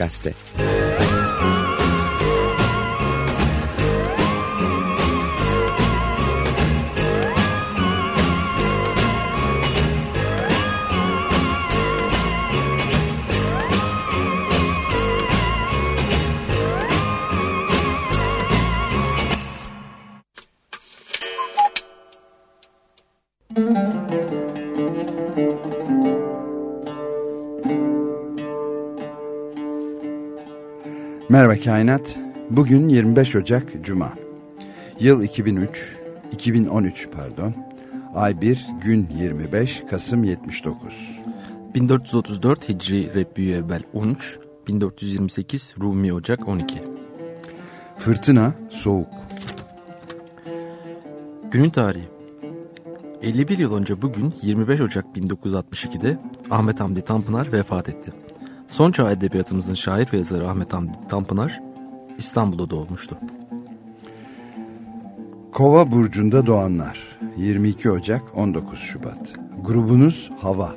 Açık Merhaba Kainat. Bugün 25 Ocak Cuma. Yıl 2003, 2013 pardon. Ay 1, gün 25, Kasım 79. 1434 Hicri Rebbi Evvel 13, 1428 Rumi Ocak 12. Fırtına, soğuk. Günün tarihi 51 yıl önce bugün 25 Ocak 1962'de Ahmet Hamdi Tanpınar vefat etti. Son çağ edebiyatımızın şair ve yazarı Ahmet Hamdi Tanpınar İstanbul'da doğmuştu. Kova burcunda doğanlar 22 Ocak 19 Şubat. Grubunuz hava.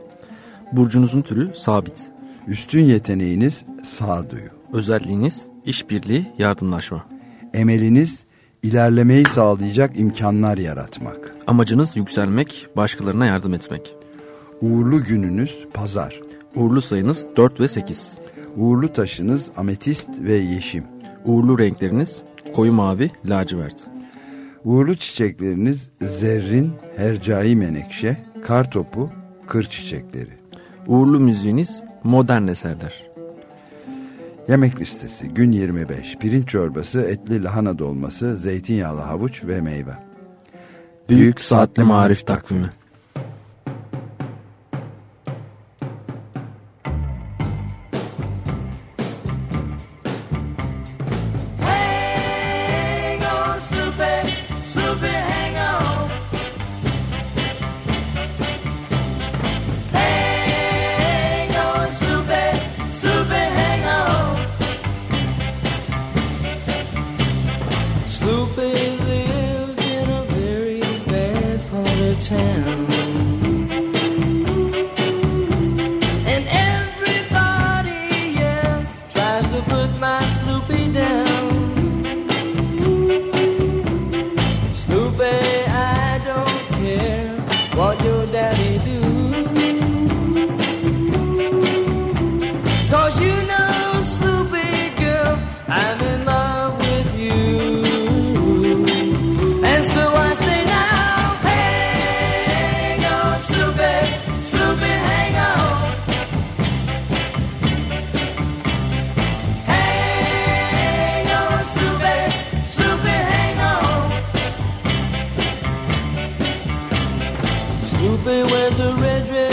Burcunuzun türü sabit. Üstün yeteneğiniz sağduyu. Özelliğiniz işbirliği, yardımlaşma. Emeliniz ilerlemeyi sağlayacak imkanlar yaratmak. Amacınız yükselmek, başkalarına yardım etmek. Uğurlu gününüz pazar. Uğurlu sayınız 4 ve 8. Uğurlu taşınız ametist ve yeşim. Uğurlu renkleriniz koyu mavi, lacivert. Uğurlu çiçekleriniz zerrin, hercai menekşe, kar topu, kır çiçekleri. Uğurlu müziğiniz modern eserler. Yemek listesi gün 25. Pirinç çorbası, etli lahana dolması, zeytinyağlı havuç ve meyve. Büyük, Büyük Saatli Marif Takvimi Lupe wears a red dress.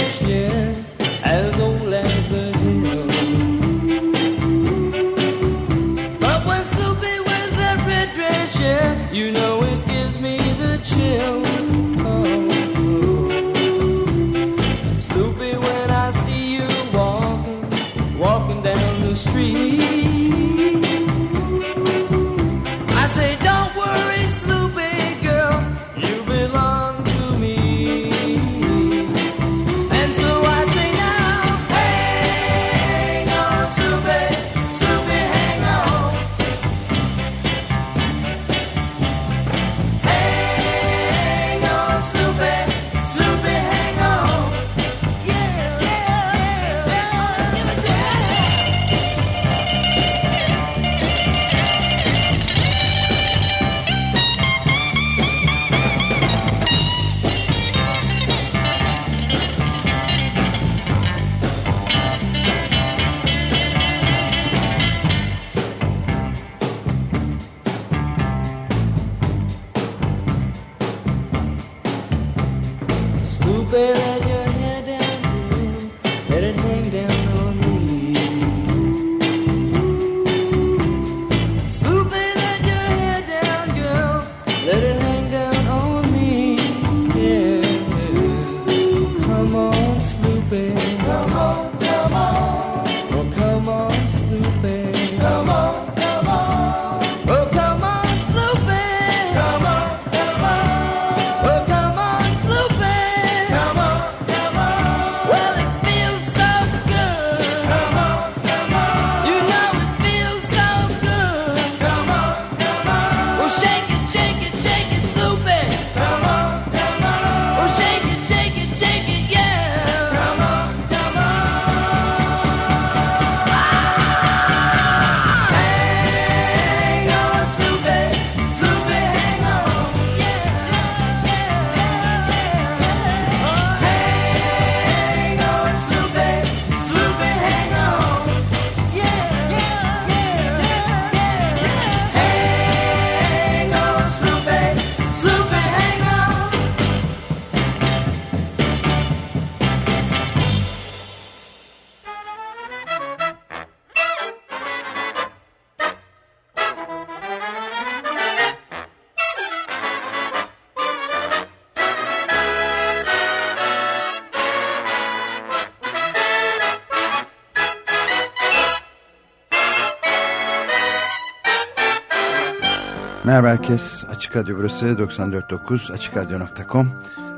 Merhaba herkes. Açık Radyo burası 94.9 AçıkRadyo.com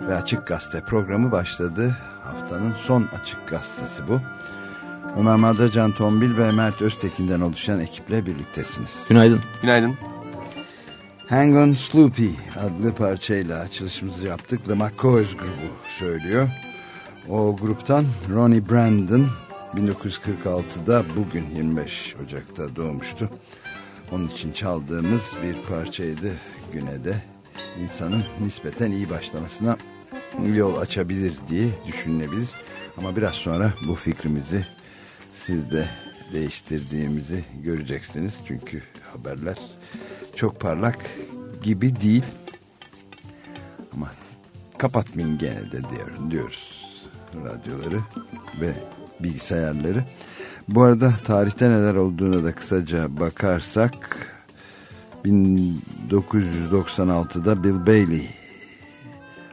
ve Açık Gazete programı başladı. Haftanın son Açık Gazetesi bu. Ömer Madra, Can Tombil ve Mert Öztekin'den oluşan ekiple birliktesiniz. Günaydın. Günaydın. Hang on Sloopy adlı parçayla açılışımızı yaptık. The McCoys grubu söylüyor. O gruptan Ronnie Brandon 1946'da bugün 25 Ocak'ta doğmuştu. Onun için çaldığımız bir parçaydı güne de insanın nispeten iyi başlamasına yol açabilir diye düşünülebilir. Ama biraz sonra bu fikrimizi sizde değiştirdiğimizi göreceksiniz. Çünkü haberler çok parlak gibi değil. Ama kapatmayın gene de diyor, diyoruz radyoları ve bilgisayarları. Bu arada tarihte neler olduğuna da kısaca bakarsak 1996'da Bill Bailey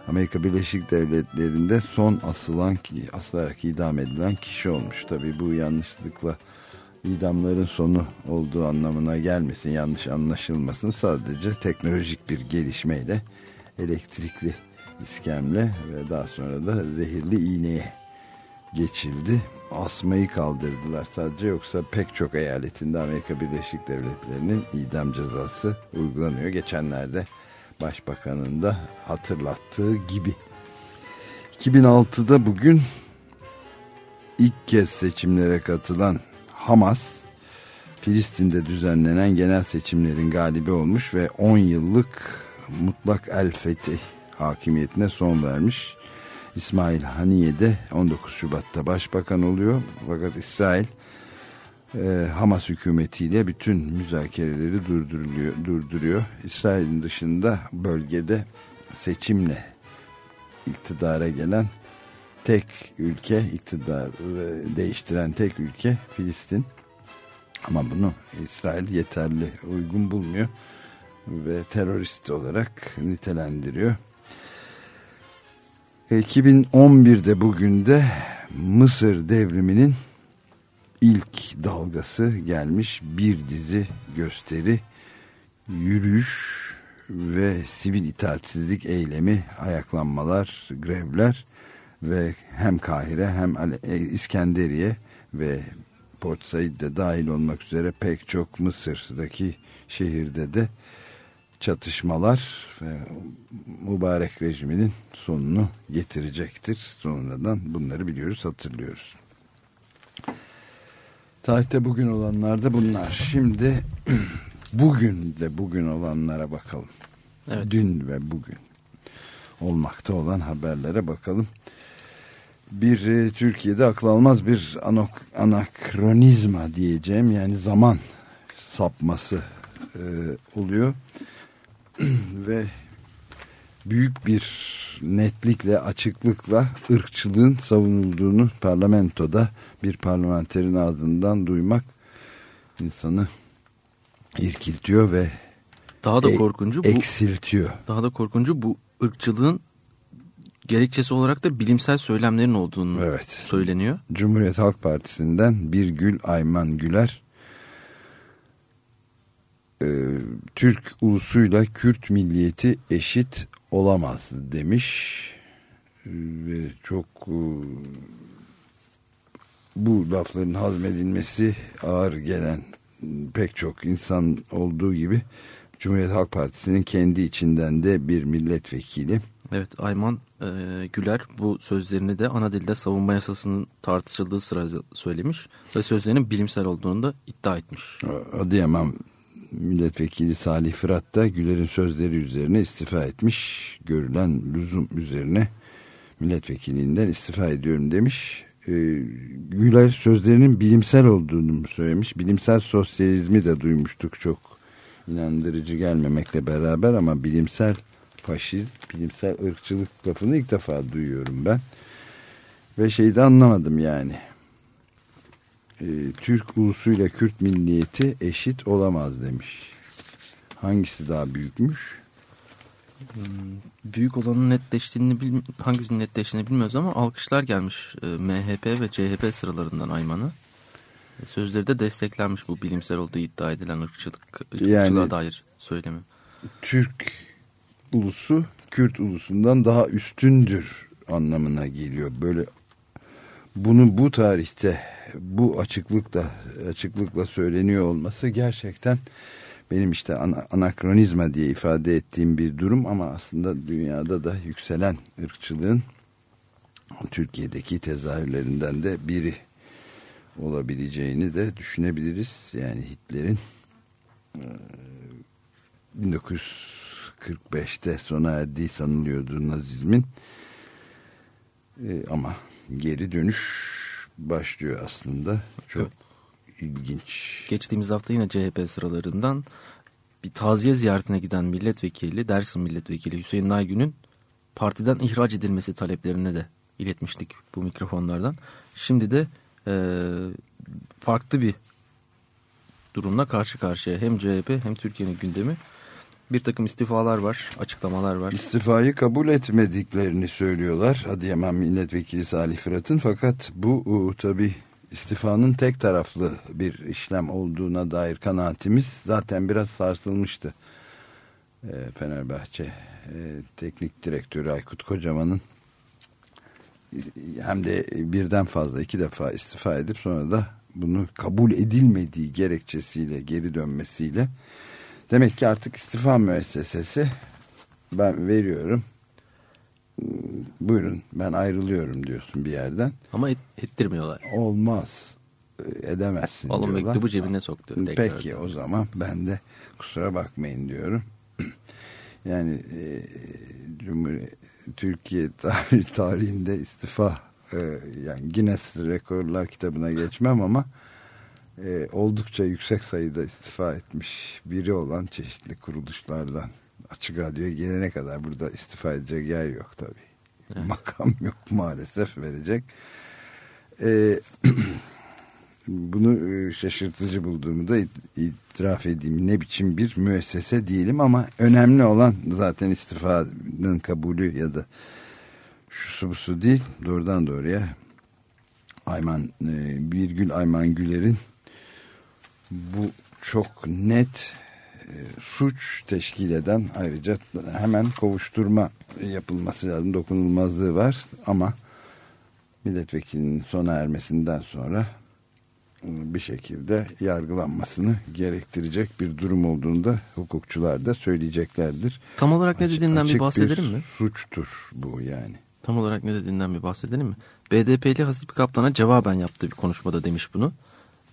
Amerika Birleşik Devletleri'nde son asılan asılarak idam edilen kişi olmuş. Tabii bu yanlışlıkla idamların sonu olduğu anlamına gelmesin, yanlış anlaşılmasın. Sadece teknolojik bir gelişmeyle elektrikli iskemle ve daha sonra da zehirli iğneye geçildi. Asmayı kaldırdılar sadece yoksa pek çok eyaletinde Amerika Birleşik Devletleri'nin idam cezası uygulanıyor. Geçenlerde Başbakanın da hatırlattığı gibi. 2006'da bugün ilk kez seçimlere katılan Hamas, Filistin'de düzenlenen genel seçimlerin galibi olmuş ve 10 yıllık mutlak el fethi hakimiyetine son vermiş. İsmail Haniye de 19 Şubat'ta başbakan oluyor. Fakat İsrail e, Hamas hükümetiyle bütün müzakereleri durduruyor, durduruyor. İsrail'in dışında bölgede seçimle iktidara gelen tek ülke, iktidar değiştiren tek ülke Filistin. Ama bunu İsrail yeterli uygun bulmuyor ve terörist olarak nitelendiriyor. 2011'de bugün de Mısır devriminin ilk dalgası gelmiş. Bir dizi gösteri, yürüyüş ve sivil itaatsizlik eylemi, ayaklanmalar, grevler ve hem Kahire hem İskenderiye ve Port Said de dahil olmak üzere pek çok Mısır'daki şehirde de çatışmalar ve mübarek rejiminin sonunu getirecektir. Sonradan bunları biliyoruz, hatırlıyoruz. Tarihte bugün olanlar da bunlar. Şimdi bugün de bugün olanlara bakalım. Evet. Dün ve bugün olmakta olan haberlere bakalım. Bir e, Türkiye'de akıl almaz bir anok, anakronizma diyeceğim yani zaman sapması e, oluyor ve büyük bir netlikle, açıklıkla ırkçılığın savunulduğunu parlamentoda bir parlamenterin ağzından duymak insanı irkiltiyor ve daha da e korkuncu bu, eksiltiyor. Daha da korkuncu bu ırkçılığın gerekçesi olarak da bilimsel söylemlerin olduğunu evet. söyleniyor. Cumhuriyet Halk Partisi'nden bir Gül Ayman Güler e, Türk ulusuyla Kürt milliyeti eşit olamaz demiş ve çok e, bu lafların hazmedilmesi ağır gelen pek çok insan olduğu gibi Cumhuriyet Halk Partisi'nin kendi içinden de bir milletvekili. Evet Ayman e, Güler bu sözlerini de ana dilde savunma yasasının tartışıldığı sırada söylemiş ve sözlerinin bilimsel olduğunu da iddia etmiş. Adıyaman milletvekili Salih Fırat da Güler'in sözleri üzerine istifa etmiş. Görülen lüzum üzerine milletvekiliğinden istifa ediyorum demiş. Ee, Güler sözlerinin bilimsel olduğunu söylemiş. Bilimsel sosyalizmi de duymuştuk çok inandırıcı gelmemekle beraber ama bilimsel faşizm, bilimsel ırkçılık lafını ilk defa duyuyorum ben. Ve şeyi de anlamadım yani e, Türk ulusuyla Kürt milliyeti eşit olamaz demiş. Hangisi daha büyükmüş? Hmm, büyük olanın netleştiğini hangisinin netleştiğini bilmiyoruz ama alkışlar gelmiş e, MHP ve CHP sıralarından Ayman'a. E, sözleri de desteklenmiş bu bilimsel olduğu iddia edilen ırkçılık, ırkçılığa yani, dair söylemi. Türk ulusu Kürt ulusundan daha üstündür anlamına geliyor. Böyle bunu bu tarihte bu açıklıkla açıklıkla söyleniyor olması gerçekten benim işte ana, anakronizma diye ifade ettiğim bir durum ama aslında dünyada da yükselen ırkçılığın Türkiye'deki tezahürlerinden de biri olabileceğini de düşünebiliriz. Yani Hitler'in 1945'te sona erdiği sanılıyordu nazizmin ama geri dönüş başlıyor aslında. Çok evet. ilginç. Geçtiğimiz hafta yine CHP sıralarından bir taziye ziyaretine giden milletvekili, Dersim milletvekili Hüseyin Naygün'ün partiden ihraç edilmesi taleplerine de iletmiştik bu mikrofonlardan. Şimdi de e, farklı bir durumla karşı karşıya hem CHP hem Türkiye'nin gündemi bir takım istifalar var, açıklamalar var. İstifayı kabul etmediklerini söylüyorlar Adıyaman Milletvekili Salih Fırat'ın fakat bu tabi istifanın tek taraflı bir işlem olduğuna dair kanaatimiz zaten biraz sarsılmıştı. E, Fenerbahçe e, Teknik Direktörü Aykut Kocaman'ın hem de birden fazla iki defa istifa edip sonra da bunu kabul edilmediği gerekçesiyle geri dönmesiyle demek ki artık istifa müessesesi ben veriyorum buyurun ben ayrılıyorum diyorsun bir yerden. Ama et, ettirmiyorlar. Olmaz edemezsin Oğlum diyorlar. mektubu cebine soktu. Peki o zaman ben de kusura bakmayın diyorum. yani e, Cumhuriyet Türkiye tarih, tarihinde istifa e, yani Guinness Rekorlar kitabına geçmem ama e, oldukça yüksek sayıda istifa etmiş biri olan çeşitli kuruluşlardan açık radyoya gelene kadar burada istifa edecek yer yok tabii. Evet. Makam yok maalesef verecek. E, bunu e, şaşırtıcı bulduğumu da itiraf edeyim. Ne biçim bir müessese değilim ama önemli olan zaten istifanın kabulü ya da şu su değil doğrudan doğruya Ayman e, Birgül Ayman Güler'in bu çok net e, suç teşkil eden ayrıca hemen kovuşturma yapılması lazım dokunulmazlığı var ama milletvekilinin sona ermesinden sonra bir şekilde yargılanmasını gerektirecek bir durum olduğunu da hukukçular da söyleyeceklerdir. Tam olarak ne dediğinden bir bahsedelim bir mi? suçtur bu yani. Tam olarak ne dediğinden bir bahsedelim mi? BDP'li Hasip Kaplan'a cevaben yaptığı bir konuşmada demiş bunu.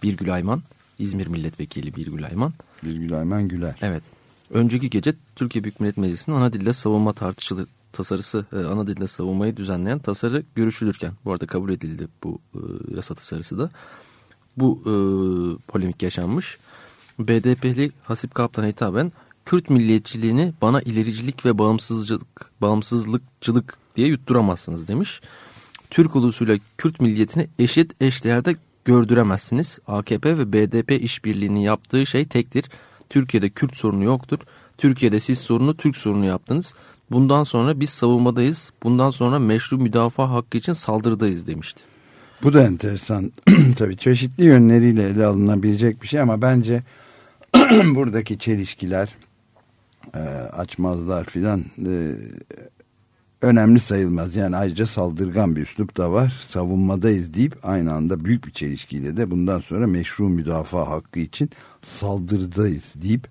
Birgül Ayman, İzmir Milletvekili Birgül Ayman. Birgül Ayman Güler. Evet. Önceki gece Türkiye Büyük Millet Meclisi'nin ana dilde savunma tartışılı tasarısı, e, ana dilde savunmayı düzenleyen tasarı görüşülürken, bu arada kabul edildi bu e, yasa tasarısı da bu e, polemik yaşanmış. BDP'li Hasip Kaptan'a hitaben Kürt milliyetçiliğini bana ilericilik ve bağımsızlık, bağımsızlıkçılık diye yutturamazsınız demiş. Türk ulusuyla Kürt milliyetini eşit eşdeğerde gördüremezsiniz. AKP ve BDP işbirliğinin yaptığı şey tektir. Türkiye'de Kürt sorunu yoktur. Türkiye'de siz sorunu Türk sorunu yaptınız. Bundan sonra biz savunmadayız. Bundan sonra meşru müdafaa hakkı için saldırıdayız demişti. Bu da enteresan. Tabii çeşitli yönleriyle ele alınabilecek bir şey ama bence buradaki çelişkiler, e, açmazlar filan e, önemli sayılmaz. Yani ayrıca saldırgan bir üslup da var. Savunmadayız deyip aynı anda büyük bir çelişkiyle de bundan sonra meşru müdafaa hakkı için saldırıdayız deyip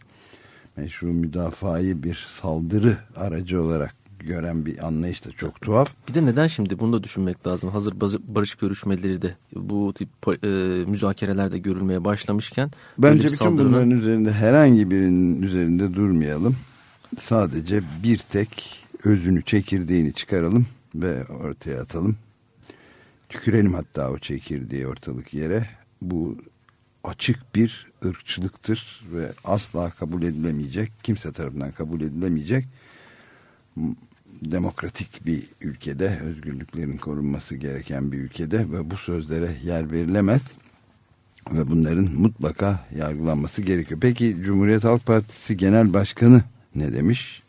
meşru müdafayı bir saldırı aracı olarak gören bir anlayış da çok tuhaf. Bir de neden şimdi bunu da düşünmek lazım. Hazır barış görüşmeleri de bu tip e, müzakerelerde görülmeye başlamışken. Bence bütün saldırının... bunların üzerinde herhangi birinin üzerinde durmayalım. Sadece bir tek özünü çekirdeğini çıkaralım ve ortaya atalım. Tükürelim hatta o çekirdeği ortalık yere. Bu açık bir ırkçılıktır ve asla kabul edilemeyecek, kimse tarafından kabul edilemeyecek demokratik bir ülkede, özgürlüklerin korunması gereken bir ülkede ve bu sözlere yer verilemez ve bunların mutlaka yargılanması gerekiyor. Peki Cumhuriyet Halk Partisi Genel Başkanı ne demiş?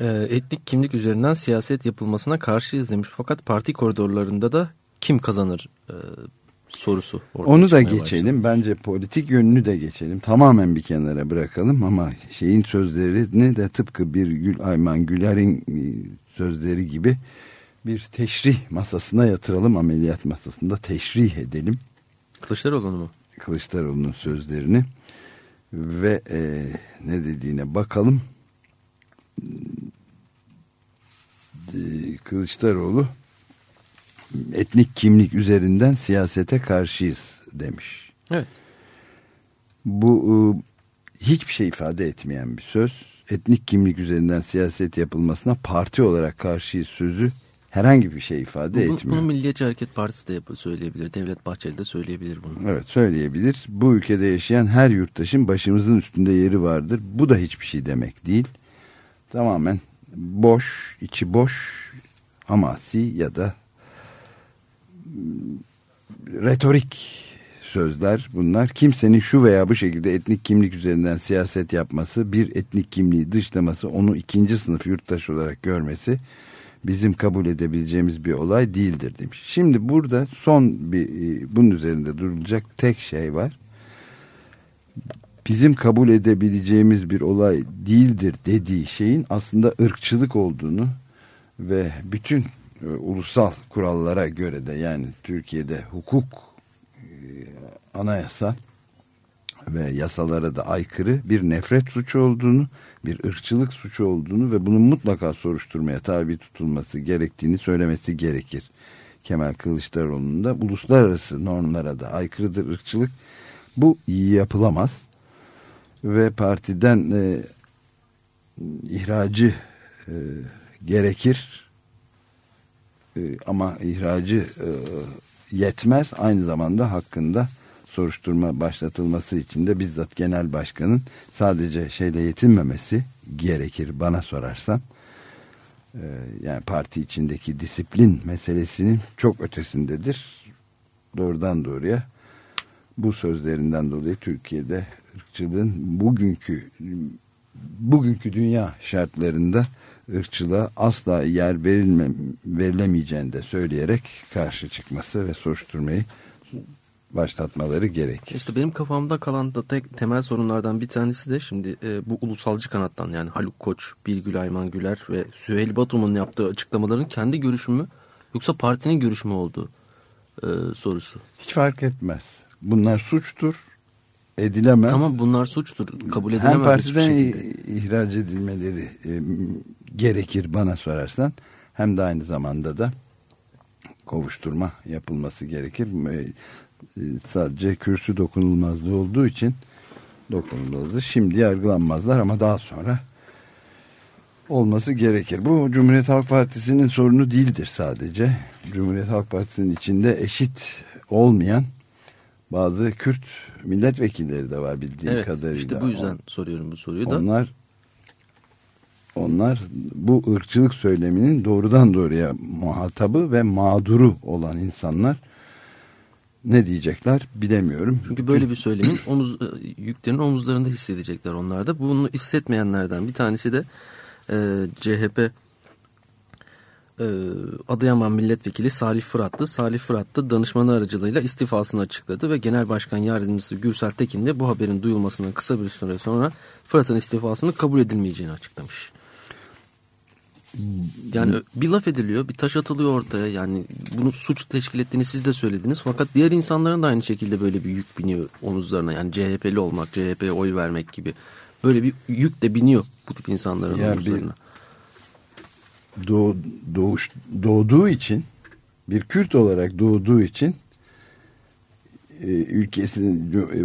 Ee, etnik kimlik üzerinden siyaset yapılmasına karşıyız demiş. Fakat parti koridorlarında da kim kazanır e, sorusu. Onu da geçelim. Başladı. Bence politik yönünü de geçelim. Tamamen bir kenara bırakalım ama şeyin sözlerini de tıpkı bir Gül Ayman Güler'in e, sözleri gibi bir teşrih masasına yatıralım. Ameliyat masasında teşrih edelim. Kılıçdaroğlu'nu mu? Kılıçdaroğlu'nun sözlerini ve e, ne dediğine bakalım. E, Kılıçdaroğlu etnik kimlik üzerinden siyasete karşıyız demiş. Evet. Bu e, hiçbir şey ifade etmeyen bir söz. Etnik kimlik üzerinden siyaset yapılmasına parti olarak karşıyız sözü herhangi bir şey ifade bunu, etmiyor. Bunu Milliyetçi Hareket Partisi de söyleyebilir. Devlet Bahçeli de söyleyebilir bunu. Evet söyleyebilir. Bu ülkede yaşayan her yurttaşın başımızın üstünde yeri vardır. Bu da hiçbir şey demek değil. Tamamen boş, içi boş, hamasi ya da retorik sözler bunlar. Kimsenin şu veya bu şekilde etnik kimlik üzerinden siyaset yapması, bir etnik kimliği dışlaması, onu ikinci sınıf yurttaş olarak görmesi bizim kabul edebileceğimiz bir olay değildir demiş. Şimdi burada son bir e, bunun üzerinde durulacak tek şey var. Bizim kabul edebileceğimiz bir olay değildir dediği şeyin aslında ırkçılık olduğunu ve bütün e, ulusal kurallara göre de yani Türkiye'de hukuk e, anayasa ve yasalara da aykırı bir nefret suçu olduğunu, bir ırkçılık suçu olduğunu ve bunun mutlaka soruşturmaya tabi tutulması gerektiğini söylemesi gerekir. Kemal Kılıçdaroğlu'nun da uluslararası normlara da aykırıdır ırkçılık. Bu yapılamaz ve partiden e, ihracı e, gerekir e, ama ihracı e, yetmez aynı zamanda hakkında soruşturma başlatılması için de bizzat genel başkanın sadece şeyle yetinmemesi gerekir bana sorarsan. Ee, yani parti içindeki disiplin meselesinin çok ötesindedir. Doğrudan doğruya bu sözlerinden dolayı Türkiye'de ırkçılığın bugünkü bugünkü dünya şartlarında ırkçılığa asla yer verilme, verilemeyeceğini de söyleyerek karşı çıkması ve soruşturmayı başlatmaları gerekir. İşte benim kafamda kalan da tek temel sorunlardan bir tanesi de şimdi e, bu ulusalcı kanattan yani Haluk Koç, Birgül Ayman Güler ve Süheyl Batum'un yaptığı açıklamaların kendi görüşümü yoksa partinin görüşümü olduğu e, sorusu. Hiç fark etmez. Bunlar suçtur. Edilemez. Tamam bunlar suçtur. Kabul edilemez. Hem partiden ihraç edilmeleri e, gerekir bana sorarsan hem de aynı zamanda da kovuşturma yapılması gerekir. E, e, sadece kürsü dokunulmazlığı olduğu için dokunulmazdı. Şimdi yargılanmazlar ama daha sonra olması gerekir. Bu Cumhuriyet Halk Partisi'nin sorunu değildir sadece. Cumhuriyet Halk Partisi'nin içinde eşit olmayan bazı Kürt milletvekilleri de var bildiğim evet, kadarıyla. İşte bu yüzden soruyorum bu soruyu da. Onlar onlar bu ırkçılık söyleminin doğrudan doğruya muhatabı ve mağduru olan insanlar ne diyecekler bilemiyorum. Çünkü böyle bir söylemin omuz, e, yüklerini omuzlarında hissedecekler onlar da. Bunu hissetmeyenlerden bir tanesi de e, CHP e, Adıyaman Milletvekili Salih Fırat'tı. Salih Fırat da danışmanı aracılığıyla istifasını açıkladı ve Genel Başkan Yardımcısı Gürsel Tekin de bu haberin duyulmasından kısa bir süre sonra Fırat'ın istifasını kabul edilmeyeceğini açıklamış. Yani bir laf ediliyor, bir taş atılıyor ortaya. Yani bunu suç teşkil ettiğini siz de söylediniz. Fakat diğer insanların da aynı şekilde böyle bir yük biniyor omuzlarına. Yani CHP'li olmak, CHP'ye oy vermek gibi. Böyle bir yük de biniyor bu tip insanların yani omuzlarına. Doğ, doğuş, doğduğu için, bir Kürt olarak doğduğu için e, ülkesinin e,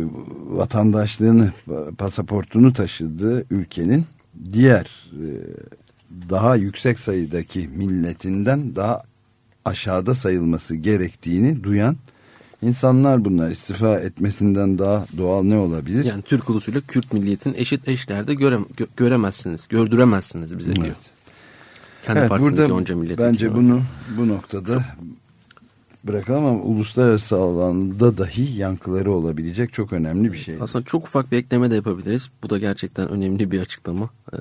vatandaşlığını, pasaportunu taşıdığı ülkenin diğer e, daha yüksek sayıdaki milletinden daha aşağıda sayılması gerektiğini duyan insanlar bunlar istifa etmesinden daha doğal ne olabilir? Yani Türk ulusuyla Kürt milliyetin eşit eşlerde göre, gö, göremezsiniz, gördüremezsiniz bize evet. diyor. Kendi evet, burada onca bence bunu bu noktada bırakalım ama uluslararası alanda dahi yankıları olabilecek çok önemli bir şey. Aslında çok ufak bir ekleme de yapabiliriz. Bu da gerçekten önemli bir açıklama. Ee,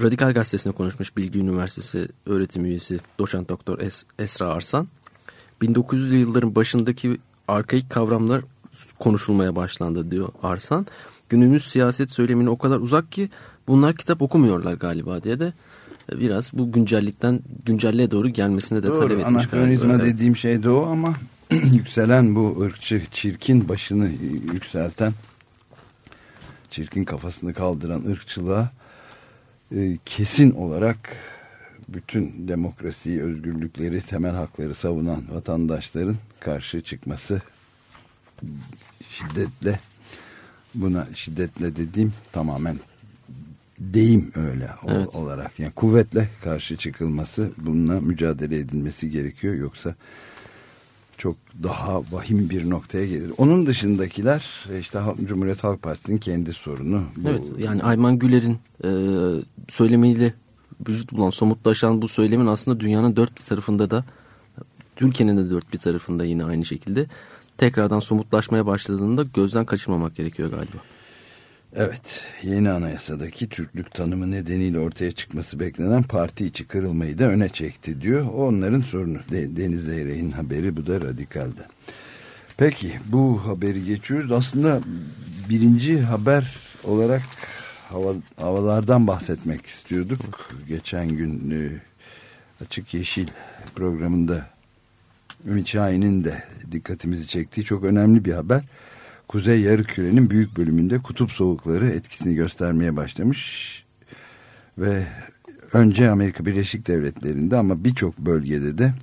Radikal Gazetesi'ne konuşmuş Bilgi Üniversitesi öğretim üyesi doçent doktor es Esra Arsan. 1900'lü yılların başındaki arkaik kavramlar konuşulmaya başlandı diyor Arsan. Günümüz siyaset söylemine o kadar uzak ki bunlar kitap okumuyorlar galiba diye de biraz bu güncellikten güncelliğe doğru gelmesine de Doğru, talep etmiş. Anakronizma galiba. dediğim şey de o ama yükselen bu ırkçı çirkin başını yükselten çirkin kafasını kaldıran ırkçılığa e, kesin olarak bütün demokrasiyi, özgürlükleri, temel hakları savunan vatandaşların karşı çıkması şiddetle buna şiddetle dediğim tamamen deyim öyle Evet. olarak yani kuvvetle karşı çıkılması bununla mücadele edilmesi gerekiyor yoksa çok daha vahim bir noktaya gelir. Onun dışındakiler işte Cumhuriyet Halk Partisi'nin kendi sorunu. Bu, Evet yani Ayman Güler'in e, söylemiyle vücut bulan somutlaşan bu söylemin aslında dünyanın dört bir tarafında da Türkiye'nin de dört bir tarafında yine aynı şekilde tekrardan somutlaşmaya başladığında gözden kaçırmamak gerekiyor galiba. Evet, yeni anayasadaki Türklük tanımı nedeniyle ortaya çıkması beklenen parti içi kırılmayı da öne çekti diyor. Onların sorunu. De- Deniz Zeyrek'in haberi bu da radikalde. Peki bu haberi geçiyoruz. Aslında birinci haber olarak hava, havalardan bahsetmek istiyorduk. Geçen gün e, Açık Yeşil programında Ümit Şahin'in de dikkatimizi çektiği çok önemli bir haber. Kuzey Yarımküre'nin büyük bölümünde kutup soğukları etkisini göstermeye başlamış. Ve önce Amerika Birleşik Devletleri'nde ama birçok bölgede de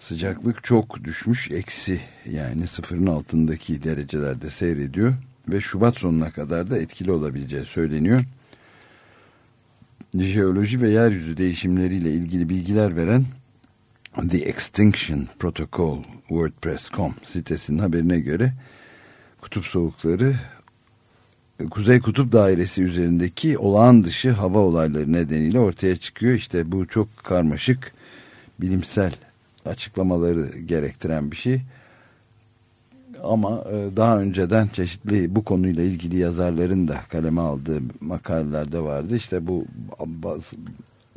sıcaklık çok düşmüş. Eksi yani sıfırın altındaki derecelerde seyrediyor. Ve Şubat sonuna kadar da etkili olabileceği söyleniyor. Jeoloji ve yeryüzü değişimleriyle ilgili bilgiler veren The Extinction Protocol WordPress.com sitesinin haberine göre kutup soğukları Kuzey Kutup Dairesi üzerindeki olağan dışı hava olayları nedeniyle ortaya çıkıyor. İşte bu çok karmaşık bilimsel açıklamaları gerektiren bir şey. Ama e, daha önceden çeşitli bu konuyla ilgili yazarların da kaleme aldığı makalelerde vardı. İşte bu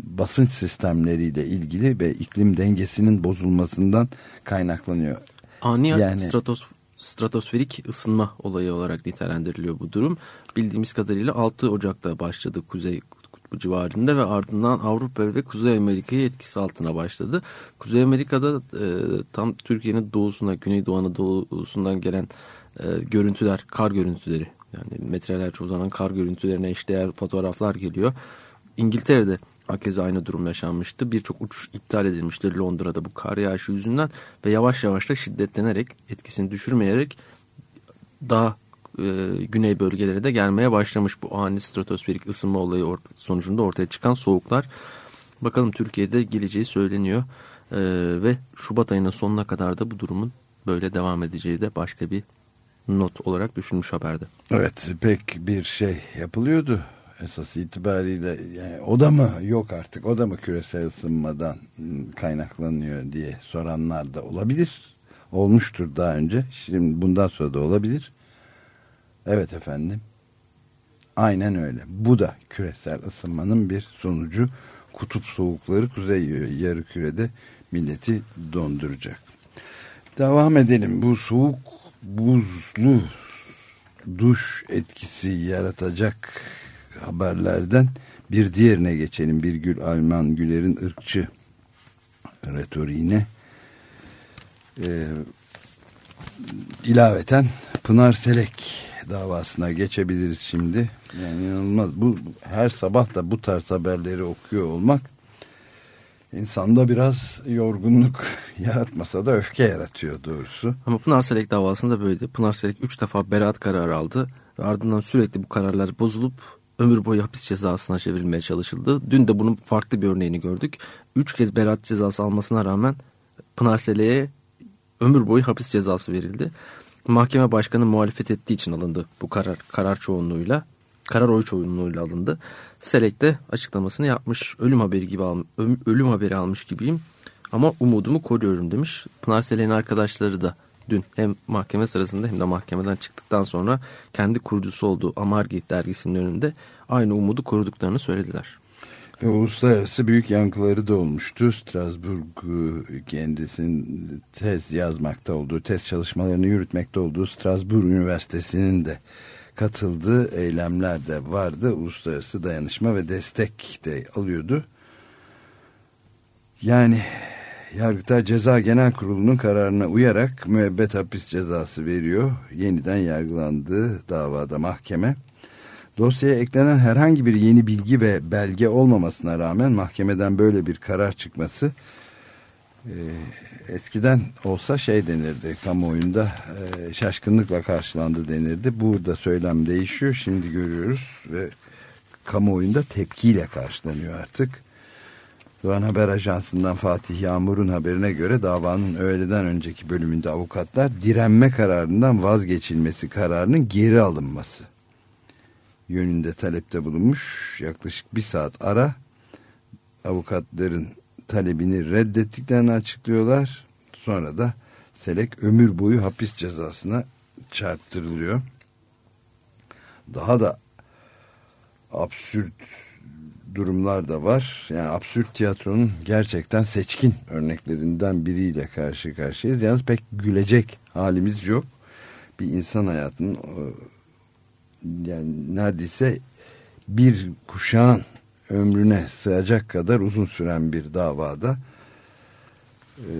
basınç sistemleriyle ilgili ve iklim dengesinin bozulmasından kaynaklanıyor. Ani Yani- stratos, stratosferik ısınma olayı olarak nitelendiriliyor bu durum. Bildiğimiz kadarıyla 6 Ocak'ta başladı Kuzey Kutbu civarında ve ardından Avrupa ve Kuzey Amerika'yı etkisi altına başladı. Kuzey Amerika'da e, tam Türkiye'nin doğusuna, Güneydoğu Anadolu'sundan gelen e, görüntüler, kar görüntüleri yani metrelerce uzanan kar görüntülerine eşdeğer fotoğraflar geliyor. İngiltere'de herkese aynı durum yaşanmıştı. Birçok uçuş iptal edilmişti Londra'da bu kar yağışı yüzünden ve yavaş yavaş da şiddetlenerek etkisini düşürmeyerek daha e, güney bölgelere de gelmeye başlamış bu ani stratosferik ısınma olayı ort- sonucunda ortaya çıkan soğuklar. Bakalım Türkiye'de geleceği söyleniyor E, ve Şubat ayının sonuna kadar da bu durumun böyle devam edeceği de başka bir not olarak düşünmüş haberde. Evet pek bir şey yapılıyordu esas itibariyle yani o da mı yok artık o da mı küresel ısınmadan kaynaklanıyor diye soranlar da olabilir. Olmuştur daha önce şimdi bundan sonra da olabilir. Evet efendim aynen öyle bu da küresel ısınmanın bir sonucu kutup soğukları kuzey yarımkürede milleti donduracak. Devam edelim bu soğuk buzlu duş etkisi yaratacak haberlerden bir diğerine geçelim. Birgül Alman Güler'in ırkçı retoriğine ee, ilaveten Pınar Selek davasına geçebiliriz şimdi. Yani inanılmaz. Bu her sabah da bu tarz haberleri okuyor olmak insanda biraz yorgunluk yaratmasa da öfke yaratıyor doğrusu. Ama Pınar Selek davasında böyleydi. Pınar Selek 3 defa beraat kararı aldı. Ardından sürekli bu kararlar bozulup ömür boyu hapis cezasına çevrilmeye çalışıldı. Dün de bunun farklı bir örneğini gördük. 3 kez beraat cezası almasına rağmen Pınar Selek'e ömür boyu hapis cezası verildi. Mahkeme başkanı muhalefet ettiği için alındı bu karar. Karar çoğunluğuyla, karar oy çoğunluğuyla alındı. Selek de açıklamasını yapmış. Ölüm haberi gibi al, ölüm haberi almış gibiyim. Ama umudumu koruyorum demiş. Pınar Selek'in arkadaşları da dün hem mahkeme sırasında hem de mahkemeden çıktıktan sonra kendi kurucusu olduğu Amargi dergisinin önünde aynı umudu koruduklarını söylediler. Ve uluslararası büyük yankıları da olmuştu. Strasbourg e, kendisinin tez yazmakta olduğu, tez çalışmalarını yürütmekte olduğu Strasbourg Üniversitesi'nin de katıldığı eylemler de vardı. Uluslararası dayanışma ve destek de alıyordu. Yani Yargıtay Ceza Genel Kurulu'nun kararına uyarak müebbet hapis cezası veriyor. Yeniden yargılandığı davada mahkeme. Dosyaya eklenen herhangi bir yeni bilgi ve belge olmamasına rağmen mahkemeden böyle bir karar çıkması e, eskiden olsa şey denirdi kamuoyunda e, şaşkınlıkla karşılandı denirdi. Burada söylem değişiyor şimdi görüyoruz ve kamuoyunda tepkiyle karşılanıyor artık. Doğan Haber Ajansı'ndan Fatih Yağmur'un haberine göre davanın öğleden önceki bölümünde avukatlar direnme kararından vazgeçilmesi kararının geri alınması yönünde talepte bulunmuş. Yaklaşık bir saat ara avukatların talebini reddettiklerini açıklıyorlar. Sonra da Selek ömür boyu hapis cezasına çarptırılıyor. Daha da absürt durumlar da var. Yani absürt tiyatronun gerçekten seçkin örneklerinden biriyle karşı karşıyayız. Yalnız pek gülecek halimiz yok. Bir insan hayatının yani neredeyse bir kuşağın ömrüne sığacak kadar uzun süren bir davada e,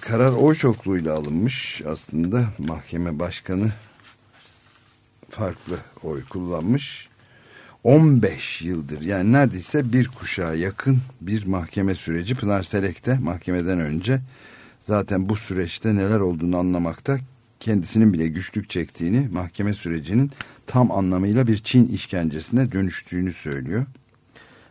karar oy çokluğuyla alınmış aslında mahkeme başkanı farklı oy kullanmış 15 yıldır yani neredeyse bir kuşağa yakın bir mahkeme süreci Pınar Selek'te mahkemeden önce zaten bu süreçte neler olduğunu anlamakta kendisinin bile güçlük çektiğini mahkeme sürecinin tam anlamıyla bir Çin işkencesine dönüştüğünü söylüyor.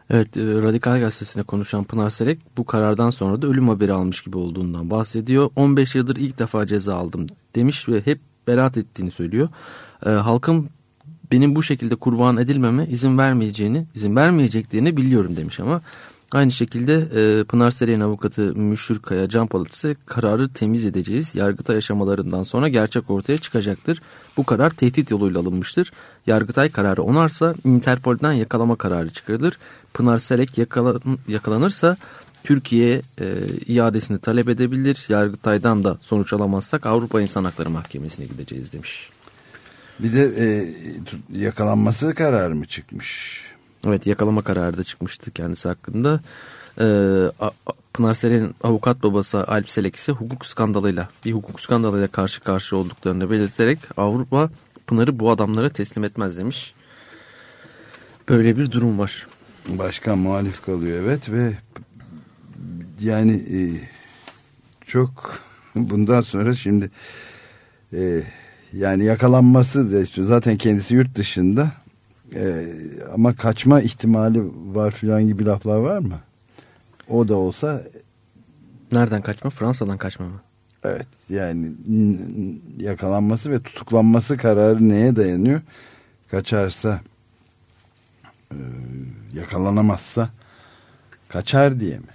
Evet, e, Radikal Gazetesi'ne konuşan Pınar Selek bu karardan sonra da ölüm haberi almış gibi olduğundan bahsediyor. 15 yıldır ilk defa ceza aldım demiş ve hep beraat ettiğini söylüyor. E, halkın benim bu şekilde kurban edilmeme izin vermeyeceğini, izin vermeyeceklerini biliyorum demiş ama Aynı şekilde e, Pınar Seray'ın avukatı Müşür Kaya Can Polat ise kararı temiz edeceğiz. Yargıtay aşamalarından sonra gerçek ortaya çıkacaktır. Bu karar tehdit yoluyla alınmıştır. Yargıtay kararı onarsa Interpol'den yakalama kararı çıkarılır. Pınar Serek yakalan, yakalanırsa Türkiye e, iadesini talep edebilir. Yargıtay'dan da sonuç alamazsak Avrupa İnsan Hakları Mahkemesi'ne gideceğiz demiş. Bir de e, yakalanması kararı mı çıkmış? Evet yakalama kararı da çıkmıştı kendisi hakkında. Ee, Pınar Selen'in avukat babası Alp Selek ise hukuk skandalıyla bir hukuk skandalıyla karşı karşı olduklarını belirterek Avrupa Pınar'ı bu adamlara teslim etmez demiş. Böyle bir durum var. Başkan muhalif kalıyor evet ve yani e, çok bundan sonra şimdi e, yani yakalanması da istiyor. Zaten kendisi yurt dışında ee, ama kaçma ihtimali var filan gibi laflar var mı? O da olsa... Nereden kaçma? Fransa'dan kaçma mı? Evet yani yakalanması ve tutuklanması kararı neye dayanıyor? Kaçarsa e, yakalanamazsa kaçar diye mi?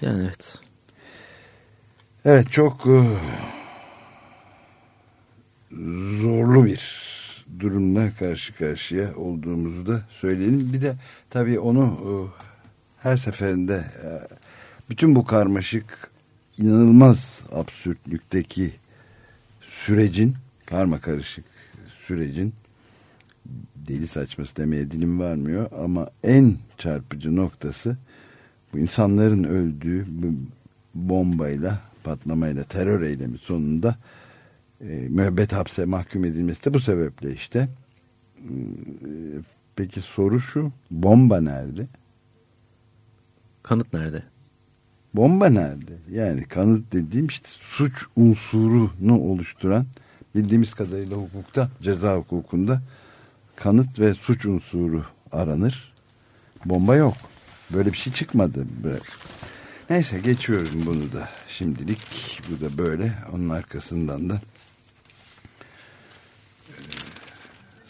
Yani evet. Evet çok e, zorlu bir durumla karşı karşıya olduğumuzu da söyleyelim. Bir de tabii onu e, her seferinde e, bütün bu karmaşık inanılmaz absürtlükteki sürecin karma karışık sürecin deli saçması demeye dilim varmıyor ama en çarpıcı noktası bu insanların öldüğü bombayla patlamayla terör eylemi sonunda e, müebbet hapse mahkum edilmesi de bu sebeple işte. E, peki soru şu, bomba nerede? Kanıt nerede? Bomba nerede? Yani kanıt dediğim işte suç unsurunu oluşturan bildiğimiz kadarıyla hukukta, ceza hukukunda kanıt ve suç unsuru aranır. Bomba yok. Böyle bir şey çıkmadı. Neyse geçiyorum bunu da şimdilik. Bu da böyle. Onun arkasından da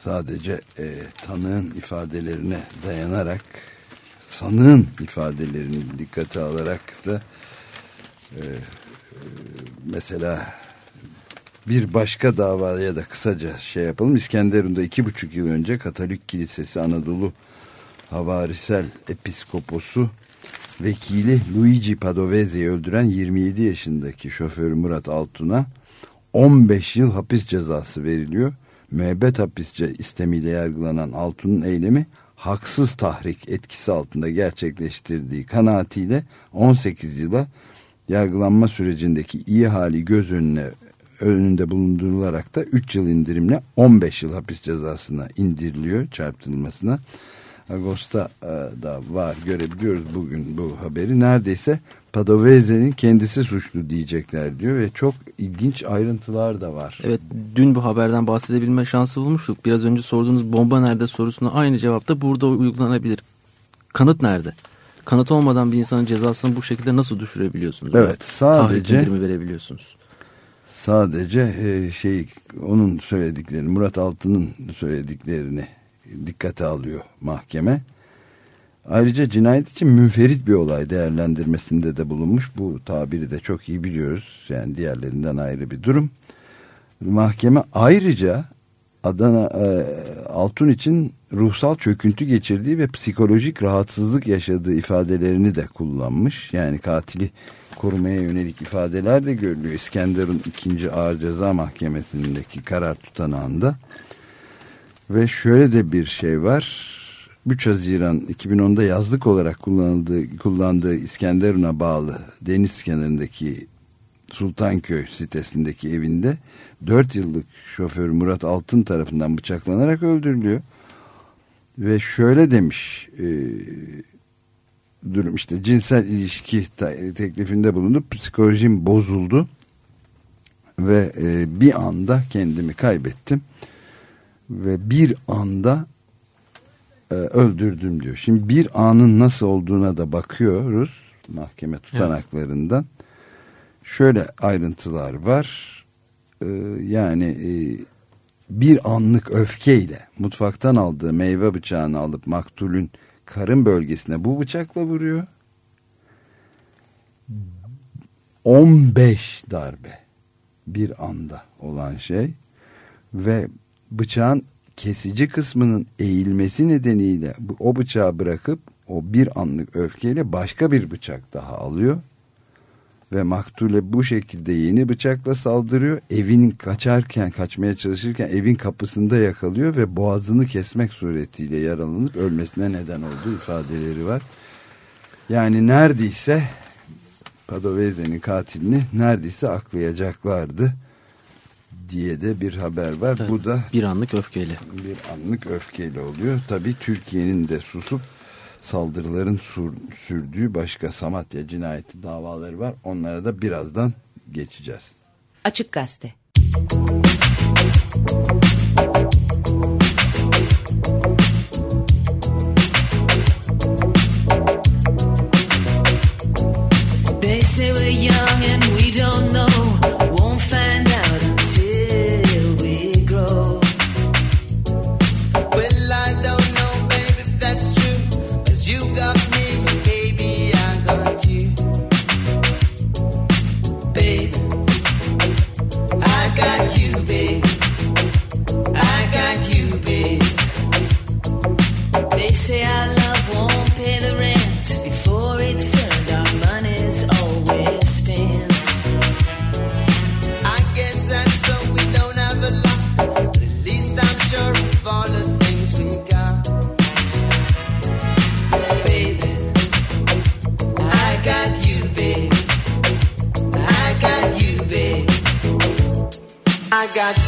sadece e, tanığın ifadelerine dayanarak sanığın ifadelerini dikkate alarak da e, e, mesela bir başka davaya da kısaca şey yapalım. İskenderun'da iki buçuk yıl önce Katolik Kilisesi Anadolu havarisel episkoposu vekili Luigi Padovese'yi öldüren 27 yaşındaki şoförü Murat Altun'a 15 yıl hapis cezası veriliyor. Müebbet hapisçe istemiyle yargılanan Altun'un eylemi haksız tahrik etkisi altında gerçekleştirdiği kanaatiyle 18 yıla yargılanma sürecindeki iyi hali göz önüne önünde bulundurularak da 3 yıl indirimle 15 yıl hapis cezasına indiriliyor çarptırılmasına. Ağustos'ta e, da var görebiliyoruz bugün bu haberi. Neredeyse Padovese'nin kendisi suçlu diyecekler diyor ve çok ilginç ayrıntılar da var. Evet dün bu haberden bahsedebilme şansı bulmuştuk. Biraz önce sorduğunuz bomba nerede sorusuna aynı cevapta burada uygulanabilir. Kanıt nerede? Kanıt olmadan bir insanın cezasını bu şekilde nasıl düşürebiliyorsunuz? Evet sadece Tahrik verebiliyorsunuz. Sadece e, şey onun söylediklerini Murat Altın'ın söylediklerini dikkate alıyor mahkeme. Ayrıca cinayet için münferit bir olay değerlendirmesinde de bulunmuş. Bu tabiri de çok iyi biliyoruz. Yani diğerlerinden ayrı bir durum. Mahkeme ayrıca Adana e, Altun için ruhsal çöküntü geçirdiği ve psikolojik rahatsızlık yaşadığı ifadelerini de kullanmış. Yani katili korumaya yönelik ifadeler de görülüyor. İskenderun 2. Ağır Ceza Mahkemesi'ndeki karar tutanağında. Ve şöyle de bir şey var. 3 Haziran 2010'da yazlık olarak kullanıldığı, kullandığı İskenderun'a bağlı deniz kenarındaki Sultanköy sitesindeki evinde 4 yıllık şoför Murat Altın tarafından bıçaklanarak öldürülüyor. Ve şöyle demiş e, durum işte cinsel ilişki teklifinde bulundu. Psikolojim bozuldu ve e, bir anda kendimi kaybettim ve bir anda öldürdüm diyor. Şimdi bir anın nasıl olduğuna da bakıyoruz mahkeme tutanaklarından. Evet. Şöyle ayrıntılar var. E, yani e, bir anlık öfkeyle mutfaktan aldığı meyve bıçağını alıp maktulün karın bölgesine bu bıçakla vuruyor. 15 darbe bir anda olan şey ve bıçağın kesici kısmının eğilmesi nedeniyle o bıçağı bırakıp o bir anlık öfkeyle başka bir bıçak daha alıyor ve maktule bu şekilde yeni bıçakla saldırıyor. Evin kaçarken, kaçmaya çalışırken evin kapısında yakalıyor ve boğazını kesmek suretiyle yaralanıp ölmesine neden olduğu ifadeleri var. Yani neredeyse Padovese'nin katilini neredeyse aklayacaklardı diye de bir haber var. Tabii, Bu da bir anlık öfkeyle. Bir anlık öfkeyle oluyor. Tabii Türkiye'nin de susup saldırıların sur, sürdüğü başka Samatya cinayeti davaları var. Onlara da birazdan geçeceğiz. Açık Gazete They got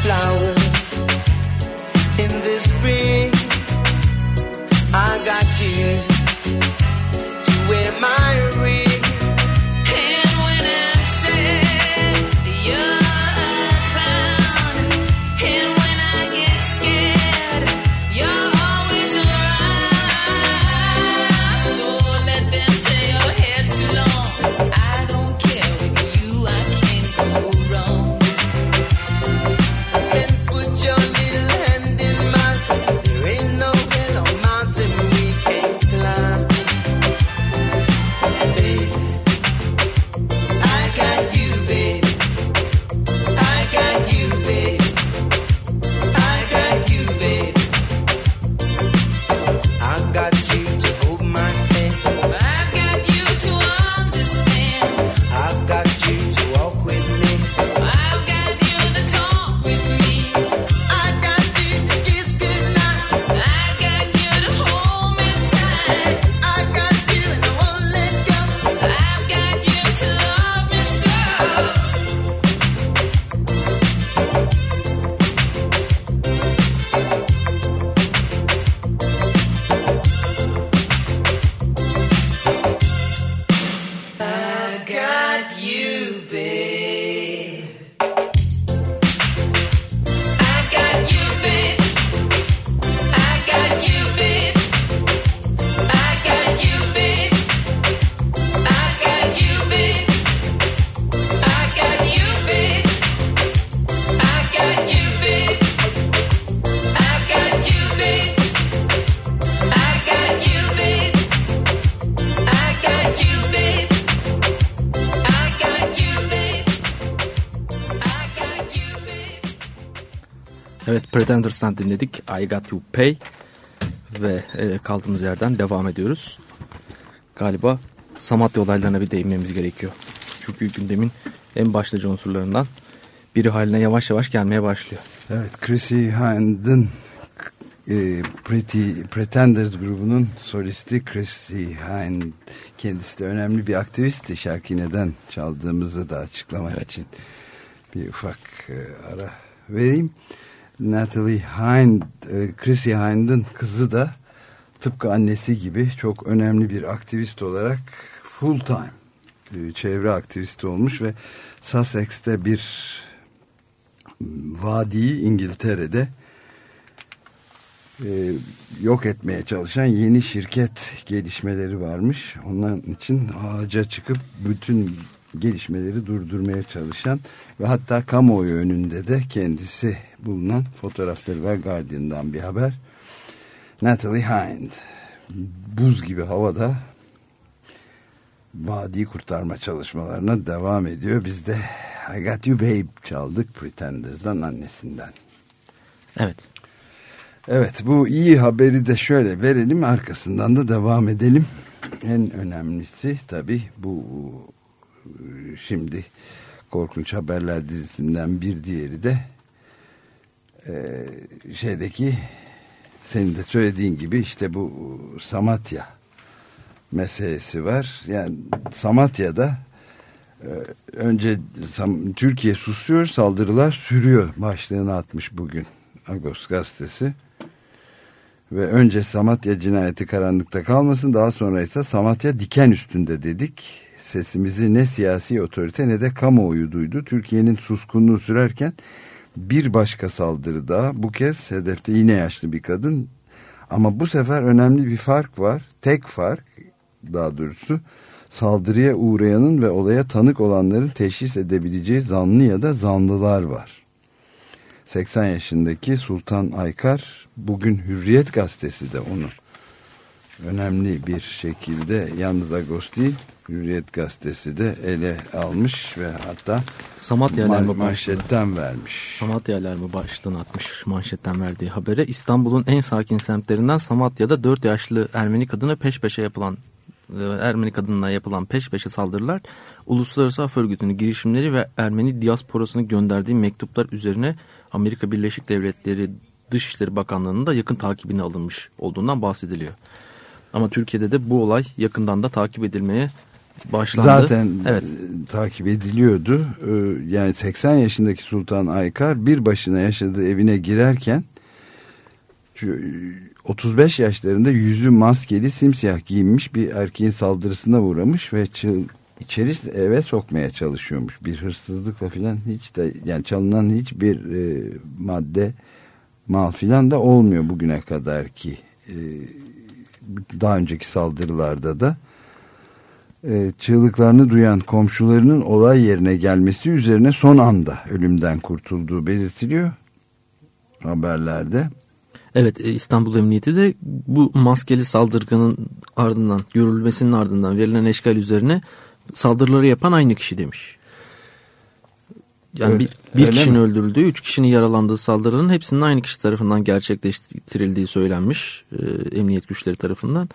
Evet Pretenders'tan dinledik. I Got To Pay. Ve e, kaldığımız yerden devam ediyoruz. Galiba Samatya olaylarına bir değinmemiz gerekiyor. Çünkü gündemin en başlıca unsurlarından biri haline yavaş yavaş gelmeye başlıyor. Evet Chrissy Hind'ın e, Pretty Pretenders grubunun solisti Chrissy Hind kendisi de önemli bir aktivistti. Şarkıyı neden çaldığımızı da açıklamak Evet. için bir ufak e, ara vereyim. Natalie Hind, e, Chrissy Hind'ın kızı da tıpkı annesi gibi çok önemli bir aktivist olarak full time e, çevre aktivisti olmuş ve Sussex'te bir vadiyi İngiltere'de e, yok etmeye çalışan yeni şirket gelişmeleri varmış. Onun için ağaca çıkıp bütün gelişmeleri durdurmaya çalışan ve hatta kamuoyu önünde de kendisi bulunan fotoğrafları var Guardian'dan bir haber. Natalie Hind buz gibi havada vadiyi kurtarma çalışmalarına devam ediyor. Biz de I Got You Babe çaldık Pretenders'dan annesinden. Evet. Evet bu iyi haberi de şöyle verelim arkasından da devam edelim. En önemlisi tabi bu şimdi Korkunç Haberler dizisinden bir diğeri de e, şeydeki senin de söylediğin gibi işte bu Samatya meselesi var. Yani Samatya'da e, önce Türkiye susuyor saldırılar sürüyor başlığını atmış bugün Agos gazetesi. Ve önce Samatya cinayeti karanlıkta kalmasın daha sonra ise Samatya diken üstünde dedik. Sesimizi ne siyasi otorite ne de kamuoyu duydu. Türkiye'nin suskunluğu sürerken bir başka saldırı daha. Bu kez hedefte yine yaşlı bir kadın. Ama bu sefer önemli bir fark var. Tek fark daha doğrusu saldırıya uğrayanın ve olaya tanık olanların teşhis edebileceği zanlı ya da zanlılar var. 80 yaşındaki Sultan Aykar bugün Hürriyet gazetesi de onu önemli bir şekilde yalnız Agos değil Hürriyet gazetesi de ele almış ve hatta Samatya ma- alarmı manşetten vermiş. Samatya alarmı başlığını atmış manşetten verdiği habere. İstanbul'un en sakin semtlerinden Samatya'da 4 yaşlı Ermeni kadına peş peşe yapılan e, Ermeni kadınına yapılan peş peşe saldırılar Uluslararası Af Örgütü'nün girişimleri ve Ermeni diasporasını gönderdiği mektuplar üzerine Amerika Birleşik Devletleri Dışişleri Bakanlığı'nın da yakın takibine alınmış olduğundan bahsediliyor. Ama Türkiye'de de bu olay yakından da takip edilmeye başlandı. Zaten evet. e, takip ediliyordu. E, yani 80 yaşındaki Sultan Aykar bir başına yaşadığı evine girerken şu, e, 35 yaşlarında yüzü maskeli simsiyah giyinmiş bir erkeğin saldırısına uğramış ve çıl, içeri eve sokmaya çalışıyormuş. Bir hırsızlıkla filan hiç de yani çalınan hiçbir e, madde mal filan da olmuyor bugüne kadar ki. E, daha önceki saldırılarda da çığlıklarını duyan komşularının olay yerine gelmesi üzerine son anda ölümden kurtulduğu belirtiliyor haberlerde. Evet e, İstanbul Emniyeti de bu maskeli saldırganın ardından görülmesinin ardından verilen eşkal üzerine saldırıları yapan aynı kişi demiş. Yani Öyle- bir, bir kişinin mi? öldürüldüğü, üç kişinin yaralandığı saldırının hepsinin aynı kişi tarafından gerçekleştirildiği söylenmiş e, emniyet güçleri tarafından.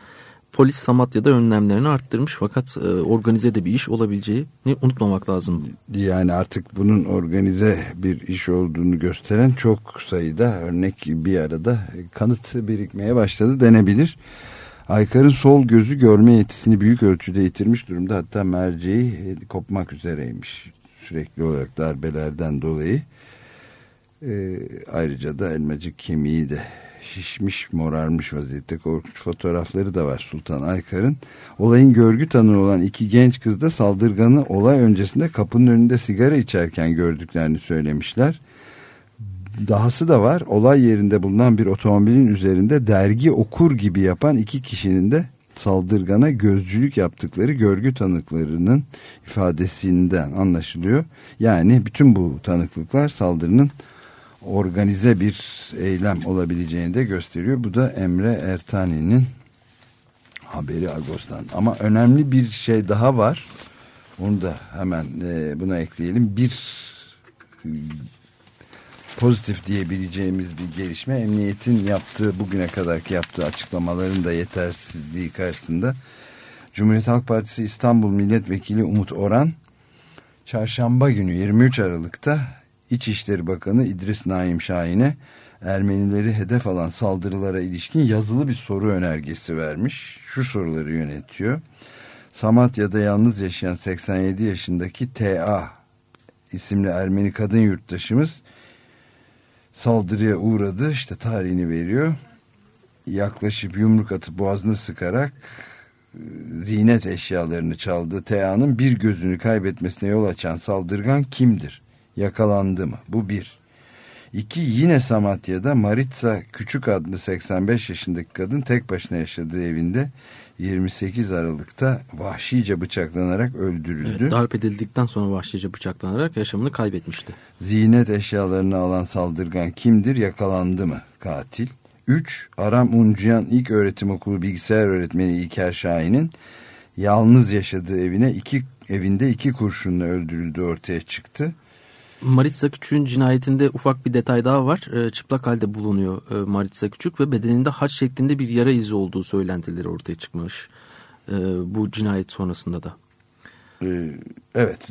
Polis Samatya'da önlemlerini arttırmış fakat e, organize de bir iş olabileceğini unutmamak lazım. Yani artık bunun organize bir iş olduğunu gösteren çok sayıda örnek bir arada kanıt birikmeye başladı denebilir. Aykar'ın sol gözü görme yetisini büyük ölçüde yitirmiş durumda. Hatta merceği e, kopmak üzereymiş sürekli olarak darbelerden dolayı. Ee, ayrıca da elmacık kemiği de şişmiş, morarmış vaziyette korkunç fotoğrafları da var Sultan Aykar'ın. Olayın görgü tanığı olan iki genç kız da saldırganı olay öncesinde kapının önünde sigara içerken gördüklerini söylemişler. Dahası da var. Olay yerinde bulunan bir otomobilin üzerinde dergi okur gibi yapan iki kişinin de saldırgana gözcülük yaptıkları görgü tanıklarının ifadesinden anlaşılıyor. Yani bütün bu tanıklıklar saldırının organize bir eylem olabileceğini de gösteriyor. Bu da Emre Ertani'nin haberi Ağustos'tan. Ama önemli bir şey daha var. Onu da hemen e, buna ekleyelim. Bir e, pozitif diyebileceğimiz bir gelişme. Emniyetin yaptığı bugüne kadarki yaptığı açıklamaların da yetersizliği karşısında Cumhuriyet Halk Partisi İstanbul Milletvekili Umut Oran çarşamba günü 23 Aralık'ta İçişleri Bakanı İdris Naim Şahin'e Ermenileri hedef alan saldırılara ilişkin yazılı bir soru önergesi vermiş. Şu soruları yönetiyor. Samatya'da yalnız yaşayan 87 yaşındaki TA isimli Ermeni kadın yurttaşımız saldırıya uğradı. İşte tarihini veriyor. Yaklaşıp yumruk atıp boğazını sıkarak e, zinet eşyalarını çaldı. TA'nın bir gözünü kaybetmesine yol açan saldırgan kimdir? Yakalandı mı? Bu bir. İki yine Samatya'da Maritza Küçük adlı 85 yaşındaki kadın tek başına yaşadığı evinde 28 Aralık'ta vahşice bıçaklanarak öldürüldü. Evet, darp edildikten sonra vahşice bıçaklanarak yaşamını kaybetmişti. Zinet eşyalarını alan saldırgan kimdir? Yakalandı mı katil? 3. Aram Uncuyan İlk Öğretim Okulu bilgisayar öğretmeni İlker Şahin'in yalnız yaşadığı evine iki, evinde iki kurşunla öldürüldüğü ortaya çıktı. Maritza Küçük'ün cinayetinde ufak bir detay daha var. E, çıplak halde bulunuyor e, Maritza Küçük ve bedeninde haç şeklinde bir yara izi olduğu söylentileri ortaya çıkmış. E, bu cinayet sonrasında da. Ee, evet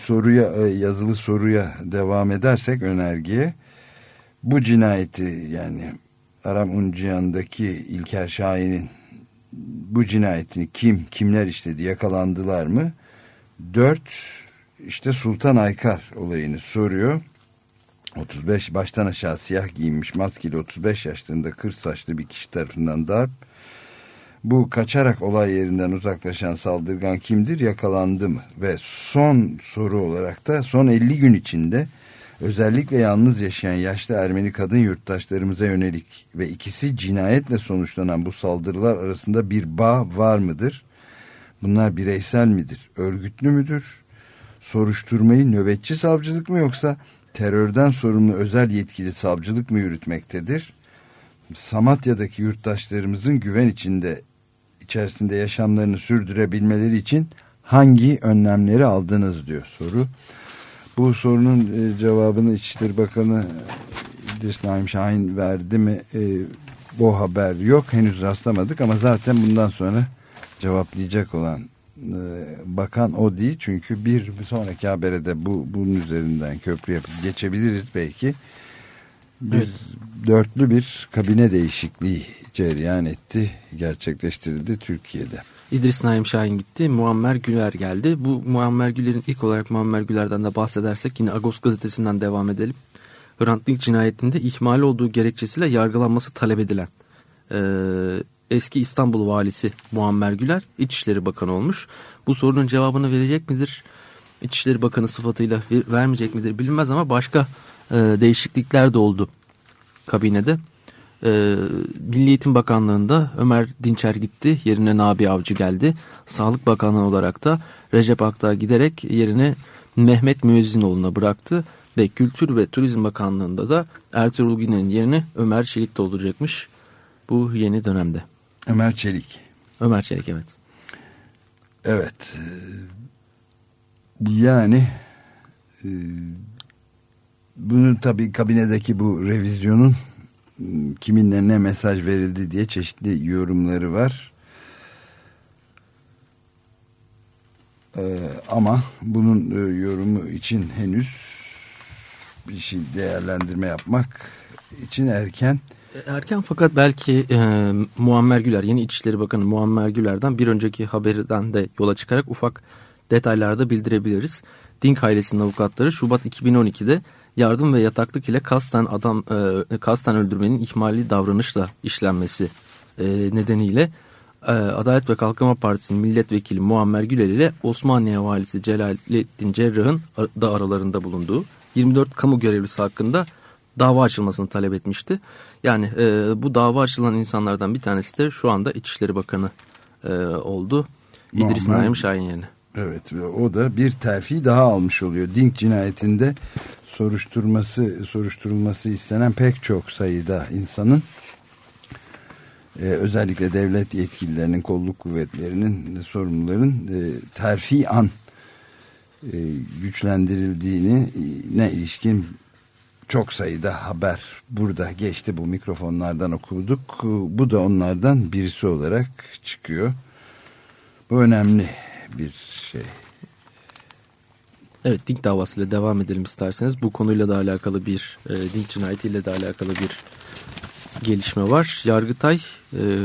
soruya e, yazılı soruya devam edersek önergeye bu cinayeti yani Aram Unciyan'daki İlker Şahin'in bu cinayetini kim kimler işledi yakalandılar mı? Dört işte Sultan Aykar olayını soruyor. 35 baştan aşağı siyah giyinmiş maskeli 35 yaşlarında kır saçlı bir kişi tarafından darp. Bu kaçarak olay yerinden uzaklaşan saldırgan kimdir yakalandı mı? Ve son soru olarak da son 50 gün içinde özellikle yalnız yaşayan yaşlı Ermeni kadın yurttaşlarımıza yönelik ve ikisi cinayetle sonuçlanan bu saldırılar arasında bir bağ var mıdır? Bunlar bireysel midir? Örgütlü müdür? Soruşturmayı nöbetçi savcılık mı yoksa terörden sorumlu özel yetkili savcılık mı yürütmektedir? Samatya'daki yurttaşlarımızın güven içinde içerisinde yaşamlarını sürdürebilmeleri için hangi önlemleri aldınız diyor soru. Bu sorunun e, cevabını İçişleri Bakanı İdris Naim Şahin verdi mi? E, bu haber yok. Henüz rastlamadık ama zaten bundan sonra cevaplayacak olan e, bakan o değil. Çünkü bir sonraki habere de bu, bunun üzerinden köprü yapıp geçebiliriz belki. Bir, evet. Dörtlü bir kabine değişikliği cereyan etti, gerçekleştirildi Türkiye'de. İdris Naim Şahin gitti, Muammer Güler geldi. Bu Muammer Güler'in ilk olarak Muammer Güler'den de bahsedersek yine Agos gazetesinden devam edelim. Hrant Dink cinayetinde ihmal olduğu gerekçesiyle yargılanması talep edilen e, eski İstanbul valisi Muammer Güler İçişleri Bakanı olmuş. Bu sorunun cevabını verecek midir? İçişleri Bakanı sıfatıyla vermeyecek midir bilinmez ama başka e, değişiklikler de oldu kabinede. E, Milli Eğitim Bakanlığı'nda Ömer Dinçer gitti yerine Nabi Avcı geldi. Sağlık Bakanlığı olarak da Recep Akdağ giderek yerine Mehmet Müezzinoğlu'na bıraktı. Ve Kültür ve Turizm Bakanlığı'nda da Ertuğrul Güney'in yerini Ömer Çelik dolduracakmış bu yeni dönemde. Ömer Çelik. Ömer Çelik evet. Evet. Yani e, bunun tabii kabinedeki bu revizyonun kiminle ne mesaj verildi diye çeşitli yorumları var. Ee, ama bunun e, yorumu için henüz bir şey değerlendirme yapmak için erken. Erken fakat belki e, Muammer Güler yeni İçişleri Bakanı Muammer Güler'den bir önceki haberden de yola çıkarak ufak detaylarda bildirebiliriz. Dink ailesinin avukatları Şubat 2012'de yardım ve yataklık ile kasten adam e, kasten öldürmenin ihmali davranışla işlenmesi e, nedeniyle e, Adalet ve Kalkınma Partisi'nin milletvekili Muammer Güler ile Osmaniye valisi Celalettin Cerrah'ın da aralarında bulunduğu 24 kamu görevlisi hakkında dava açılmasını talep etmişti. Yani e, bu dava açılan insanlardan bir tanesi de şu anda İçişleri Bakanı e, oldu. İdris Naim Şahin yerine. Evet ve o da bir terfi daha almış oluyor. Dink cinayetinde soruşturması soruşturulması istenen pek çok sayıda insanın e, özellikle devlet yetkililerinin kolluk kuvvetlerinin sorumluların e, terfi an e, güçlendirildiğini ne ilişkin çok sayıda haber burada geçti bu mikrofonlardan okuduk. Bu da onlardan birisi olarak çıkıyor. Bu önemli bir şey. Evet Dink davasıyla devam edelim isterseniz. Bu konuyla da alakalı bir e, Dink cinayetiyle de alakalı bir gelişme var. Yargıtay e,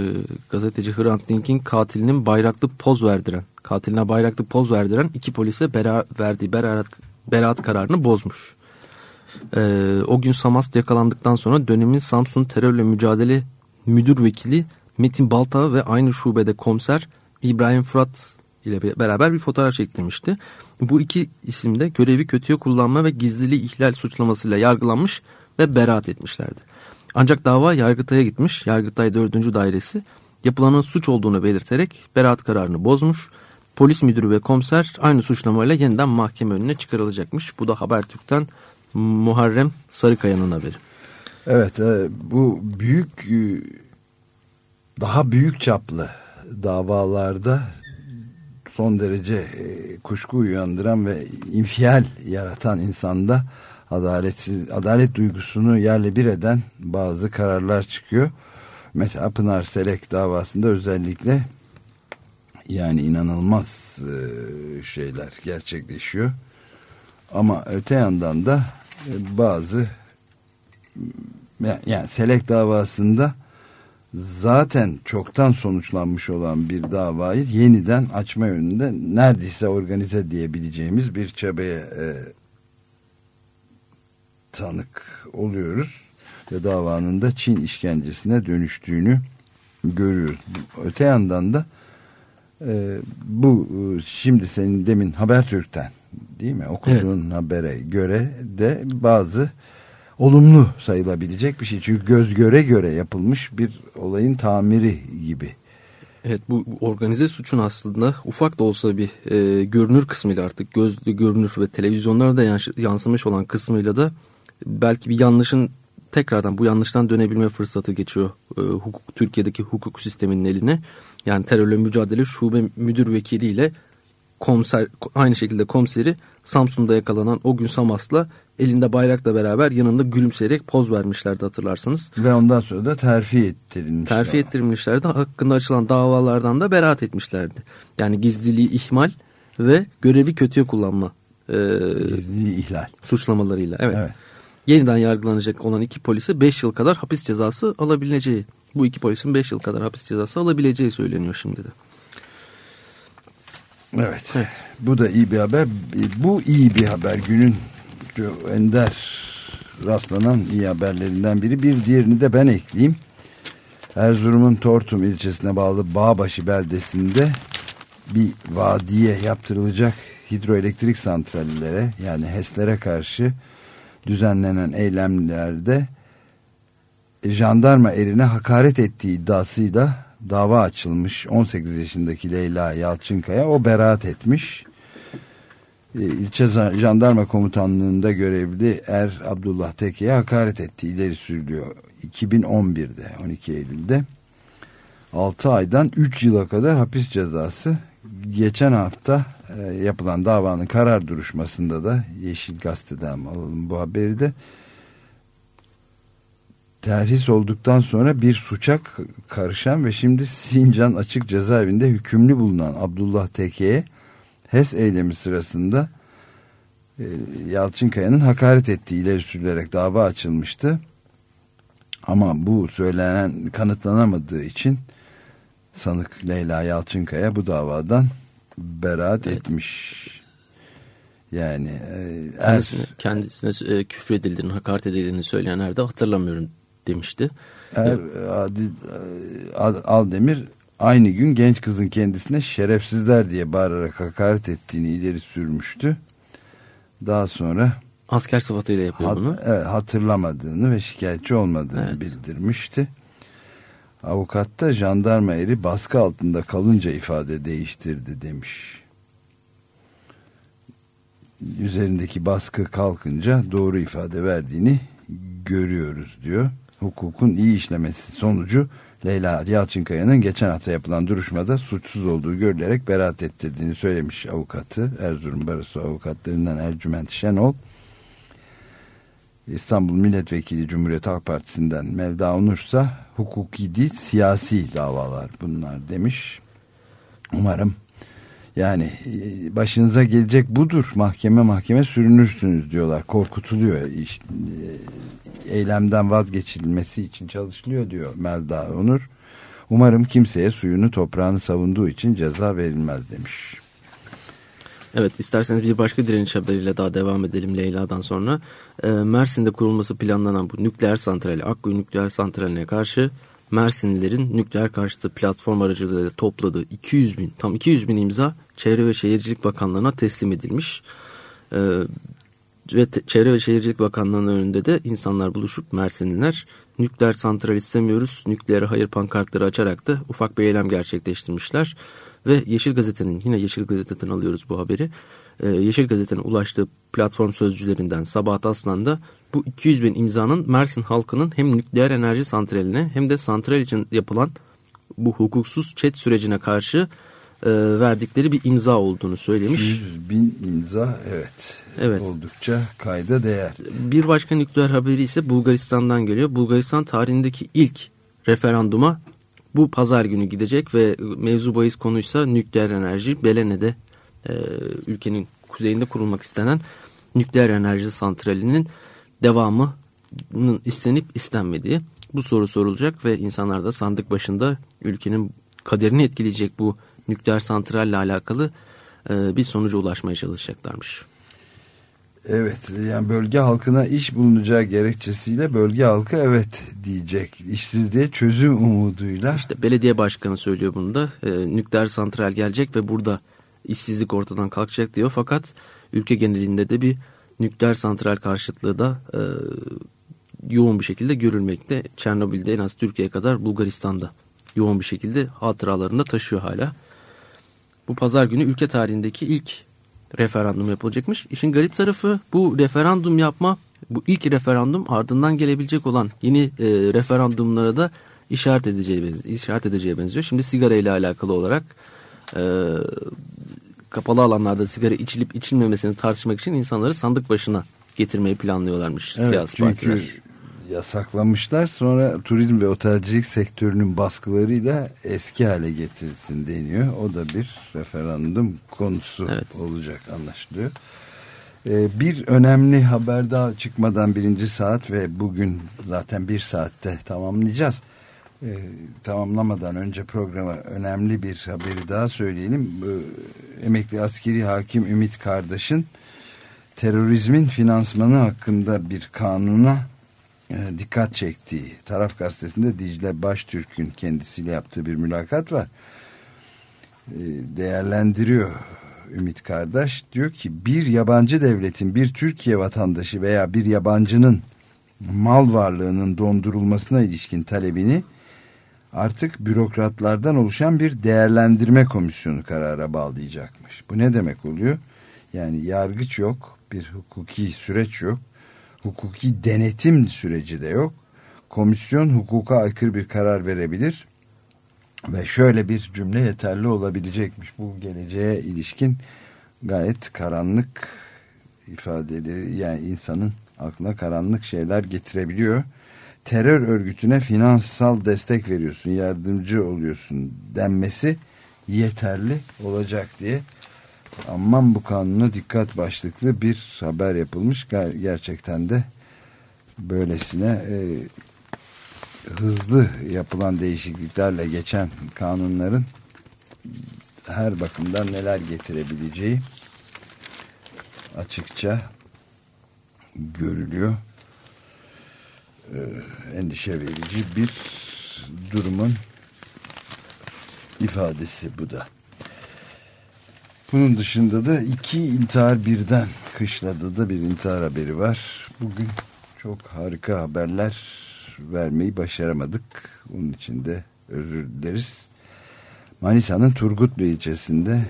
gazeteci Hrant Dink'in katilinin bayraklı poz verdiren, katiline bayraklı poz verdiren iki polise bera, verdiği beraat, beraat kararını bozmuş. E, o gün Samast yakalandıktan sonra dönemin Samsun terörle mücadele müdür vekili Metin Balta ve aynı şubede komiser İbrahim Fırat ile beraber bir fotoğraf çektirmişti. Bu iki isimde görevi kötüye kullanma ve gizliliği ihlal suçlamasıyla yargılanmış ve beraat etmişlerdi. Ancak dava Yargıtay'a gitmiş. Yargıtay 4. Dairesi yapılanın suç olduğunu belirterek beraat kararını bozmuş. Polis müdürü ve komiser aynı suçlamayla yeniden mahkeme önüne çıkarılacakmış. Bu da Habertürk'ten Muharrem Sarıkaya'nın haberi. Evet e, bu büyük e, daha büyük çaplı davalarda son derece e, kuşku uyandıran ve infial yaratan insanda adaletsiz adalet duygusunu yerle bir eden bazı kararlar çıkıyor. Mesela Pınar Selek davasında özellikle yani inanılmaz şeyler gerçekleşiyor. Ama öte yandan da bazı yani Selek davasında zaten çoktan sonuçlanmış olan bir davayı yeniden açma yönünde neredeyse organize diyebileceğimiz bir çabaya e, tanık oluyoruz ve davanın da Çin işkencesine dönüştüğünü görüyoruz. Öte yandan da e, bu e, şimdi senin demin Habertürk'ten değil mi okuduğun evet. habere göre de bazı olumlu sayılabilecek bir şey. Çünkü göz göre göre yapılmış bir olayın tamiri gibi. Evet bu organize suçun aslında ufak da olsa bir e, görünür kısmıyla artık gözlü görünür ve televizyonlarda yansımış olan kısmıyla da belki bir yanlışın tekrardan bu yanlıştan dönebilme fırsatı geçiyor e, hukuk Türkiye'deki hukuk sisteminin eline. Yani terörle mücadele şube müdür vekiliyle komiser aynı şekilde komiseri Samsun'da yakalanan o gün Samas'la elinde bayrakla beraber yanında gülümseyerek poz vermişlerdi hatırlarsanız. Ve ondan sonra da terfi ettirilmişler. Terfi ettirilmişlerdi. Hakkında açılan davalardan da beraat etmişlerdi. Yani gizliliği ihmal ve görevi kötüye kullanma. E, gizliliği ihlal. Suçlamalarıyla. Evet. evet. Yeniden yargılanacak olan iki polise 5 yıl kadar hapis cezası alabileceği. Bu iki polisin 5 yıl kadar hapis cezası alabileceği söyleniyor şimdi de. Evet. evet. Bu da iyi bir haber. Bu iyi bir haber. Günün ender rastlanan iyi haberlerinden biri. Bir diğerini de ben ekleyeyim. Erzurum'un Tortum ilçesine bağlı Bağbaşı beldesinde bir vadiye yaptırılacak hidroelektrik santrallere yani HES'lere karşı düzenlenen eylemlerde jandarma erine hakaret ettiği iddiasıyla dava açılmış. 18 yaşındaki Leyla Yalçınkaya o beraat etmiş. E, ilçe jandarma komutanlığında görevli Er Abdullah Teke'ye hakaret etti ileri sürülüyor 2011'de 12 Eylül'de. 6 aydan 3 yıla kadar hapis cezası. Geçen hafta e, yapılan davanın karar duruşmasında da Yeşil Gazete'den alalım bu haberi de terhis olduktan sonra bir suça karışan ve şimdi Sincan Açık Cezaevinde hükümlü bulunan Abdullah Teke'ye HES eylemi sırasında e, Yalçınkaya'nın hakaret ettiği ileri sürülerek dava açılmıştı. Ama bu söylenen kanıtlanamadığı için sanık Leyla Yalçınkaya bu davadan beraat evet. etmiş. Yani e, kendisine, er, kendisine e, küfür edildiğini, hakaret edildiğini söyleyenler de hatırlamıyorum demişti. Er, Adil, Aldemir aynı gün genç kızın kendisine şerefsizler diye bağırarak hakaret ettiğini ileri sürmüştü. Daha sonra asker sıfatıyla yapıyor hat, bunu. Evet, hatırlamadığını ve şikayetçi olmadığını evet. bildirmişti. Avukat da jandarma eri baskı altında kalınca ifade değiştirdi demiş. Üzerindeki baskı kalkınca doğru ifade verdiğini görüyoruz diyor. Hukukun iyi işlemesi sonucu Leyla Yalçınkaya'nın geçen hafta yapılan duruşmada suçsuz olduğu görülerek beraat ettirdiğini söylemiş avukatı. Erzurum Barosu avukatlarından Ercüment Şenol. İstanbul Milletvekili Cumhuriyet Halk Partisi'nden Mevda Onursa hukuki değil siyasi davalar bunlar demiş. Umarım yani e, başınıza gelecek budur mahkeme mahkeme sürünürsünüz diyorlar korkutuluyor e, eylemden vazgeçilmesi için çalışılıyor diyor Melda Onur. Umarım kimseye suyunu toprağını savunduğu için ceza verilmez demiş. Evet isterseniz bir başka direniş haberiyle daha devam edelim Leyla'dan sonra. Ee, Mersin'de kurulması planlanan bu nükleer santrali Akkuyu nükleer santraline karşı Mersinlilerin nükleer karşıtı platform aracılığıyla topladığı 200 bin tam 200 bin imza Çevre ve Şehircilik Bakanlığı'na teslim edilmiş. Ee, ve Çevre ve Şehircilik Bakanlığı'nın önünde de insanlar buluşup Mersinliler nükleer santral istemiyoruz, nükleere hayır pankartları açarak da ufak bir eylem gerçekleştirmişler. Ve Yeşil Gazete'nin yine Yeşil Gazete'den alıyoruz bu haberi. Ee, Yeşil Gazete'nin ulaştığı platform sözcülerinden Sabahat Aslan da bu 200 bin imzanın Mersin halkının hem nükleer enerji santraline hem de santral için yapılan bu hukuksuz çet sürecine karşı e, verdikleri bir imza olduğunu söylemiş. 200 bin imza evet, Evet. oldukça kayda değer. Bir başka nükleer haberi ise Bulgaristan'dan geliyor. Bulgaristan tarihindeki ilk referanduma bu pazar günü gidecek ve mevzu bahis konuysa nükleer enerji. Belene'de e, ülkenin kuzeyinde kurulmak istenen nükleer enerji santralinin devamının istenip istenmediği bu soru sorulacak ve insanlar da sandık başında ülkenin kaderini etkileyecek bu nükleer santralle alakalı e, bir sonuca ulaşmaya çalışacaklarmış. Evet yani bölge halkına iş bulunacağı gerekçesiyle bölge halkı evet diyecek. İşsizliğe çözüm umuduyla. İşte belediye başkanı söylüyor bunu da. E, nükleer santral gelecek ve burada işsizlik ortadan kalkacak diyor. Fakat ülke genelinde de bir nükleer santral karşıtlığı da e, yoğun bir şekilde görülmekte. Çernobil'de en az Türkiye kadar Bulgaristan'da yoğun bir şekilde hatıralarında taşıyor hala. Bu pazar günü ülke tarihindeki ilk referandum yapılacakmış. İşin garip tarafı bu referandum yapma, bu ilk referandum ardından gelebilecek olan yeni e, referandumlara da işaret edeceği, benziyor, işaret edeceği benziyor. Şimdi sigara ile alakalı olarak e, kapalı alanlarda sigara içilip içilmemesini tartışmak için insanları sandık başına getirmeyi planlıyorlarmış Evet, siyasi çünkü partiler. yasaklamışlar sonra turizm ve otelcilik sektörünün baskılarıyla eski hale getirilsin deniyor. O da bir referandum konusu Evet. olacak anlaşılıyor. Ee, bir önemli haber daha çıkmadan birinci saat ve bugün zaten bir saatte tamamlayacağız. Ee, tamamlamadan önce programa önemli bir haberi daha söyleyelim. Ee, emekli askeri hakim Ümit Kardeş'in terörizmin finansmanı hakkında bir kanuna e, dikkat çektiği taraf gazetesinde Dicle Baştürk'ün kendisiyle yaptığı bir mülakat var. E, değerlendiriyor Ümit Kardeş. Diyor ki bir yabancı devletin bir Türkiye vatandaşı veya bir yabancının mal varlığının dondurulmasına ilişkin talebini artık bürokratlardan oluşan bir değerlendirme komisyonu karara bağlayacakmış. Bu ne demek oluyor? Yani yargıç yok, bir hukuki süreç yok, hukuki denetim süreci de yok. Komisyon hukuka aykırı bir karar verebilir ve şöyle bir cümle yeterli olabilecekmiş. Bu geleceğe ilişkin gayet karanlık ifadeleri yani insanın aklına karanlık şeyler getirebiliyor. Terör örgütüne finansal destek veriyorsun, yardımcı oluyorsun denmesi yeterli olacak diye aman bu kanuna dikkat başlıklı bir haber yapılmış. Ger- Gerçekten de böylesine e, hızlı yapılan değişikliklerle geçen kanunların her bakımdan neler getirebileceği açıkça görülüyor. Ee, endişe verici bir durumun ifadesi bu da. Bunun dışında da iki intihar birden kışlada da bir intihar haberi var. Bugün çok harika haberler vermeyi başaramadık. Onun için de özür dileriz. Manisa'nın Turgutlu ilçesinde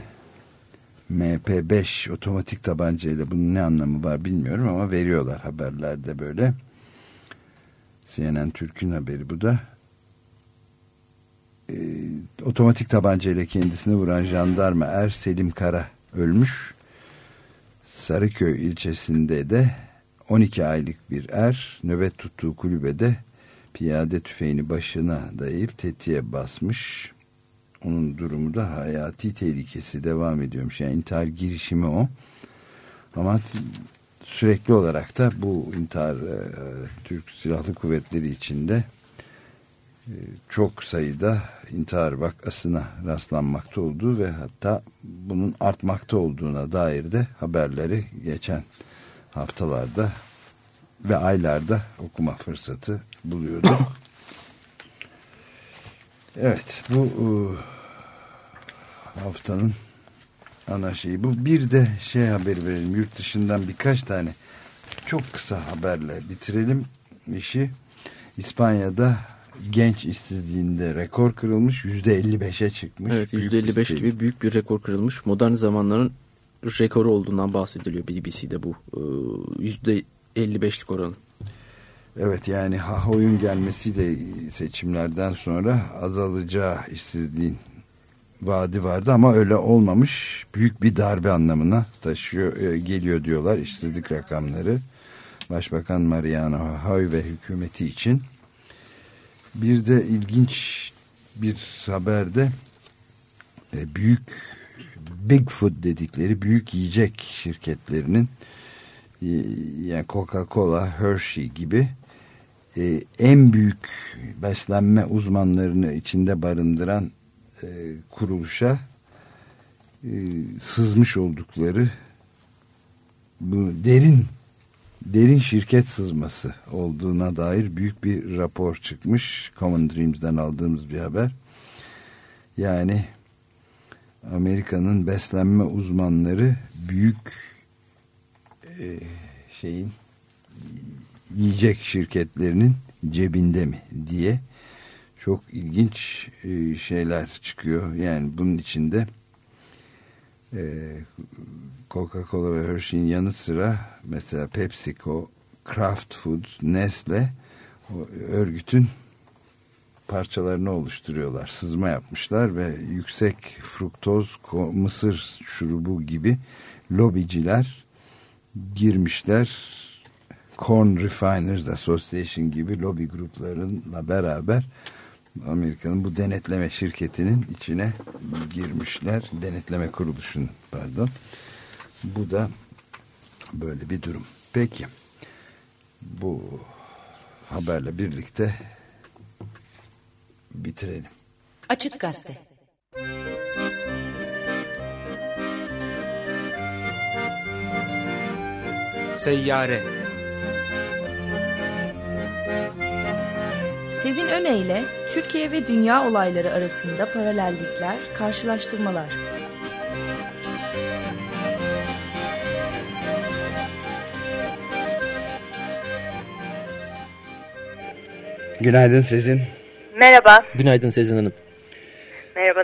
MP5 otomatik tabancayla bunun ne anlamı var bilmiyorum ama veriyorlar haberlerde böyle. CNN Türk'ün haberi bu da. Ee, otomatik tabancayla kendisini vuran jandarma Er Selim Kara ölmüş. Sarıköy ilçesinde de 12 aylık bir er nöbet tuttuğu kulübede piyade tüfeğini başına dayayıp tetiğe basmış. Onun durumu da hayati tehlikesi devam ediyormuş. Yani intihar girişimi o. Ama sürekli olarak da bu intihar e, Türk Silahlı Kuvvetleri içinde e, çok sayıda intihar vakasına rastlanmakta olduğu ve hatta bunun artmakta olduğuna dair de haberleri geçen haftalarda ve aylarda okuma fırsatı buluyorduk. Evet bu e, haftanın ana şeyi bu. Bir de şey haberi verelim yurt dışından birkaç tane çok kısa haberle bitirelim işi. İspanya'da genç işsizliğinde rekor kırılmış yüzde 55'e çıkmış. Evet Büyük %55 bir şey. gibi büyük bir rekor kırılmış. Modern zamanların rekoru olduğundan bahsediliyor BBC'de bu. Ee, %55'lik oranı. Evet yani ha oyun gelmesiyle seçimlerden sonra azalacağı işsizliğin vaadi vardı ama öyle olmamış. Büyük bir darbe anlamına taşıyor e, geliyor diyorlar işsizlik rakamları. Başbakan Mariano Rajoy ve hükümeti için. Bir de ilginç bir haberde e, büyük Bigfoot dedikleri büyük yiyecek şirketlerinin e, yani Coca-Cola, Hershey gibi e, en büyük beslenme uzmanlarını içinde barındıran e, kuruluşa e, sızmış oldukları bu derin derin şirket sızması olduğuna dair büyük bir rapor çıkmış. Common Dreams'den aldığımız bir haber. Yani Amerika'nın beslenme uzmanları büyük e, şeyin yiyecek şirketlerinin cebinde mi diye çok ilginç e, şeyler çıkıyor. Yani bunun içinde e, Coca-Cola ve Hershey'in yanı sıra mesela PepsiCo, Kraft Foods, Nestle örgütün parçalarını oluşturuyorlar. Sızma yapmışlar ve yüksek fruktoz, mısır şurubu gibi lobiciler girmişler. Corn Refiners Association gibi lobi gruplarıyla beraber Amerika'nın bu denetleme şirketinin içine girmişler. Denetleme kuruluşunun pardon. Bu da böyle bir durum. Peki bu haberle birlikte bitirelim. Açık Gazete Seyyare Sezin Öne Türkiye ve dünya olayları arasında paralellikler, karşılaştırmalar. Günaydın sizin. Merhaba. Günaydın Sezin Hanım. Merhaba?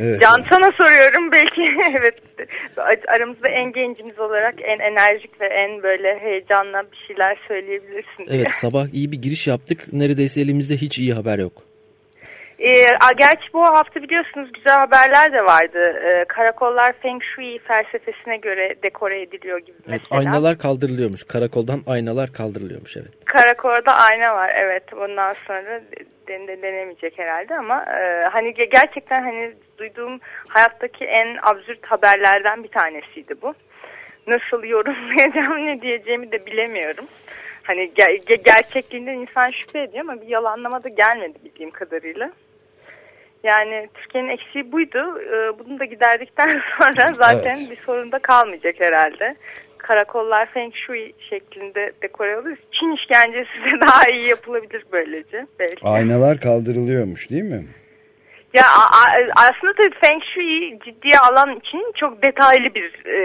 Evet. Can sana soruyorum belki evet aramızda en gencimiz olarak en enerjik ve en böyle heyecanla bir şeyler söyleyebilirsin. diye. Evet sabah iyi bir giriş yaptık. Neredeyse elimizde hiç iyi haber yok. A- gerçi bu hafta biliyorsunuz güzel haberler de vardı. Ee, karakollar Feng Shui felsefesine göre dekore ediliyor gibi Evet, mesela. aynalar kaldırılıyormuş. Karakoldan aynalar kaldırılıyormuş evet. Karakolda ayna var evet ondan sonra den de denemeyecek herhalde ama e, hani ge- gerçekten hani duyduğum hayattaki en absürt haberlerden bir tanesiydi bu. Nasıl yorumlayacağım ne diyeceğimi de bilemiyorum. Hani ge- ge- gerçekliğinden insan şüphe ediyor ama bir yalanlama da gelmedi bildiğim kadarıyla. Yani Türkiye'nin eksiği buydu. Ee, bunu da giderdikten sonra zaten Evet. bir sorun da kalmayacak herhalde. Karakollar Feng Shui şeklinde dekore olur. Çin işkencesi de daha iyi yapılabilir böylece. Belki. Aynalar kaldırılıyormuş değil mi? Ya aslında tabii Feng Shui'yi ciddiye alan için çok detaylı bir e,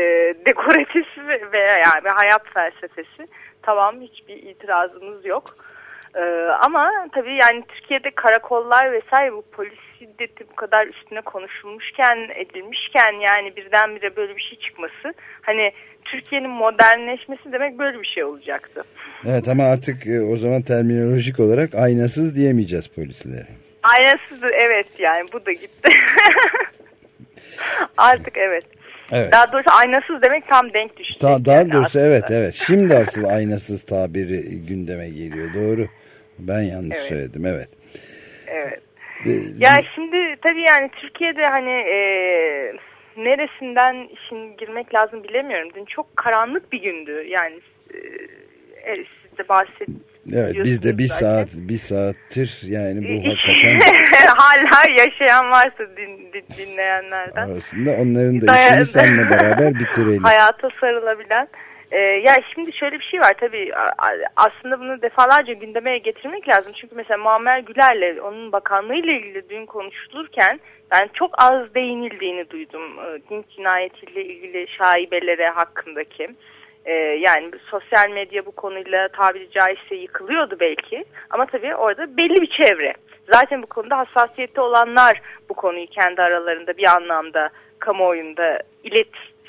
dekoratif veya yani bir hayat felsefesi. Tamam hiçbir itirazımız yok. E, ama tabii yani Türkiye'de karakollar vesaire bu polis şiddeti bu kadar üstüne konuşulmuşken edilmişken yani birdenbire böyle bir şey çıkması hani Türkiye'nin modernleşmesi demek böyle bir şey olacaktı. Evet ama artık e, o zaman terminolojik olarak aynasız diyemeyeceğiz polislere. Aynasız evet yani bu da gitti. Artık evet. Evet. Daha doğrusu aynasız demek tam denk düştü. Ta, daha yani doğrusu aslında. evet evet. Şimdi asıl aynasız tabiri gündeme geliyor. Doğru. Ben yanlış Evet. söyledim evet. Evet. Ee, Ya şimdi tabii yani Türkiye'de hani e, neresinden işin girmek lazım bilemiyorum. Dün çok karanlık bir gündü. Yani e, e, siz de bahsediyorsunuz. Evet biz de bir zaten. saat bir saattir yani bu hakikaten Hala yaşayan varsa din, din- dinleyenlerden. arasında onların da Daya- işini seninle beraber bitirelim. Hayata sarılabilen. Ee, ya şimdi şöyle bir şey var tabii aslında bunu defalarca gündeme getirmek lazım. Çünkü mesela Muammer Güler'le onun bakanlığıyla ilgili dün konuşulurken ben çok az değinildiğini duydum. Ee, Din cinayetiyle ilgili şaibelere hakkındaki. Ee, yani sosyal medya bu konuyla tabiri caizse yıkılıyordu belki. Ama tabii orada belli bir çevre. Zaten bu konuda hassasiyette olanlar bu konuyu kendi aralarında bir anlamda kamuoyunda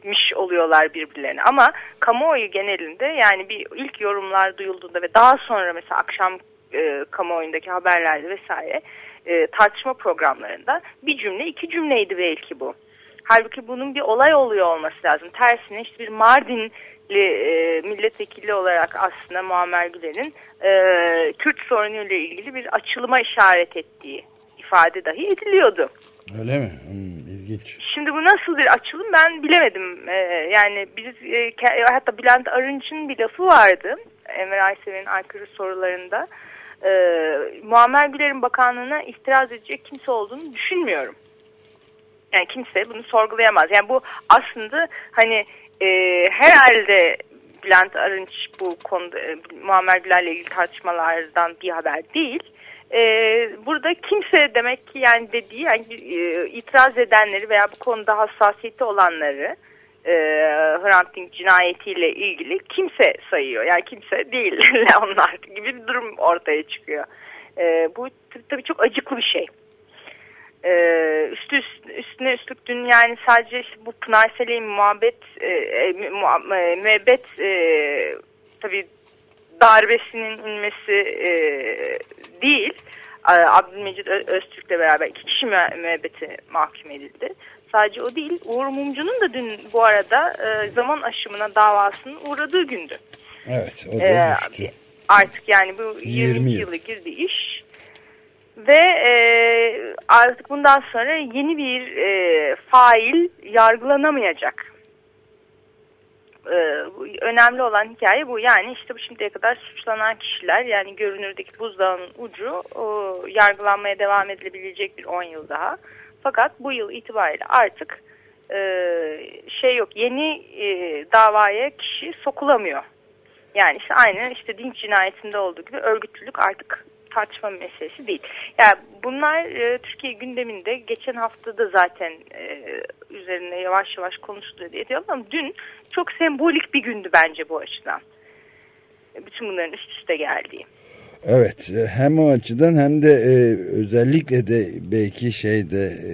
iletmiş oluyorlar birbirlerine. Ama kamuoyu genelinde yani bir ilk yorumlar duyulduğunda ve daha sonra mesela akşam e, kamuoyundaki haberlerde vesaire e, tartışma programlarında bir cümle iki cümleydi belki bu. Halbuki bunun bir olay oluyor olması lazım. Tersine işte bir Mardinli e, milletvekili olarak aslında Muammer Güler'in e, Kürt sorunuyla ilgili bir açılıma işaret ettiği ifade dahi ediliyordu. Öyle mi? Hmm, ilginç. Şimdi bu nasıl bir açılım ben bilemedim. Ee, yani biz e, hatta Bülent Arınç'ın bir lafı vardı. Enver Aysever'in aykırı sorularında. Ee, Muammer Güler'in bakanlığına itiraz edecek kimse olduğunu düşünmüyorum. Yani kimse bunu sorgulayamaz. Yani bu aslında hani e, herhalde Bülent Arınç bu konuda e, Muammer Güler'le ilgili tartışmalardan bir haber değil. E, burada kimse demek ki yani dediği yani e, itiraz edenleri veya bu konuda hassasiyeti olanları e, Hrant Dink cinayetiyle ilgili kimse sayıyor. Yani kimse değil onlar gibi bir durum ortaya çıkıyor. E, bu tabii çok acıklı bir şey. Ee, üstü üst- üstüne üstlük dün yani sadece işte bu Pınar Seley'in muhabbet e, e, mu- e, e, tabii darbesinin inmesi e, değil. Abdülmecit Öztürk'le beraber iki kişi müe- müebbete mahkum edildi. Sadece o değil. Uğur Mumcu'nun da dün bu arada e, zaman aşımına davasının uğradığı gündü. Evet o da Ee, düştü. artık yani bu 20 20 yıl. yılı girdi iş. Ve e, artık bundan sonra yeni bir e, fail yargılanamayacak. E, önemli olan hikaye bu. Yani işte bu şimdiye kadar suçlanan kişiler yani görünürdeki buzdağının ucu yargılanmaya devam edilebilecek bir 10 yıl daha. Fakat bu yıl itibariyle artık e, şey yok yeni e, davaya kişi sokulamıyor. Yani işte aynı işte din cinayetinde olduğu gibi örgütlülük artık tartışma meselesi değil. Yani bunlar e, Türkiye gündeminde geçen hafta da zaten e, üzerine yavaş yavaş konuşuluyor diye diyorum ama dün çok sembolik bir gündü bence bu açıdan. Bütün bunların üst üste geldiği. Evet e, hem o açıdan hem de e, özellikle de belki şeyde e,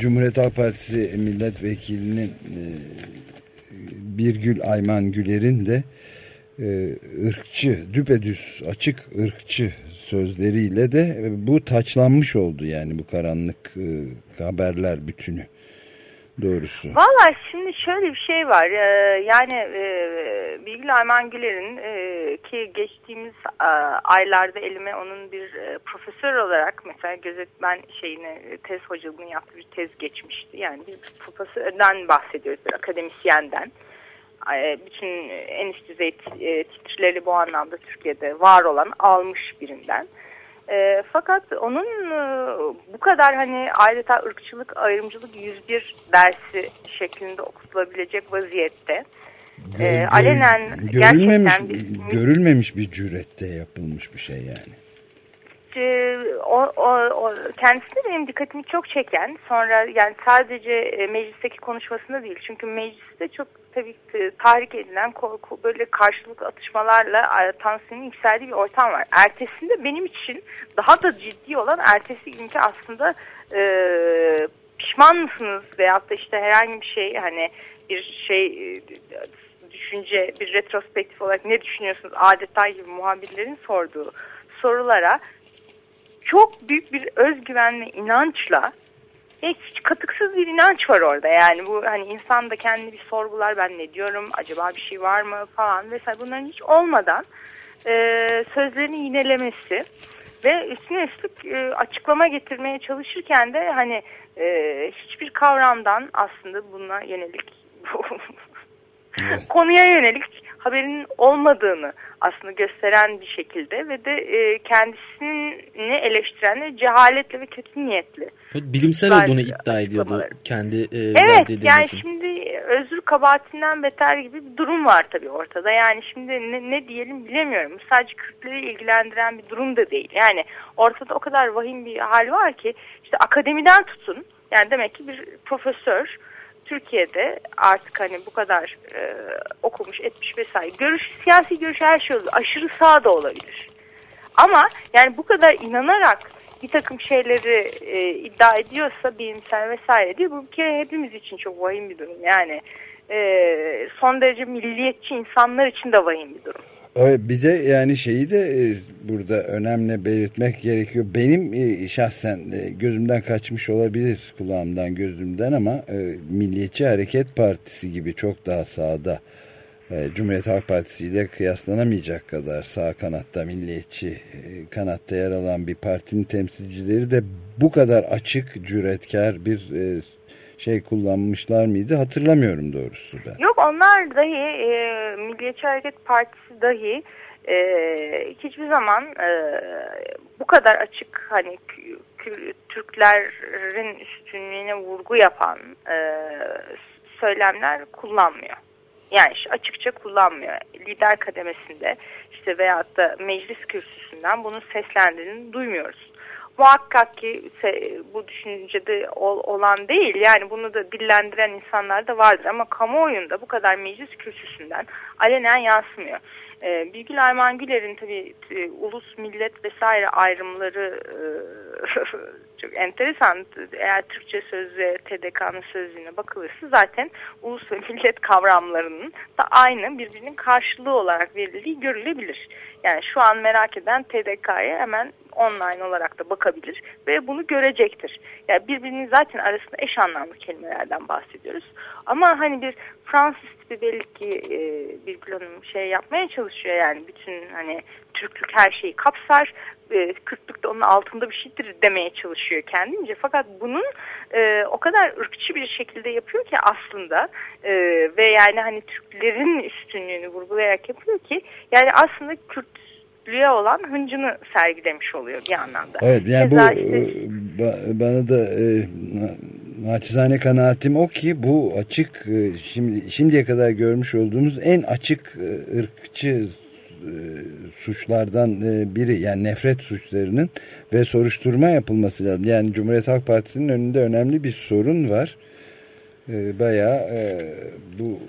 Cumhuriyet Halk Partisi milletvekilinin e, Birgül Ayman Güler'in de e, ırkçı, düpedüz açık ırkçı sözleriyle de e, bu taçlanmış oldu yani bu karanlık e, haberler bütünü doğrusu. Valla şimdi şöyle bir şey var. Ee, yani e, Bilgili Ayman Güler'in e, ki geçtiğimiz e, aylarda elime onun bir e, profesör olarak mesela gözetmen şeyine e, tez hocalığını yaptığı bir tez geçmişti. Yani bir profesörden bahsediyoruz, bir akademisyenden. E, bütün en üst düzey e, titrleri bu anlamda Türkiye'de var olan almış birinden. E, fakat onun e, bu kadar hani adeta ırkçılık, ayrımcılık 101 dersi şeklinde okutulabilecek vaziyette. Gö- e, alenen görülmemiş, gerçekten bir- görülmemiş bir cürette yapılmış bir şey yani. E, o, o, o kendisi de benim dikkatimi çok çeken sonra yani sadece e, meclisteki konuşmasında değil çünkü mecliste çok tabii e, tahrik edilen korku böyle karşılıklı atışmalarla tansiyonun yükseldiği bir ortam var. Ertesinde benim için daha da ciddi olan ertesi günkü aslında e, pişman mısınız veyahut da işte herhangi bir şey hani bir şey e, düşünce bir retrospektif olarak ne düşünüyorsunuz adeta gibi muhabirlerin sorduğu sorulara çok büyük bir özgüven ve inançla Ya hiç katıksız bir inanç var orada. Yani bu hani insan da kendini bir sorgular ben ne diyorum? Acaba bir şey var mı? falan vesaire. Bunların hiç olmadan e, sözlerini yinelemesi ve üstüne üstlük e, açıklama getirmeye çalışırken de hani e, hiçbir kavramdan aslında buna yönelik konuya yönelik haberinin olmadığını aslında gösteren bir şekilde ve de e, kendisini eleştiren de cehaletle ve kötü niyetli. Evet, bilimsel olduğunu iddia ediyordu kendi e, Evet yani demeçin. şimdi özür kabahatinden beter gibi bir durum var tabii ortada. Yani şimdi ne, ne diyelim bilemiyorum. Sadece Kürtleri ilgilendiren bir durum da değil. Yani ortada o kadar vahim bir hal var ki işte akademiden tutun. Yani demek ki bir profesör Türkiye'de artık hani bu kadar e, okumuş etmiş vesaire. Görüş, siyasi görüş her şey olur. Aşırı sağ da olabilir. Ama yani bu kadar inanarak bir takım şeyleri e, iddia ediyorsa bilimsel vesaire diye bu bir kere hepimiz için çok vahim bir durum. Yani e, son derece milliyetçi insanlar için de vahim bir durum. Evet, bir de yani şeyi de e, burada önemli belirtmek gerekiyor. Benim e, şahsen e, gözümden kaçmış olabilir kulağımdan gözümden ama Milliyetçi Hareket Partisi gibi çok daha sağda Cumhuriyet Halk Partisi ile kıyaslanamayacak kadar sağ kanatta milliyetçi kanatta yer alan bir partinin temsilcileri de bu kadar açık cüretkar bir şey kullanmışlar mıydı hatırlamıyorum doğrusu ben. Yok onlar dahi e, Milliyetçi Hareket Partisi dahi e, hiçbir zaman e, bu kadar açık hani Türklerin üstünlüğüne vurgu yapan e, söylemler kullanmıyor. Yani açıkça kullanmıyor. Lider kademesinde işte veyahut da meclis kürsüsünden bunun seslendiğini duymuyoruz. Muhakkak ki bu düşüncede ol- olan değil yani bunu da dillendiren insanlar da vardır ama kamuoyunda bu kadar meclis kürsüsünden alenen yansımıyor. Ee, Bilgül Arman Güler'in tabii e, ulus millet vesaire ayrımları e, çok enteresan. Eğer Türkçe sözlüğe TDK'nın sözlüğüne bakılırsa zaten ulus ve millet kavramlarının da aynı birbirinin karşılığı olarak verildiği görülebilir. Yani şu an merak eden TDK'ya hemen online olarak da bakabilir ve bunu görecektir. Yani birbirinin zaten arasında eş anlamlı kelimelerden bahsediyoruz. Ama hani bir Fransız tipi belli ki e, Birgül Hanım şey yapmaya çalışıyor yani bütün hani Türklük her şeyi kapsar, e, Kürtlük de onun altında bir şeydir demeye çalışıyor kendince. Fakat bunun e, o kadar ırkçı bir şekilde yapıyor ki aslında e, ve yani hani Türklerin üstünlüğünü vurgulayarak yapıyor ki yani aslında Kürtlüğe olan hıncını sergilemiş oluyor bir anlamda. Evet yani bu Keza e, işte- ba- bana da e, na- naçizane kanaatim o ki bu açık e, şimdi şimdiye kadar görmüş olduğumuz en açık e, ırkçı e, suçlardan e, biri yani nefret suçlarının ve soruşturma yapılması lazım. Yani Cumhuriyet Halk Partisi'nin önünde önemli bir sorun var. E, bayağı bu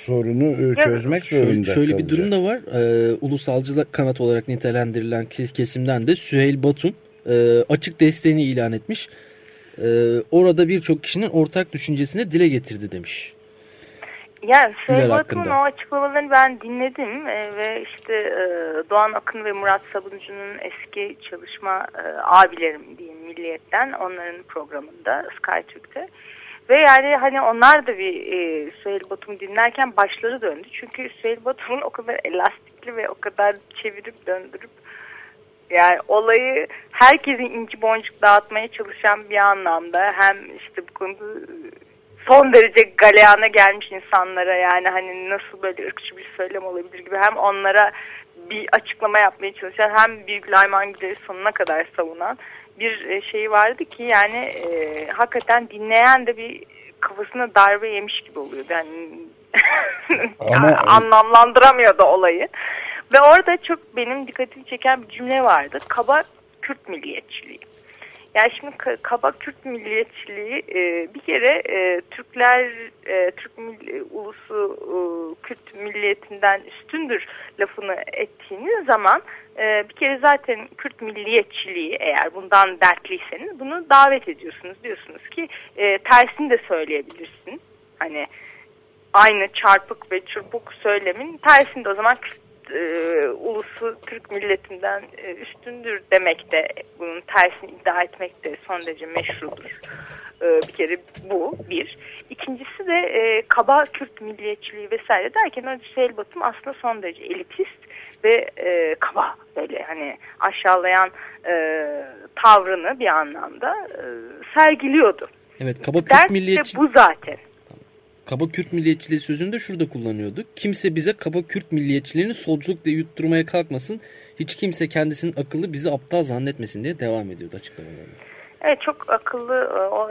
sorunu e, çözmek Şöyle, zorunda şöyle bir kalacak. durum da var. Ee, ulusalcı kanat olarak nitelendirilen kes- kesimden de Süheyl Batun e, açık desteğini ilan etmiş. E, orada birçok kişinin ortak düşüncesini dile getirdi demiş. Yani Batum'un hakkında. o açıklamalarını ben dinledim e, ve işte e, Doğan Akın ve Murat Sabuncu'nun eski çalışma e, abilerim diyeyim Milliyet'ten onların programında Sky Türk'te. Ve yani hani onlar da bir e, Süheyl Batum'u dinlerken başları döndü. Çünkü Süheyl Batum'un o kadar elastikli ve o kadar çevirip döndürüp yani olayı herkesin inci boncuk dağıtmaya çalışan bir anlamda hem işte bu konuda son derece galeyana gelmiş insanlara yani hani nasıl böyle ırkçı bir söylem olabilir gibi hem onlara bir açıklama yapmaya çalışan hem Birgül Ayman Güler'i sonuna kadar savunan bir şey vardı ki yani e, hakikaten dinleyen de bir kafasına darbe yemiş gibi oluyordu. Yani Ama- anlamlandıramıyordu olayı. Ve orada çok benim dikkatimi çeken bir cümle vardı. Kaba Kürt milliyetçiliği. Yani şimdi ka- kaba Kürt milliyetçiliği e, bir kere e, Türkler e, Türk ulusu Kürt milliyetinden üstündür lafını ettiğiniz zaman bir kere zaten Kürt milliyetçiliği eğer bundan dertliyseniz bunu davet ediyorsunuz. Diyorsunuz ki tersini de söyleyebilirsin. Hani aynı çarpık ve çırpık söylemin tersinde o zaman Kürt e, ulusu Türk milletinden e, üstündür demek de bunun tersini iddia etmek de son derece meşrudur. E, bir kere bu bir. İkincisi de e, kaba Kürt milliyetçiliği vesaire derken Ödüsü Elbatım aslında son derece elitist ve e, kaba böyle hani aşağılayan e, tavrını bir anlamda e, sergiliyordu. Evet kaba Kürt Ders de milliyetçi bu zaten. Kaba Kürt milliyetçiliği sözünü de şurada kullanıyorduk. Kimse bize kaba Kürt milliyetçiliğini solculuk diye yutturmaya kalkmasın. Hiç kimse kendisinin akıllı bizi aptal zannetmesin diye devam ediyordu açıklamalarında. Evet çok akıllı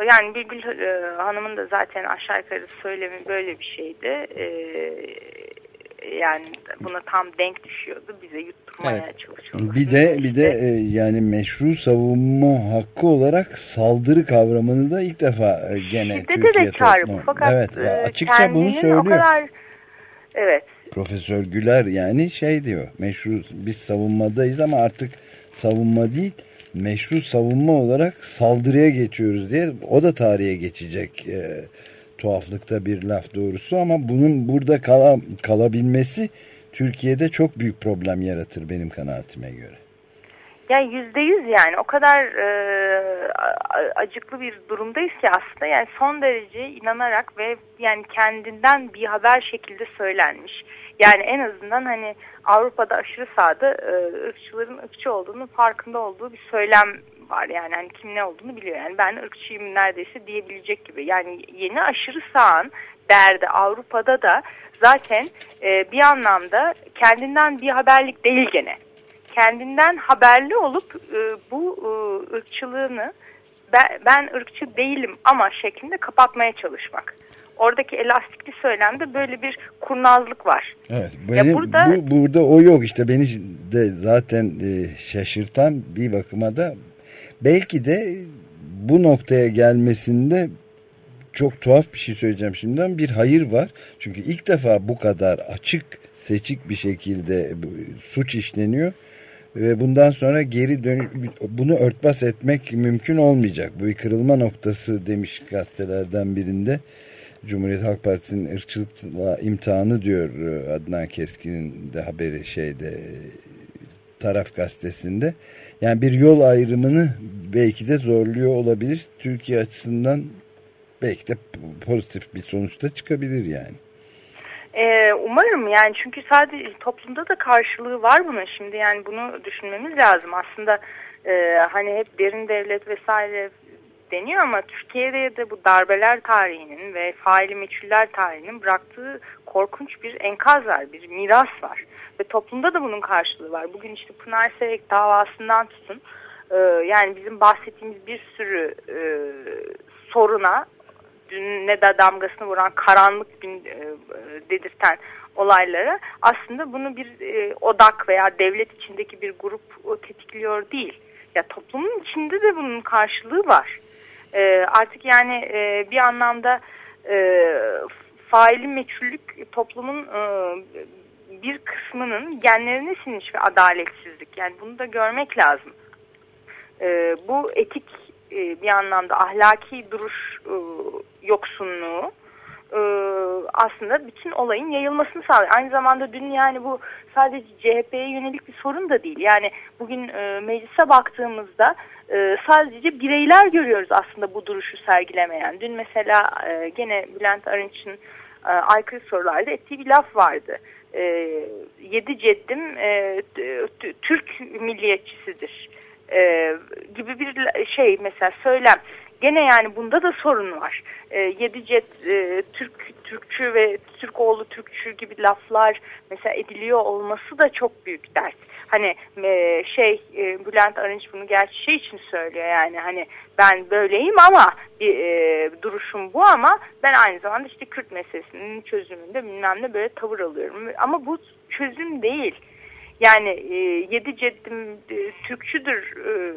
e, yani Birgül e, Hanım'ın da zaten aşağı yukarı söylemi böyle bir şeydi. E, yani buna tam denk düşüyordu. Bize yutturmaya Evet. çalışıyordu. Bir de bir de e, yani meşru savunma hakkı olarak saldırı kavramını da ilk defa e, gene Şiddete Türkiye de çağrı Fakat evet e, açıkça bunu söylüyor. O kadar, evet. Profesör Güler yani şey diyor meşru biz savunmadayız ama artık savunma değil meşru savunma olarak saldırıya geçiyoruz diye o da tarihe geçecek e, tuhaflıkta bir laf doğrusu ama bunun burada kala, kalabilmesi Türkiye'de çok büyük problem yaratır benim kanaatime göre. Yani yüzde yüz yani o kadar e, acıklı bir durumdayız ki aslında yani son derece inanarak ve yani kendinden bir haber şekilde söylenmiş. Yani en azından hani Avrupa'da aşırı sağda e, ırkçıların ırkçı olduğunu farkında olduğu bir söylem var. Yani hani kim ne olduğunu biliyor. Yani ben ırkçıyım neredeyse diyebilecek gibi. Yani yeni aşırı sağın derdi Avrupa'da da zaten e, bir anlamda kendinden bir haberlik değil gene kendinden haberli olup e, bu e, ırkçılığını ben, ben ırkçı değilim ama şeklinde kapatmaya çalışmak. Oradaki elastikli söylemde böyle bir kurnazlık var. Evet, Ya benim, burada- bu, burada o yok işte beni de zaten e, şaşırtan bir bakıma da belki de bu noktaya gelmesinde çok tuhaf bir şey söyleyeceğim şimdiden bir hayır var. Çünkü ilk defa bu kadar açık seçik bir şekilde suç işleniyor ve bundan sonra geri dön bunu örtbas etmek mümkün olmayacak. Bu bir kırılma noktası demiş gazetelerden birinde. Cumhuriyet Halk Partisi'nin ırkçılıkla imtihanı diyor e, Adnan Keskin'in de haberi şeyde taraf gazetesinde. Yani bir yol ayrımını belki de zorluyor olabilir. Türkiye açısından belki de pozitif bir sonuçta çıkabilir yani. Ee, umarım yani çünkü sadece toplumda da karşılığı var bunun. Şimdi yani bunu düşünmemiz lazım. Aslında e, hani hep derin devlet vesaire deniyor ama Türkiye'de de bu darbeler tarihinin ve faili meçhuller tarihinin bıraktığı korkunç bir enkaz var bir miras var. Ve toplumda da bunun karşılığı var. Bugün işte Pınar Sevek davasından tutun e, yani bizim bahsettiğimiz bir sürü e, soruna ne de damgasını vuran karanlık gün e, dedirten olaylara aslında bunu bir e, odak veya devlet içindeki bir grup tetikliyor değil. Ya toplumun içinde de bunun karşılığı var. E, artık yani bir anlamda e, faili meçhullük toplumun bir kısmının genlerine sinmiş bir adaletsizlik. Yani bunu da görmek lazım. Bu etik e, bir anlamda ahlaki duruş e, yoksunluğu e, aslında bütün olayın yayılmasını sağlıyor. Aynı zamanda dün yani bu sadece CHP'ye yönelik bir sorun da değil. Yani bugün e, meclise baktığımızda sadece bireyler görüyoruz aslında bu duruşu sergilemeyen. Dün mesela e, gene Bülent Arınç'ın aykırı sorularda ettiği bir laf vardı. Yedi ceddim Türk milliyetçisidir e, gibi bir şey mesela söylem. Gene yani bunda da sorun var. E, yedi cet e, Türk Türkçü ve Türk oğlu Türkçü gibi laflar mesela ediliyor olması da çok büyük dert. Hani e, şey e, Bülent Arınç bunu gerçi şey için söylüyor yani hani ben böyleyim ama e, duruşum bu ama ben aynı zamanda işte Kürt meselesinin çözümünde bilmem ne böyle tavır alıyorum. Ama bu çözüm değil. Yani e, yedi ceddim e, Türkçüdür e,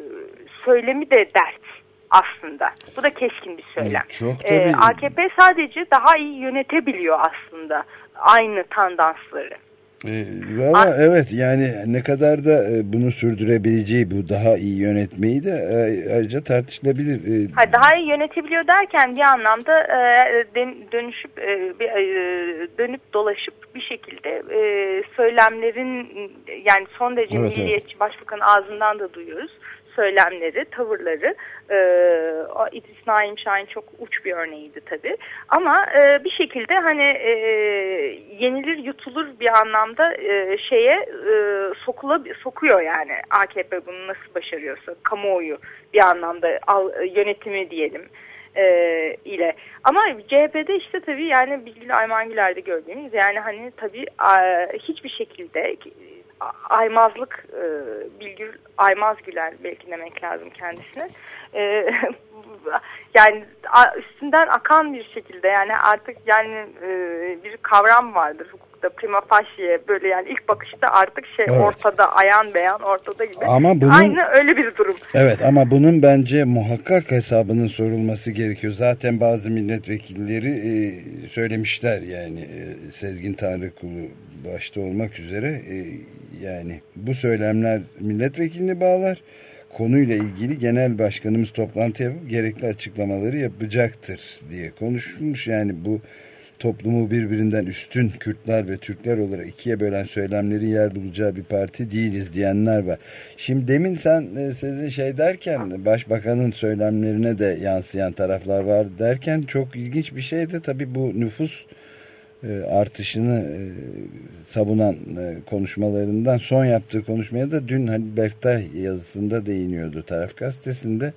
söylemi de dert aslında. Bu da keskin bir söylem. Evet, çok E. AKP sadece daha iyi yönetebiliyor aslında aynı tandansları. E, Valla evet yani ne kadar da e, bunu sürdürebileceği bu daha iyi yönetmeyi de e, ayrıca tartışılabilir. E, Ha, daha iyi yönetebiliyor derken bir anlamda e, dönüşüp bir, dönüp dolaşıp bir şekilde söylemlerin yani son derece Evet, evet. milliyetçi başbakanın ağzından da duyuyoruz söylemleri, tavırları. E, İdris Naim Şahin çok uç bir örneğiydi tabii. Ama e, bir şekilde hani e, yenilir yutulur bir anlamda e, şeye e, sokula, sokuyor yani AKP bunu nasıl başarıyorsa kamuoyu bir anlamda al, yönetimi diyelim e, ile. Ama CHP'de işte tabii yani Bilgili Ayman Güler'de gördüğümüz yani hani tabii a, hiçbir şekilde aymazlık e, Bilgül Aymaz Güler belki demek lazım kendisine. E, yani üstünden akan bir şekilde yani artık yani e, bir kavram vardır hukukta prima facie böyle yani ilk bakışta artık şey Evet. ortada ayan beyan ortada gibi. Ama bunun- Aynı öyle bir durum. Evet ama bunun bence muhakkak hesabının sorulması gerekiyor. Zaten bazı milletvekilleri e, söylemişler yani e, Sezgin Tanrıkulu başta olmak üzere e, yani bu söylemler milletvekilini bağlar. Konuyla ilgili genel başkanımız toplantı yapıp gerekli açıklamaları yapacaktır diye konuşmuş. Yani bu toplumu birbirinden üstün Kürtler ve Türkler olarak ikiye bölen söylemlerin yer bulacağı bir parti değiliz diyenler var. Şimdi demin sen e, sizin şey derken başbakanın söylemlerine de yansıyan taraflar var derken çok ilginç bir şey de tabii bu nüfus artışını e, savunan e, konuşmalarından son yaptığı konuşmaya da dün Halil Berktay yazısında değiniyordu taraf gazetesinde.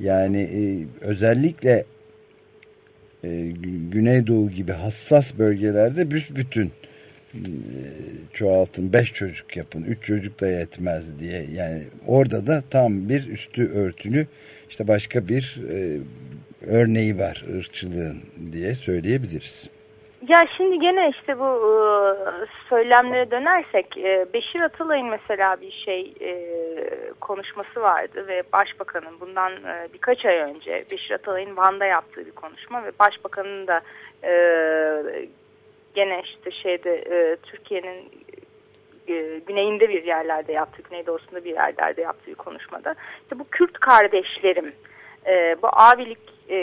Yani e, özellikle e, Gü- Güneydoğu gibi hassas bölgelerde büsbütün e, çoğaltın, beş çocuk yapın, üç çocuk da yetmez diye. Yani orada da tam bir üstü örtülü işte başka bir e, örneği var ırkçılığın diye söyleyebiliriz. Ya şimdi gene işte bu e, söylemlere dönersek e, Beşir Atalay'ın mesela bir şey e, konuşması vardı ve Başbakanın bundan birkaç ay önce Beşir Atalay'ın Van'da yaptığı bir konuşma ve Başbakanın da gene işte şeyde Türkiye'nin güneyinde bir yerlerde yaptığı, güneydoğusunda bir yerlerde yaptığı bir konuşmada işte bu Kürt kardeşlerim bu abilik e,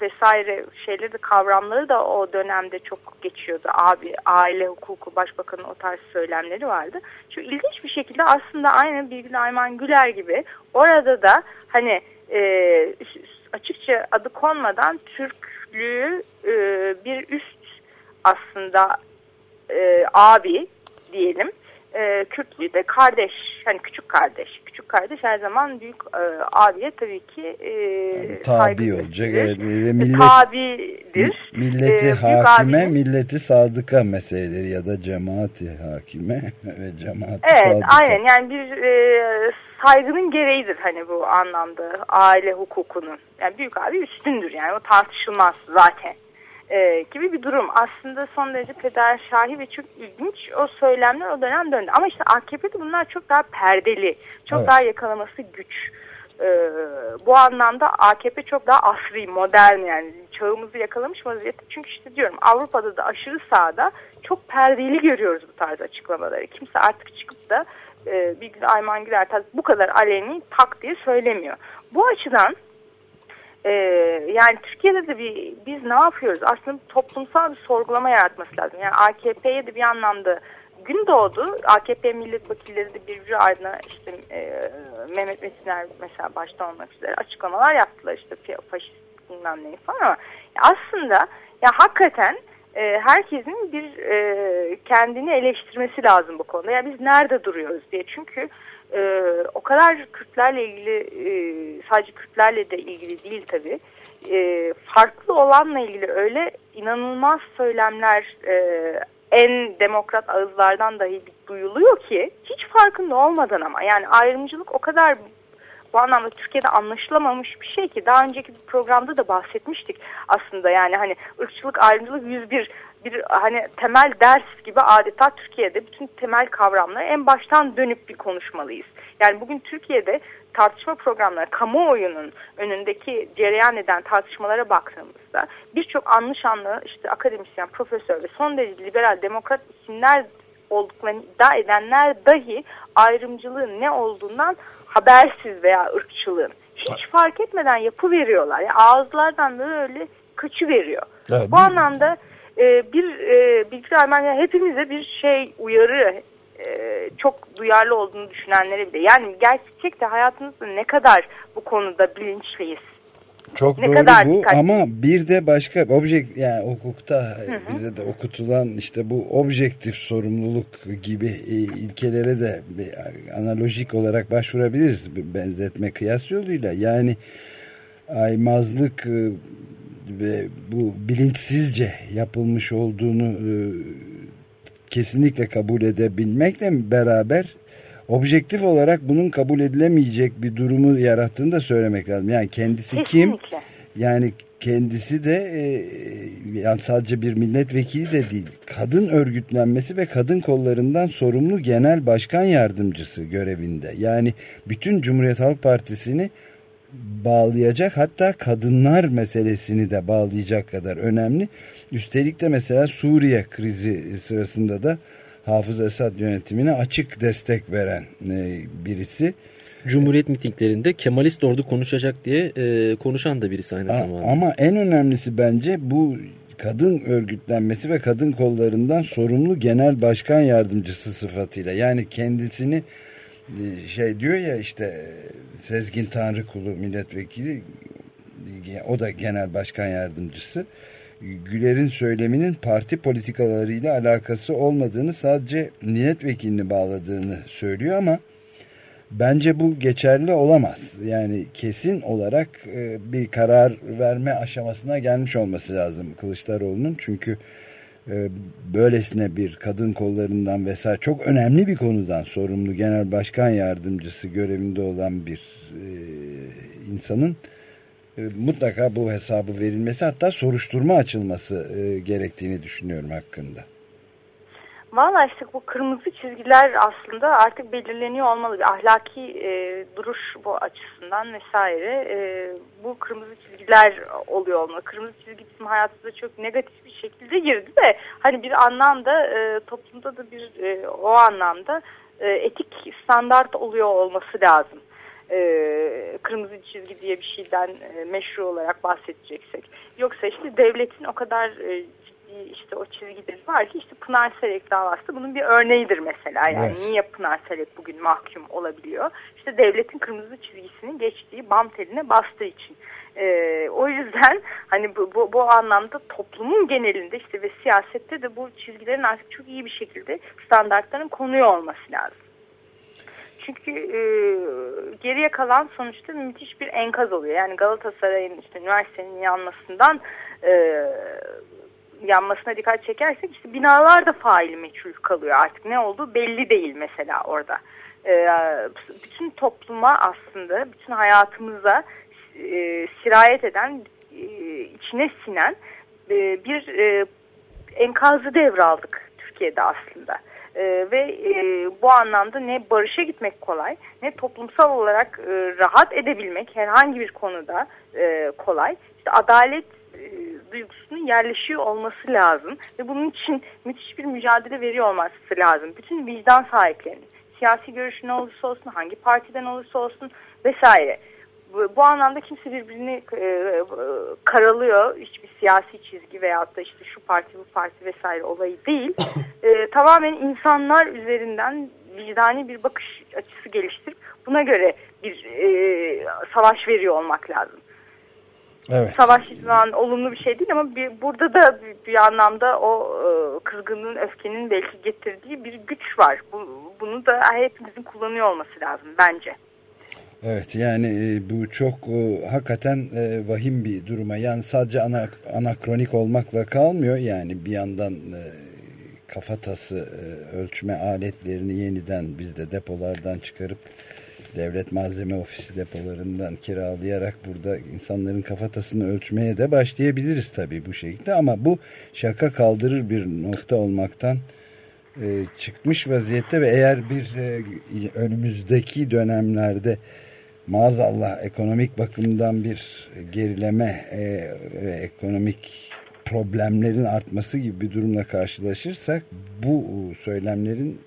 vesaire şeyleri de kavramları da o dönemde çok geçiyordu. Abi, aile hukuku, başbakanın o tarz söylemleri vardı. Şu ilginç bir şekilde aslında aynı Bilgin Ayman Güler gibi orada da hani e, açıkça adı konmadan Türklüğü e, bir üst aslında e, abi diyelim. E, Kürtlüğü de kardeş, hani küçük kardeş. Küçük kardeş her zaman büyük e, abiye tabii ki e, saygı Tabi olacak evet. ve millet, Tabidir. milleti E, hakime, abinin- milleti sadıka meseleleri ya da cemaati hakime ve cemaati Evet sadıka. aynen yani bir e, saygının gereğidir hani bu anlamda aile hukukunun. Yani büyük abi üstündür yani o tartışılmaz zaten e, gibi bir durum. Aslında son derece pederşahi ve çok ilginç o söylemler o dönem döndü. Ama işte AKP'de bunlar çok daha perdeli, çok Evet. daha yakalaması güç. E, bu anlamda AKP çok daha asri, modern yani çağımızı yakalamış vaziyette. Çünkü işte diyorum Avrupa'da da aşırı sağda çok perdeli görüyoruz bu tarz açıklamaları. Kimse artık çıkıp da e, bir gün Ayman Güler bu kadar aleni tak diye söylemiyor. Bu açıdan e, yani Türkiye'de de bir biz ne yapıyoruz? Aslında toplumsal bir sorgulama yaratması lazım. Yani AKP'ye de bir anlamda gün doğdu. AKP milletvekilleri de birbiri ardına işte e, Mehmet Metiner mesela başta olmak üzere açıklamalar yaptılar işte fa- faşist bilmem neyi falan ama ya aslında ya hakikaten e, herkesin bir e, kendini eleştirmesi lazım bu konuda. Yani biz nerede duruyoruz diye. Çünkü e, o kadar Kürtlerle ilgili e, sadece Kürtlerle de ilgili değil tabii. E, farklı olanla ilgili öyle inanılmaz söylemler e, en demokrat ağızlardan dahi duyuluyor ki hiç farkında olmadan ama. Yani ayrımcılık o kadar bu anlamda Türkiye'de anlaşılamamış bir şey ki. Daha önceki bir programda da bahsetmiştik aslında. Yani hani ırkçılık ayrımcılık 101 bir hani temel ders gibi adeta Türkiye'de bütün temel kavramları en baştan dönüp bir konuşmalıyız. Yani bugün Türkiye'de tartışma programları kamuoyunun önündeki cereyan eden tartışmalara baktığımızda birçok anlı şanlı işte akademisyen, profesör ve son derece liberal demokrat isimler olduklarını iddia edenler dahi ayrımcılığın ne olduğundan habersiz veya ırkçılığın hiç fark etmeden yapı veriyorlar. Yani ağızlardan böyle kaçı veriyor. Evet, Bu anlamda e, bir e, bilgi yani hepimize bir şey uyarı e, çok duyarlı olduğunu düşünenlere bile. Yani gerçekte hayatımızda ne kadar bu konuda bilinçliyiz. Çok Ne doğru kadar bu dikkatli. ama bir de başka objekt yani hukukta bize de okutulan işte bu objektif sorumluluk gibi e, ilkelere de bir analojik olarak başvurabiliriz benzetme kıyas yoluyla. Yani aymazlık e, ve bu bilinçsizce yapılmış olduğunu e, kesinlikle kabul edebilmekle beraber objektif olarak bunun kabul edilemeyecek bir durumu yarattığını da söylemek lazım. Yani kendisi kim? Kesinlikle. Yani kendisi de e, yani sadece bir milletvekili de değil. Kadın örgütlenmesi ve kadın kollarından sorumlu genel başkan yardımcısı görevinde. Yani bütün Cumhuriyet Halk Partisi'ni bağlayacak hatta kadınlar meselesini de bağlayacak kadar önemli. Üstelik de mesela Suriye krizi sırasında da Hafız Esad yönetimine açık destek veren e, birisi. Cumhuriyet mitinglerinde Kemalist ordu konuşacak diye e, konuşan da birisi aynı zamanda. Ama en önemlisi bence bu kadın örgütlenmesi ve kadın kollarından sorumlu genel başkan yardımcısı sıfatıyla. Yani kendisini şey diyor ya işte Sezgin Tanrıkulu milletvekili o da genel başkan yardımcısı. Güler'in söyleminin parti politikalarıyla alakası olmadığını sadece milletvekilini bağladığını söylüyor ama Bence bu geçerli olamaz. Yani kesin olarak e, bir karar verme aşamasına gelmiş olması lazım Kılıçdaroğlu'nun. Çünkü e, böylesine bir kadın kollarından vesaire çok önemli bir konudan sorumlu genel başkan yardımcısı görevinde olan bir e, insanın e, mutlaka bu hesabı verilmesi hatta soruşturma açılması e, gerektiğini düşünüyorum hakkında. Valla işte bu kırmızı çizgiler aslında artık belirleniyor olmalı. Bir ahlaki e, duruş bu açısından vesaire. E, bu kırmızı çizgiler oluyor olmalı. Kırmızı çizgi bizim hayatımıza çok negatif bir şekilde girdi de hani bir anlamda e, toplumda da bir e, o anlamda e, etik standart oluyor olması lazım. E, kırmızı çizgi diye bir şeyden e, meşru olarak bahsedeceksek. Yoksa işte devletin o kadar e, işte o çizgileri var ki işte Pınar Selek davası bunun bir örneğidir mesela. Yani Evet. niye Pınar Selek bugün mahkum olabiliyor? İşte devletin kırmızı çizgisini geçtiği bam teline bastığı için. Ee, o yüzden hani bu, bu, bu anlamda toplumun genelinde işte ve siyasette de bu çizgilerin artık çok iyi bir şekilde standartların konuyor olması lazım. Çünkü e, geriye kalan sonuçta müthiş bir enkaz oluyor. Yani Galatasaray'ın işte üniversitenin yanmasından e, yanmasına dikkat çekersek işte binalar da faili meçhul kalıyor artık. Ne oldu belli değil mesela orada. E, bütün topluma aslında bütün hayatımıza e, sirayet eden e, içine sinen e, bir e, enkazı devraldık Türkiye'de aslında. E, ve e, bu anlamda ne barışa gitmek kolay ne toplumsal olarak e, rahat edebilmek herhangi bir konuda e, kolay. İşte adalet e, duygusunun yerleşiyor olması lazım ve bunun için müthiş bir mücadele veriyor olması lazım. Bütün vicdan sahiplerinin siyasi görüşü ne olursa olsun, hangi partiden olursa olsun vesaire. Bu, bu anlamda kimse birbirini e, e, karalıyor. Hiçbir siyasi çizgi veyahut da işte şu parti bu parti vesaire olayı değil. E, tamamen insanlar üzerinden vicdani bir bakış açısı geliştirip buna göre bir e, savaş veriyor olmak lazım. Evet. Savaş hiçbir zaman olumlu bir şey değil ama bir, burada da bir, bir anlamda o e, kızgınlığın, öfkenin belki getirdiği bir güç var. Bu, bunu da hepimizin kullanıyor olması lazım bence. Evet yani e, bu çok e, hakikaten e, vahim bir duruma yani sadece ana, anakronik olmakla kalmıyor yani bir yandan kafatası ölçme aletlerini yeniden biz de depolardan çıkarıp devlet malzeme ofisi depolarından kiralayarak burada insanların kafatasını ölçmeye de başlayabiliriz tabii bu şekilde. Ama bu şaka kaldırır bir nokta olmaktan e, çıkmış vaziyette ve eğer bir e, önümüzdeki dönemlerde maazallah ekonomik bakımdan bir gerileme e, ve ekonomik problemlerin artması gibi bir durumla karşılaşırsak bu söylemlerin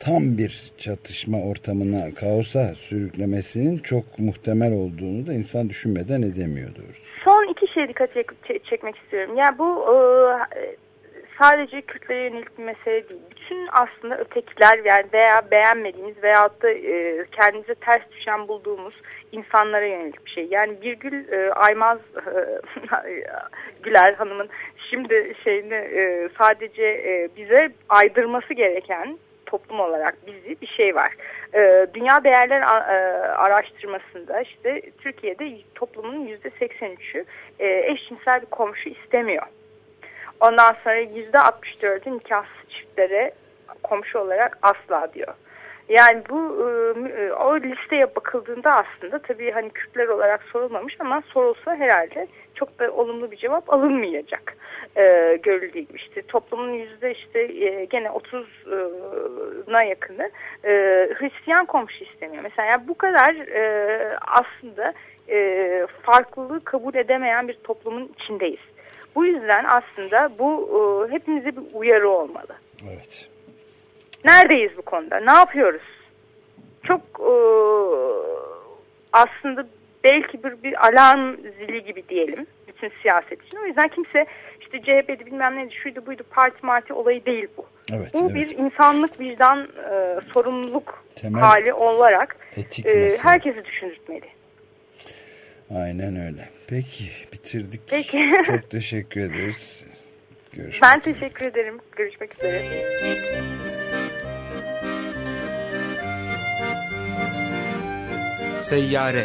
tam bir çatışma ortamına, kaosa sürüklemesinin çok muhtemel olduğunu da insan düşünmeden edemiyor doğrusu. Son iki şeye dikkat çek- çekmek istiyorum. Yani bu e, sadece Kürtlere yönelik bir mesele değil. Bütün aslında ötekiler yani veya beğenmediğimiz veyahut da e, kendimize ters düşen bulduğumuz insanlara yönelik bir şey. Yani Birgül e, Aymaz e, Güler Hanım'ın şimdi şeyini e, sadece e, bize aydırması gereken toplum olarak bizi bir şey var. E, Dünya Değerler e, Araştırmasında işte Türkiye'de toplumun %83'ü e, eşcinsel bir komşu istemiyor. Ondan sonra %64'ü nikahsız çiftlere komşu olarak asla diyor. Yani bu e, e, o listeye bakıldığında aslında tabii hani Kürtler olarak sorulmamış ama sorulsa herhalde çok da olumlu bir cevap alınmayacak e. İşte toplumun yüzde işte e, gene 30'una yakını e, Hristiyan komşu istemiyor. Mesela bu kadar e, aslında e, farklılığı kabul edemeyen bir toplumun içindeyiz. Bu yüzden aslında bu e, hepimize bir uyarı olmalı. Evet. Neredeyiz bu konuda? Ne yapıyoruz? Çok e, aslında belki bir, bir alarm zili gibi diyelim bütün siyaset için. O yüzden kimse işte CHP'de bilmem neydi şuydu buydu parti marti olayı değil bu. Evet, bu evet. bir insanlık vicdan e, sorumluluk Temel hali olarak etik e, herkesi düşündürtmeli. Aynen öyle. Peki bitirdik. Peki. Çok teşekkür ederiz. Görüşmek Ben üzere. teşekkür ederim. Görüşmek üzere. Seyyare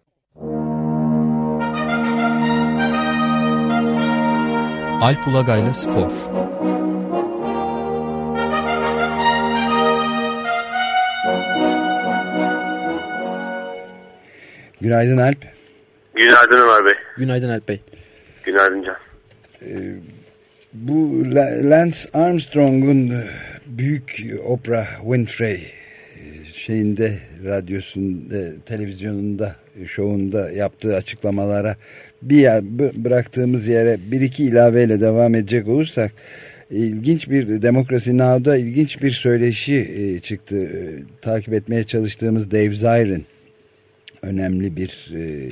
Alp Ulagay'la Spor Günaydın Alp. Günaydın Ömer Bey. Günaydın Alp Bey. Günaydın Can. Bu La- Lance Armstrong'un e, büyük Oprah Winfrey e, şeyinde radyosunda, televizyonunda, e, şovunda yaptığı açıklamalara bir yer, bıraktığımız yere bir iki ilaveyle devam edecek olursak ilginç bir Demokrasi Now'da ilginç bir söyleşi e, çıktı. E, takip etmeye çalıştığımız Dave Zirin önemli bir e,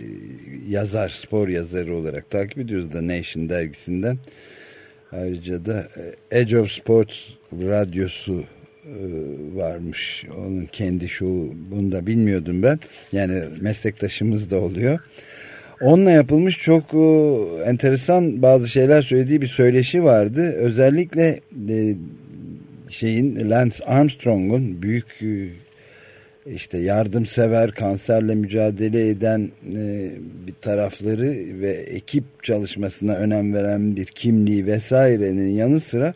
yazar, spor yazarı olarak takip ediyoruz The Nation dergisinden. Ayrıca da Edge of Sports radyosu varmış. Onun kendi şovu. Bunu da bilmiyordum ben. Yani meslektaşımız da oluyor. Onunla yapılmış çok e, enteresan bazı şeyler söylediği bir söyleşi vardı. Özellikle e, şeyin Lance Armstrong'un büyük e, işte yardımsever, kanserle mücadele eden e, bir tarafları ve ekip çalışmasına önem veren bir kimliği vesairenin yanı sıra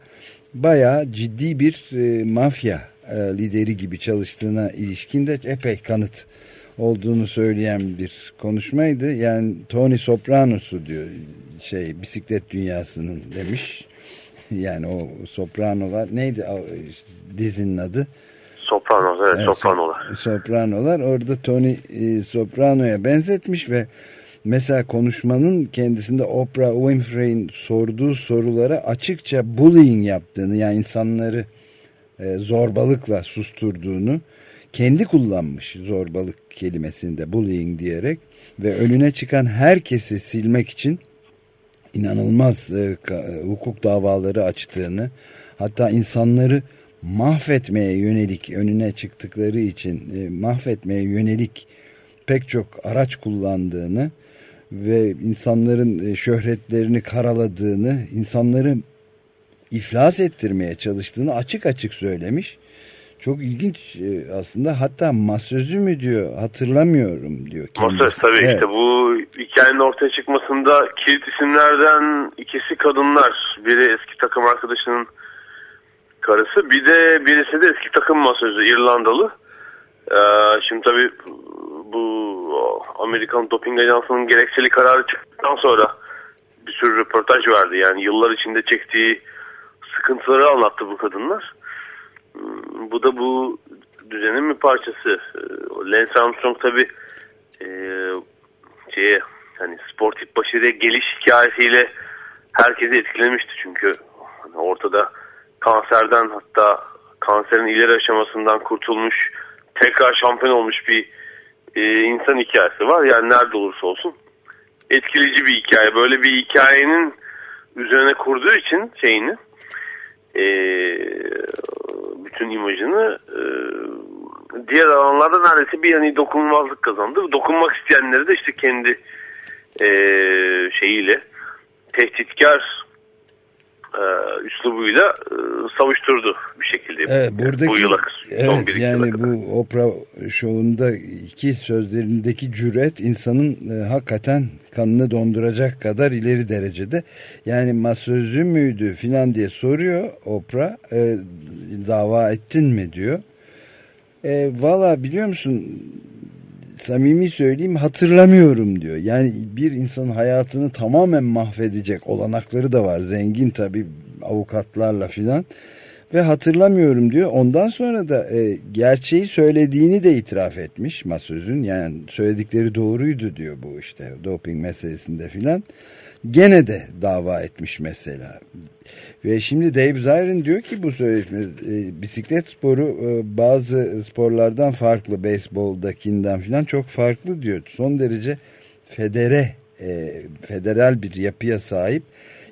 bayağı ciddi bir e, mafya e, lideri gibi çalıştığına ilişkin de epey kanıt olduğunu söyleyen bir konuşmaydı. Yani Tony Soprano'su diyor şey bisiklet dünyasının demiş. Yani o sopranolar neydi dizinin adı? Sopranos, evet, Evet, sopranolar. so- Sopranolar orada Tony e, Soprano'ya benzetmiş ve mesela konuşmanın kendisinde Oprah Winfrey'in sorduğu sorulara açıkça bullying yaptığını yani insanları e, zorbalıkla susturduğunu kendi kullanmış zorbalık kelimesini de bullying diyerek ve önüne çıkan herkesi silmek için inanılmaz e, e, hukuk davaları açtığını hatta insanları mahvetmeye yönelik önüne çıktıkları için e, mahvetmeye yönelik pek çok araç kullandığını ve insanların e, şöhretlerini karaladığını, insanları iflas ettirmeye çalıştığını açık açık söylemiş. Çok ilginç e, aslında hatta masözü mü diyor hatırlamıyorum diyor. Masöz kendisi. tabii Evet. işte bu hikayenin ortaya çıkmasında kilit isimlerden ikisi kadınlar. Biri eski takım arkadaşının karısı. Bir de birisi de eski takım masözü İrlandalı. Ee, şimdi tabii bu Amerikan Doping Ajansı'nın gerekçeli kararı çıktıktan sonra bir sürü röportaj verdi. Yani yıllar içinde çektiği sıkıntıları anlattı bu kadınlar. Hmm, Bu da bu düzenin bir parçası. Ee, Lance Armstrong tabii e, şeye, hani sportif başarıya geliş hikayesiyle herkesi etkilemişti. Çünkü hani ortada kanserden hatta kanserin ileri aşamasından kurtulmuş tekrar şampiyon olmuş bir e, insan hikayesi var. Yani nerede olursa olsun etkileyici bir hikaye. Böyle bir hikayenin üzerine kurduğu için şeyini e, bütün imajını e, diğer alanlarda neredeyse bir hani dokunulmazlık kazandı. Dokunmak isteyenleri de işte kendi e, şeyiyle tehditkar e, üslubuyla e, savuşturdu bir şekilde. Evet, buradaki, bu yıla, evet, yani yıla bu Oprah şovunda iki sözlerindeki cüret insanın e, hakikaten kanını donduracak kadar ileri derecede. Yani masözü müydü filan diye soruyor Oprah. E, dava ettin mi diyor. E, Valla biliyor musun samimi söyleyeyim hatırlamıyorum diyor. Yani bir insanın hayatını tamamen mahvedecek olanakları da var. Zengin tabii avukatlarla filan. Ve hatırlamıyorum diyor. Ondan sonra da e, gerçeği söylediğini de itiraf etmiş masözün. Yani söyledikleri doğruydu diyor bu işte doping meselesinde filan. Gene de dava etmiş mesela. Ve şimdi Dave Zirin diyor ki bu sözleşme e, bisiklet sporu e, bazı sporlardan farklı. Beyzboldakinden filan çok farklı diyor. Son derece federe, e, federal bir yapıya sahip.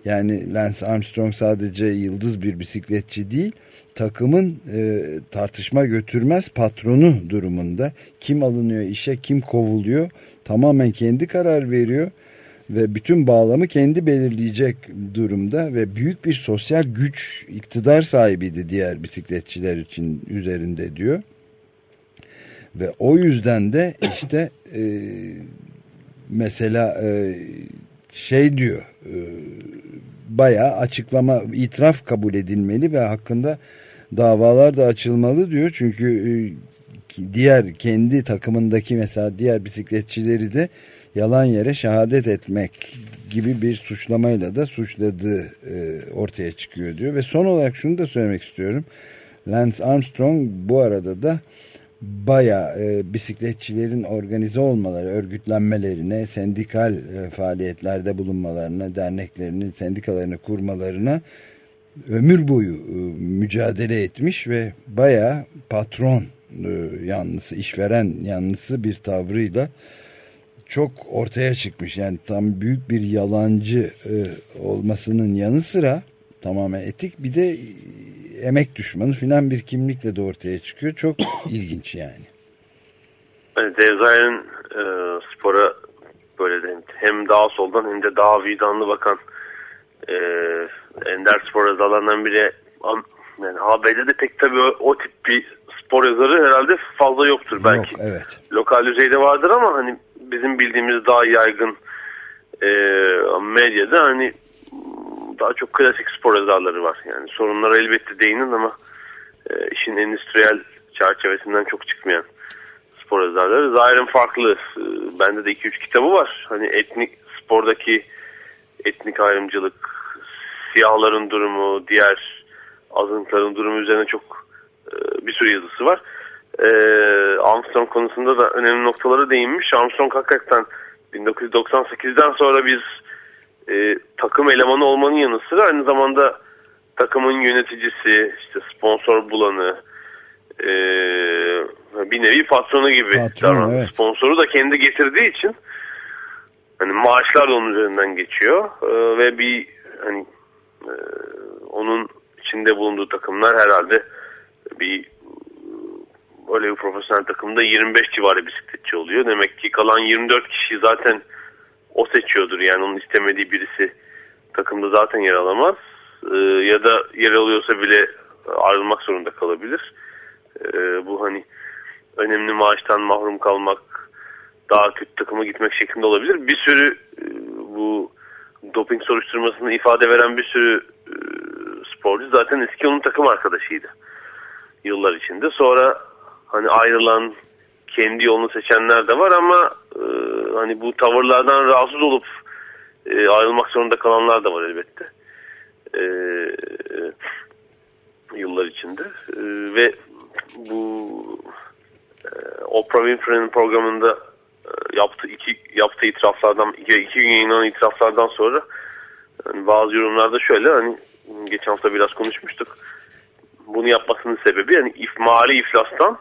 Yani Lance Armstrong sadece yıldız bir bisikletçi değil, takımın e, tartışma götürmez patronu durumunda. Kim alınıyor işe, kim kovuluyor tamamen kendi karar veriyor ve bütün bağlamı kendi belirleyecek durumda ve büyük bir sosyal güç iktidar sahibiydi diğer bisikletçiler için üzerinde diyor. Ve o yüzden de işte e, mesela e, şey diyor e, bayağı açıklama itiraf kabul edilmeli ve hakkında davalar da açılmalı diyor. Çünkü e, diğer kendi takımındaki mesela diğer bisikletçileri de yalan yere şehadet etmek gibi bir suçlamayla da suçladığı e, ortaya çıkıyor diyor. Ve son olarak şunu da söylemek istiyorum. Lance Armstrong bu arada da baya e, bisikletçilerin organize olmaları, örgütlenmelerine, sendikal e, faaliyetlerde bulunmalarına, derneklerini, sendikalarını kurmalarına ömür boyu e, mücadele etmiş ve baya patron e, yanlısı, işveren yanlısı bir tavrıyla çok ortaya çıkmış. Yani tam büyük bir yalancı e, olmasının yanı sıra tamamen etik bir de e, emek düşmanı filan bir kimlikle de ortaya çıkıyor. Çok ilginç yani. Hani Devzayir'in e, spora böyle de hem daha soldan hem de daha vicdanlı bakan e, ender spor yazarlarından biri yani ABD'de pek tabii o, o tip bir spor yazarı herhalde fazla yoktur belki. Yok, evet. Lokal düzeyde vardır ama hani bizim bildiğimiz daha yaygın e, medyada hani daha çok klasik spor yazarları var. Yani sorunlara elbette değinin ama e, işin endüstriyel çerçevesinden çok çıkmayan spor yazarları. Zahir'in farklı. E, bende de 2-3 kitabı var. Hani etnik spordaki etnik ayrımcılık, siyahların durumu, diğer azınlıkların durumu üzerine çok e, bir sürü yazısı var. E, Armstrong konusunda da önemli noktalara değinmiş. Armstrong hakikaten 1998'den sonra biz e, takım elemanı olmanın yanı sıra aynı zamanda takımın yöneticisi, işte sponsor bulanı, e, bir nevi patronu gibi. Patron, davranan. evet. Sponsoru da kendi getirdiği için hani maaşlar da onun üzerinden geçiyor E, ve bir hani e, onun içinde bulunduğu takımlar herhalde bir öyle bir profesyonel takımda 25 civarı bisikletçi oluyor. Demek ki kalan 24 kişi zaten o seçiyordur. Yani onun istemediği birisi takımda zaten yer alamaz. Ee, ya da yer alıyorsa bile ayrılmak zorunda kalabilir. Ee, bu hani önemli maaştan mahrum kalmak, daha kötü takıma gitmek şeklinde olabilir. Bir sürü e, bu doping soruşturmasını ifade veren bir sürü e, sporcu. Zaten eski onun takım arkadaşıydı yıllar içinde. Sonra hani ayrılan kendi yolunu seçenler de var ama e, hani bu tavırlardan rahatsız olup e, ayrılmak zorunda kalanlar da var elbette. E, yıllar içinde. E, ve bu e, Oprah Winfrey'nin programında e, yaptığı iki yaptığı itiraflardan iki, iki gün yayınlanan itiraflardan sonra yani bazı yorumlarda şöyle hani geçen hafta biraz konuşmuştuk. Bunu yapmasının sebebi yani if, mali iflastan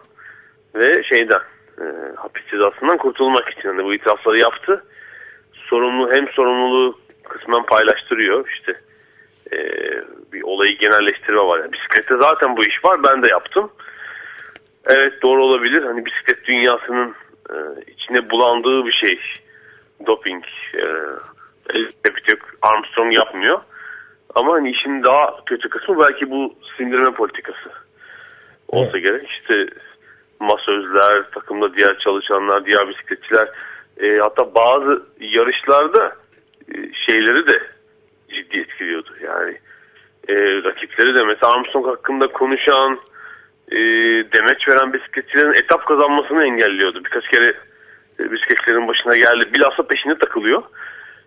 ve şeyden e, hapis cezasından kurtulmak için hani bu itirafları yaptı. Sorumlu hem sorumluluğu kısmen paylaştırıyor işte e, bir olayı genelleştirme var. Yani bisiklette zaten bu iş var ben de yaptım. Evet doğru olabilir. Hani bisiklet dünyasının e, içine bulandığı bir şey. Doping. E, elbette Armstrong yapmıyor. Ama hani işin daha kötü kısmı belki bu sindirme politikası. Olsa gerek. İşte masözler, takımda diğer çalışanlar, diğer bisikletçiler e, hatta bazı yarışlarda e, şeyleri de ciddi etkiliyordu. Yani e, rakipleri de mesela Armstrong hakkında konuşan e, demeç veren bisikletçilerin etap kazanmasını engelliyordu. Birkaç kere e, bisikletlerin başına geldi. Bilhassa peşine takılıyor.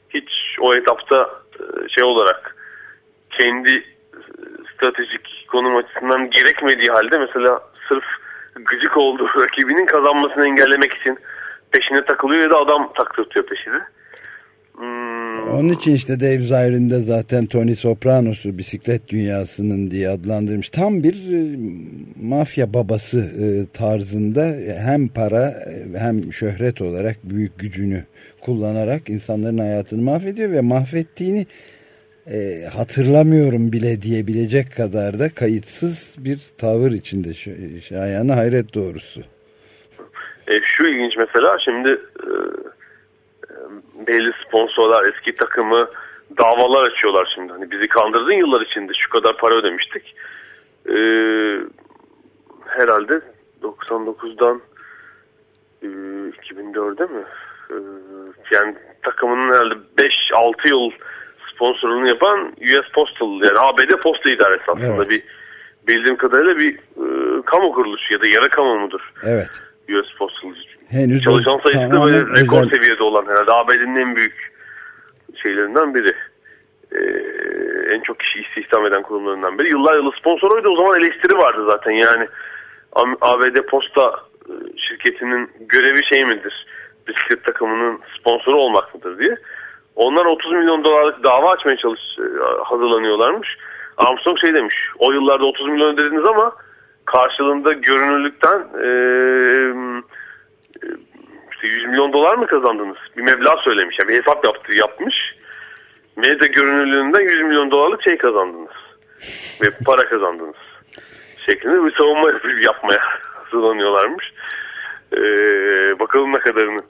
Hiç o etapta e, şey olarak kendi e, stratejik konum açısından gerekmediği halde mesela sırf gıcık olduğu rakibinin kazanmasını engellemek için peşine takılıyor ya da adam taktırtıyor peşine. Hmm, Onun için işte Dave Zirin'de zaten Tony Sopranos'u bisiklet dünyasının diye adlandırmış. Tam bir e, mafya babası e, tarzında hem para e, hem şöhret olarak büyük gücünü kullanarak insanların hayatını mahvediyor ve mahvettiğini e, hatırlamıyorum bile diyebilecek kadar da kayıtsız bir tavır içinde şayanı hayret doğrusu. E, şu ilginç mesela şimdi e, e, belli sponsorlar eski takımı davalar açıyorlar şimdi. Hani bizi kandırdın yıllar içinde şu kadar para ödemiştik. E, herhalde 99'dan e, 2004'e mi? E, yani takımının herhalde 5-6 yıl sponsorluğunu yapan US Postal yani ABD Posta İdaresi aslında Evet. bir bildiğim kadarıyla bir e, kamu kuruluşu ya da yarı kamu mudur? Evet. US Postal Henüz Çalışan sayısı da böyle rekor özel- seviyede olan herhalde ABD'nin en büyük şeylerinden biri. Ee, en çok kişi istihdam eden kurumlarından biri. Yıllar yılı sponsor oydu. O zaman eleştiri vardı zaten. Yani ABD Posta e, şirketinin görevi şey midir? Bisiklet takımının sponsoru olmak mıdır diye. Onlar 30 milyon dolarlık dava açmaya çalış e, hazırlanıyorlarmış. Armstrong şey demiş. O yıllarda 30 milyon ödediniz ama karşılığında görünürlükten e, işte 100 milyon dolar mı kazandınız? Bir meblağ söylemiş. Yani bir hesap yaptı, yapmış. Medya görünürlüğünden 100 milyon dolarlık şey kazandınız. Ve para kazandınız. Şeklinde bir savunma yap- yapmaya hazırlanıyorlarmış. Ee, bakalım ne kadarını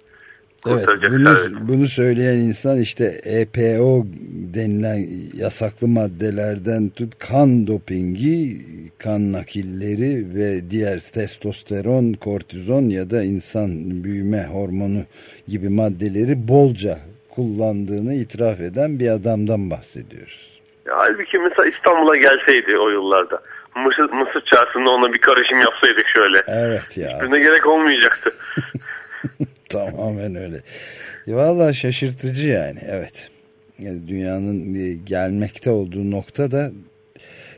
Evet, bunu, bunu söyleyen insan işte EPO denilen yasaklı maddelerden tut kan dopingi, kan nakilleri ve diğer testosteron, kortizon ya da insan büyüme hormonu gibi maddeleri bolca kullandığını itiraf eden bir adamdan bahsediyoruz. Ya, halbuki mesela İstanbul'a gelseydi o yıllarda. Mısır, Mısır çarşısında ona bir karışım yapsaydık şöyle. Evet ya. Hiçbirine gerek olmayacaktı. Tamamen öyle. Valla şaşırtıcı yani evet. Yani dünyanın e, gelmekte olduğu nokta da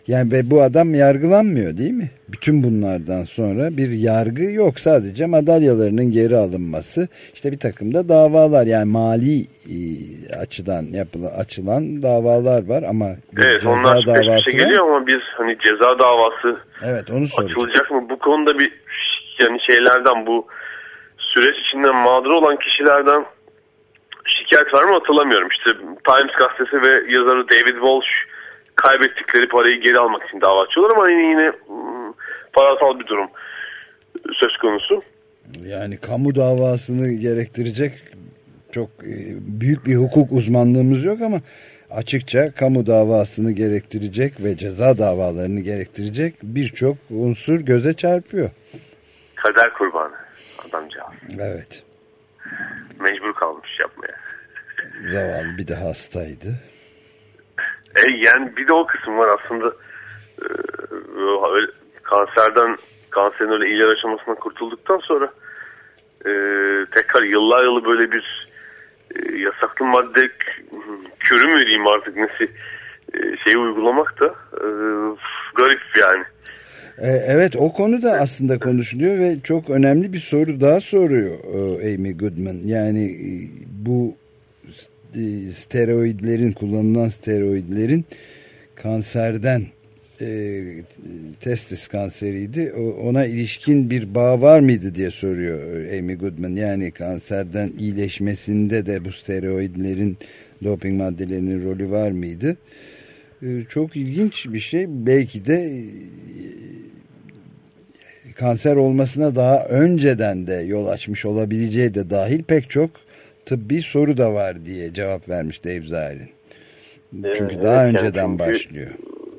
yani ve bu adam yargılanmıyor değil mi? Bütün bunlardan sonra bir yargı yok sadece madalyalarının geri alınması işte bir takım da davalar yani mali e, açıdan yapılan açılan davalar var ama Evet ceza onlar peşe davası var. geliyor ama biz hani ceza davası Evet onu soracağım. açılacak mı? Bu konuda bir yani şeylerden bu süreç içinde mağdur olan kişilerden şikayet var mı hatırlamıyorum. İşte Times gazetesi ve yazarı David Walsh kaybettikleri parayı geri almak için dava açıyorlar ama yine, yine hmm, parasal bir durum söz konusu. Yani kamu davasını gerektirecek çok e, büyük bir hukuk uzmanlığımız yok ama açıkça kamu davasını gerektirecek ve ceza davalarını gerektirecek birçok unsur göze çarpıyor. Kader kurbanı adamcağız. Evet. Mecbur kalmış yapmaya. Zavallı bir de hastaydı. E, yani bir de o kısım var aslında. Ee, öyle, kanserden kanserin öyle ileri aşamasından kurtulduktan sonra e, tekrar yıllar yılı böyle bir e, yasaklı madde körü mü diyeyim artık nesi e, şeyi uygulamak da e, garip yani. E, Evet o konu da aslında konuşuluyor ve çok önemli bir soru daha soruyor e, Amy Goodman. Yani e, bu steroidlerin kullanılan steroidlerin kanserden e, testis kanseriydi. Ona ilişkin bir bağ var mıydı diye soruyor Amy Goodman. Yani kanserden iyileşmesinde de bu steroidlerin doping maddelerinin rolü var mıydı? Çok ilginç bir şey. Belki de kanser olmasına daha önceden de yol açmış olabileceği de dahil pek çok tıbbi soru da var diye cevap vermiş Dave Zahir'in. Çünkü Evet, daha yani önceden çünkü başlıyor.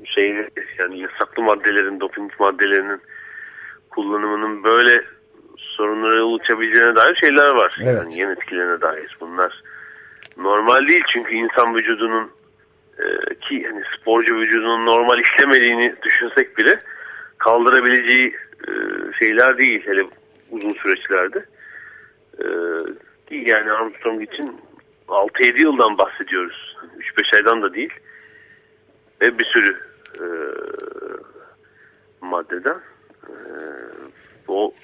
Şey yani yasaklı maddelerin, doping maddelerinin kullanımının böyle sorunlara yol açabileceğine dair şeyler var. Evet. Yani yan etkilerine dair bunlar. Normal değil çünkü insan vücudunun e, ki yani sporcu vücudunun normal işlemediğini düşünsek bile kaldırabileceği e, şeyler değil hele uzun süreçlerde. E, değil yani Armstrong için 6-7 yıldan bahsediyoruz. 3-5 aydan da değil. Ve bir sürü e, maddeden. E, o,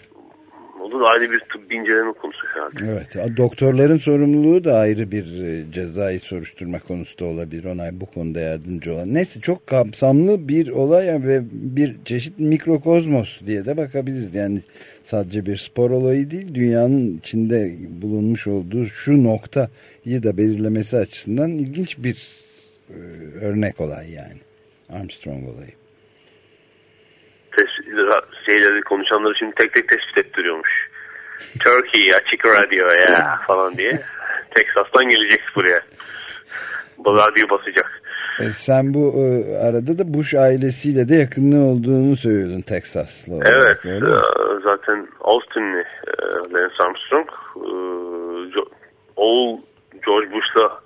o da ayrı bir tıbbi inceleme konusu herhalde. Evet, doktorların sorumluluğu da ayrı bir e, cezai soruşturma konusu da olabilir. Ona bu konuda yardımcı olan. Neyse çok kapsamlı bir olay ve bir çeşit mikrokozmos diye de bakabiliriz. Yani sadece bir spor olayı değil, dünyanın içinde bulunmuş olduğu şu noktayı da belirlemesi açısından ilginç bir e, örnek olay yani. Armstrong olayı. Şeyleri konuşanları şimdi tek tek tespit ettiriyormuş. Turkey açık radyo ya falan diye. Texas'tan gelecek buraya. Bu radyo basacak. E, sen bu e, arada da Bush ailesiyle de yakınlığı olduğunu söylüyordun Teksaslı olarak. Evet, öyle e, zaten Austin'li e, Lance Armstrong, e, Jo- oğul George Bush'la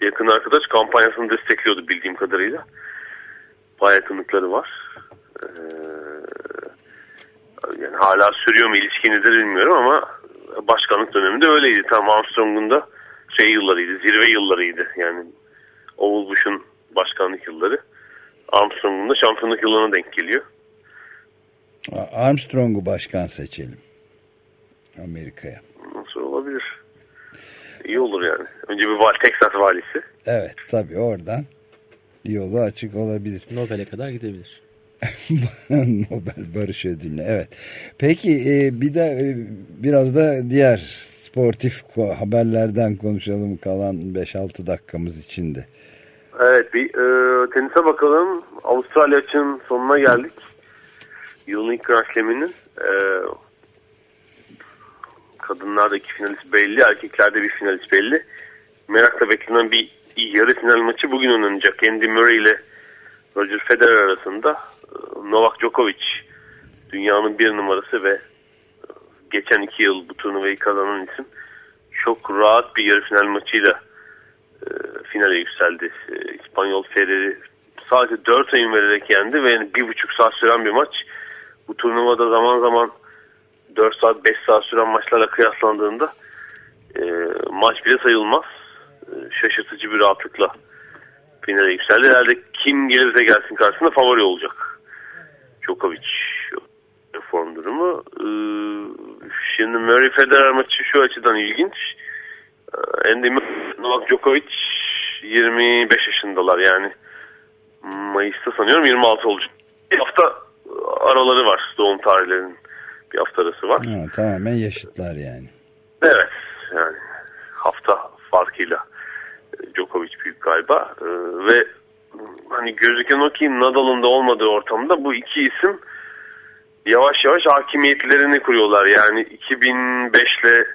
yakın arkadaş kampanyasını destekliyordu bildiğim kadarıyla. Bayağı yakınlıkları var. E, yani hala sürüyor mu ilişkinizi bilmiyorum ama başkanlık döneminde öyleydi. Tam Armstrong'un da şey yıllarıydı, zirve yıllarıydı. Yani oğul Bush'un başkanlık yılları. Armstrong'un da şampiyonluk yıllarına denk geliyor. Armstrong'u başkan seçelim. Amerika'ya. Nasıl olabilir? İyi olur yani. Önce bir val, Texas valisi. Evet tabii oradan yolu açık olabilir. Nobel'e kadar gidebilir. Nobel Barış Ödülü'ne evet. Peki e, bir de e, biraz da diğer sportif haberlerden konuşalım kalan 5-6 dakikamız içinde. Evet bir e, tenise bakalım. Avustralya için sonuna geldik. Yılın ilk Grand Slam'inin e, kadınlardaki finalist belli, erkeklerde bir finalist belli. Merakla beklenen bir yarı final maçı bugün oynanacak. Andy Murray ile Roger Federer arasında Novak Djokovic dünyanın bir numarası ve geçen iki yıl bu turnuvayı kazanan isim çok rahat bir yarı final maçıyla e, finale yükseldi. E, İspanyol Ferrer'i sadece 4 sayım vererek yendi ve yani bir buçuk saat süren bir maç. Bu turnuvada zaman zaman 4 saat 5 saat süren maçlarla kıyaslandığında e, maç bile sayılmaz. E, şaşırtıcı bir rahatlıkla finale yükseldi. Herhalde kim gelirse gelsin karşısında favori olacak. Djokovic form durumu. E, şimdi Murray Federer maçı şu açıdan ilginç. E, Andy Novak Djokovic 25 yaşındalar yani. Mayıs'ta sanıyorum 26 olacak. Bir hafta araları var doğum tarihlerinin. Bir hafta arası var. Ha, tamamen yaşıtlar yani. Evet yani hafta farkıyla e, Djokovic büyük galiba Ee, ve hani gözüken o ki Nadal'ın da olmadığı ortamda bu iki isim yavaş yavaş hakimiyetlerini kuruyorlar. Yani 2005 ile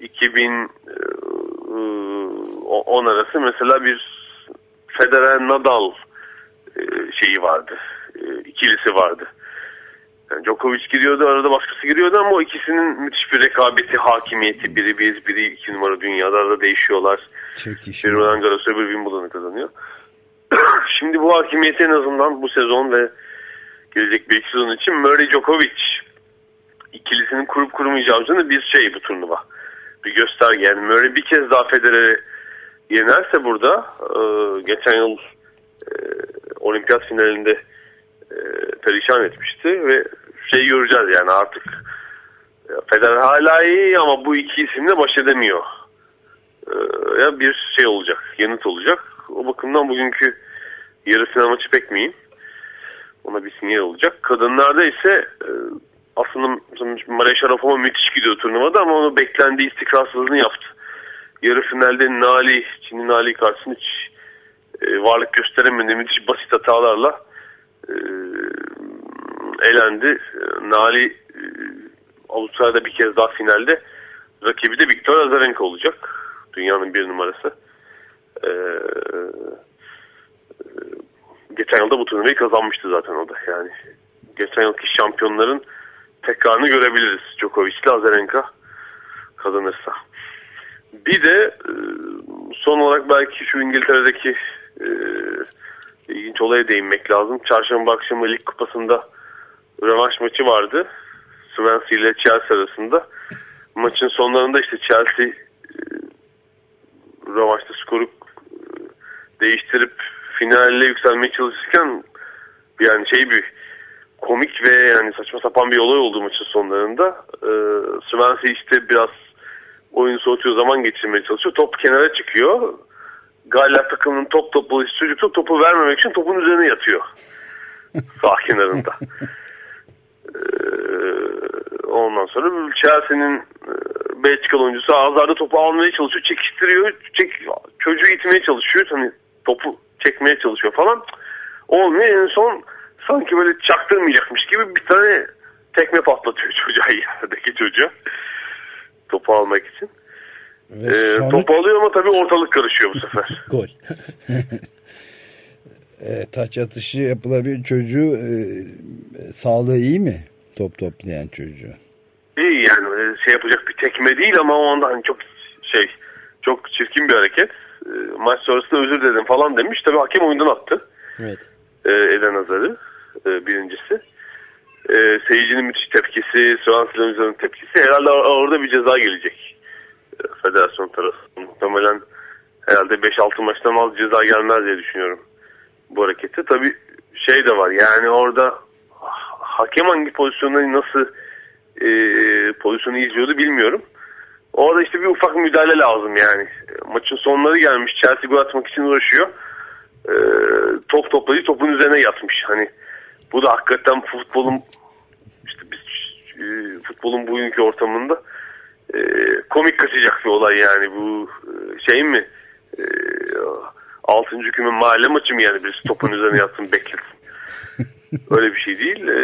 2010 arası mesela bir Federer Nadal e, şeyi vardı. E, ikilisi vardı. Yani Djokovic giriyordu arada başkası giriyordu ama o ikisinin müthiş bir rekabeti, hakimiyeti. Biri bir, biri iki numara dünyada arada değişiyorlar. Çekişme. Biri Roland Garros öbür Wimbledon'u kazanıyor. Şimdi bu hakimiyeti en azından bu sezon ve gelecek bir sezon için Murray Djokovic ikilisinin kurup kurmayacağını bir şey bu turnuva. Bir gösterge. Yani Murray bir kez daha Federer'i yenerse burada e, geçen yıl e, olimpiyat finalinde e, perişan etmişti ve şey göreceğiz yani artık ya Federer hala iyi ama bu iki isimle baş edemiyor. E, ya bir şey olacak, yanıt olacak. O bakımdan bugünkü yarı final maçı pek miyim? Ona bir sinyal olacak. Kadınlarda ise e, aslında Maria Sharapova müthiş gidiyor turnuvada ama onu beklendiği istikrarsızlığını yaptı. Yarı finalde Nali, Çin'in Nali karşısında hiç e, varlık gösteremedi. Müthiş basit hatalarla e, elendi. Nali Avustralya'da bir kez daha finalde rakibi de Viktor Azarenka olacak. Dünyanın bir numarası. E, geçen yılda bu turnuvayı kazanmıştı zaten o da. Yani geçen yılki şampiyonların tekrarını görebiliriz. Djokovic ile Azarenka kazanırsa. Bir de e, son olarak belki şu İngiltere'deki e, ilginç olaya değinmek lazım. Çarşamba akşamı lig kupasında rövanş maçı vardı. Swansea ile Chelsea arasında. Maçın sonlarında işte Chelsea e, rövanşta skoru değiştirip finalle yükselmeye çalışırken yani şey bir komik ve yani saçma sapan bir olay oldu maçın sonlarında. Ee, Swansea işte biraz oyunu soğutuyor zaman geçirmeye çalışıyor. Top kenara çıkıyor. Galler takımının top toplayıcı çocuk topu vermemek için topun üzerine yatıyor. Sağ kenarında. Ee, ondan sonra Chelsea'nin e, Belçikalı oyuncusu ağızlarda topu almaya çalışıyor. Çekiştiriyor. Çek, çocuğu itmeye çalışıyor. Hani topu çekmeye çalışıyor falan. Olmuyor. En son sanki böyle çaktırmayacakmış gibi bir tane tekme patlatıyor çocuğa yerdeki çocuğa. Topu almak için. Ve Ee, sonuç- topu alıyor ama tabii ortalık karışıyor bu sefer. Gol. E, taç atışı yapılabilir. Çocuğu e, sağlığı iyi mi? Top toplayan çocuğu. İyi yani öyle şey yapacak bir tekme değil ama o anda hani çok şey çok çirkin bir hareket. Ee, maç sonrasında özür dilerim falan demiş. Tabii hakem oyundan attı. Evet. e, Eden Hazar'ı e, birincisi. E, seyircinin müthiş tepkisi, Swansea oyuncularının tepkisi herhalde or- orada bir ceza gelecek. E, federasyon tarafından. Muhtemelen herhalde 5-6 maçtan az ceza gelmez diye düşünüyorum bu harekette. Tabii şey de var yani orada ha- hakem hangi pozisyonda nasıl e, pozisyonu izliyordu bilmiyorum. Orada işte bir ufak müdahale lazım yani. Maçın sonları gelmiş. Chelsea gol atmak için uğraşıyor. E, top toplayıcı topun üzerine yatmış. Hani bu da hakikaten futbolun işte biz e, futbolun bugünkü ortamında e, komik kaçacak bir olay yani bu e, şey mi e, 6. hükümün mahalle maçı mı yani birisi topun üzerine yatsın beklesin. Öyle bir şey değil. E,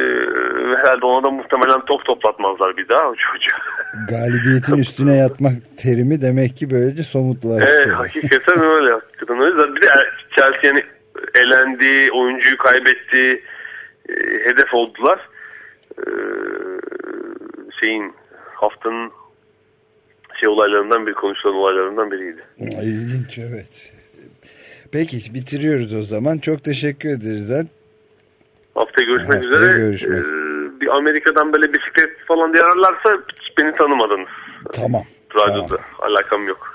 herhalde ona da muhtemelen top toplatmazlar bir daha o çocuğa. Galibiyetin üstüne yatmak terimi demek ki böylece somutlaştı. Evet hakikaten öyle. Hakikaten öyle. Bir de Chelsea yani elendi, oyuncuyu kaybetti, e, hedef oldular. E, şeyin haftanın şey olaylarından bir konuşulan olaylarından biriydi. İlginç evet. Peki bitiriyoruz o zaman. Çok teşekkür ederiz. Haftaya görüşmek Haftaya üzere. görüşmek. E, bir Amerika'dan böyle bisiklet falan diye ararlarsa hiç beni tanımadınız. Tamam. Radyoda alakam yok.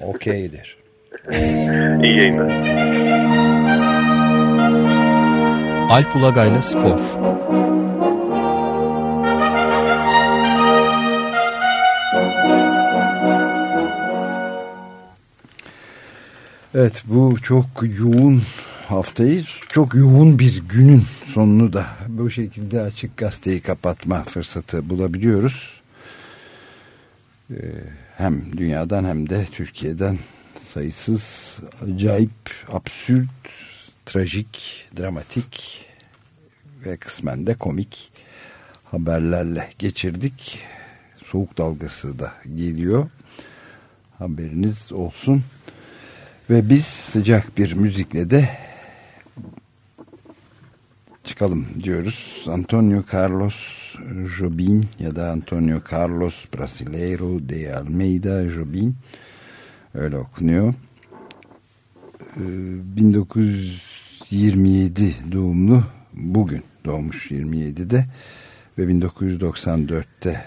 Okeydir. İyi yayınlar. Alp Ulagay'la Spor. Evet bu çok yoğun haftayı çok yoğun bir günün sonunu da bu şekilde açık gazeteyi kapatma fırsatı bulabiliyoruz. Ee, hem dünyadan hem de Türkiye'den sayısız acayip, absürt, trajik, dramatik ve kısmen de komik haberlerle geçirdik. Soğuk dalgası da geliyor. Haberiniz olsun. Ve biz sıcak bir müzikle de çıkalım diyoruz. Antonio Carlos Jobim ya da Antonio Carlos Brasileiro de Almeida Jobim öyle okunuyor. e, 1927 doğumlu bugün doğmuş 27'de ve 1994'te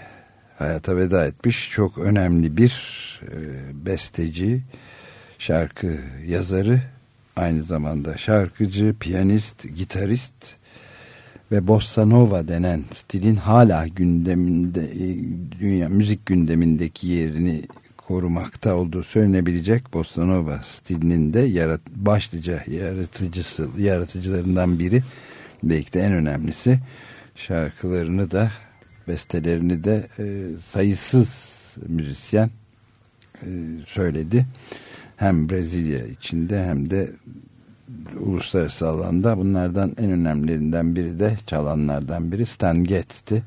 hayata veda etmiş çok önemli bir e, besteci, şarkı yazarı, aynı zamanda şarkıcı, piyanist, gitarist ve bossa nova denen stilin hala gündeminde e, dünya müzik gündemindeki yerini korumakta olduğu söylenebilecek bossa nova stilinin de yarat, başlıca yaratıcısı yaratıcılarından biri belki de en önemlisi şarkılarını da bestelerini de e, sayısız müzisyen e, söyledi. Hem Brezilya içinde hem de uluslararası alanda bunlardan en önemlilerinden biri de çalanlardan biri Stan Getz'ti.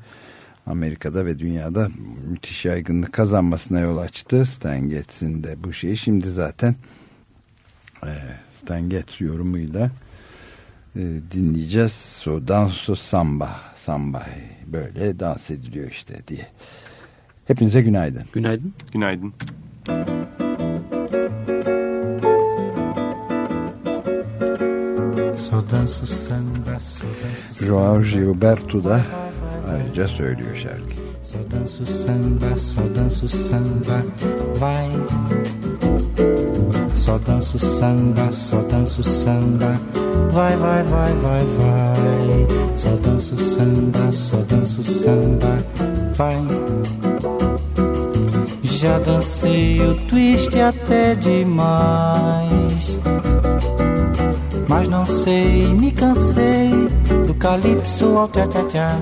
Amerika'da ve dünyada müthiş yaygınlık kazanmasına yol açtı. Stan Getz'in de bu şeyi şimdi zaten e, Stan Getz yorumuyla e, dinleyeceğiz. So Danso Samba Samba böyle dans ediliyor işte diye. Hepinize günaydın. Günaydın. Günaydın. Só danço samba, só danço Joao Gilberto da ayrıca söylüyor şarkı. Só danço samba, só danço samba, vai. Só danço samba, só danço samba, vai, vai, vai, vai, vai. Só danço samba, só danço samba, vai. Já dancei o twist até demais. Mas não sei, me cansei do calypso ao tchá-tchá-tchá.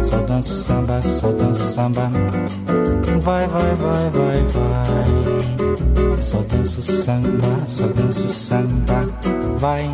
Só danço samba, só danço samba. Vai, vai, vai, vai, vai. Só danço samba, só danço samba. Vai.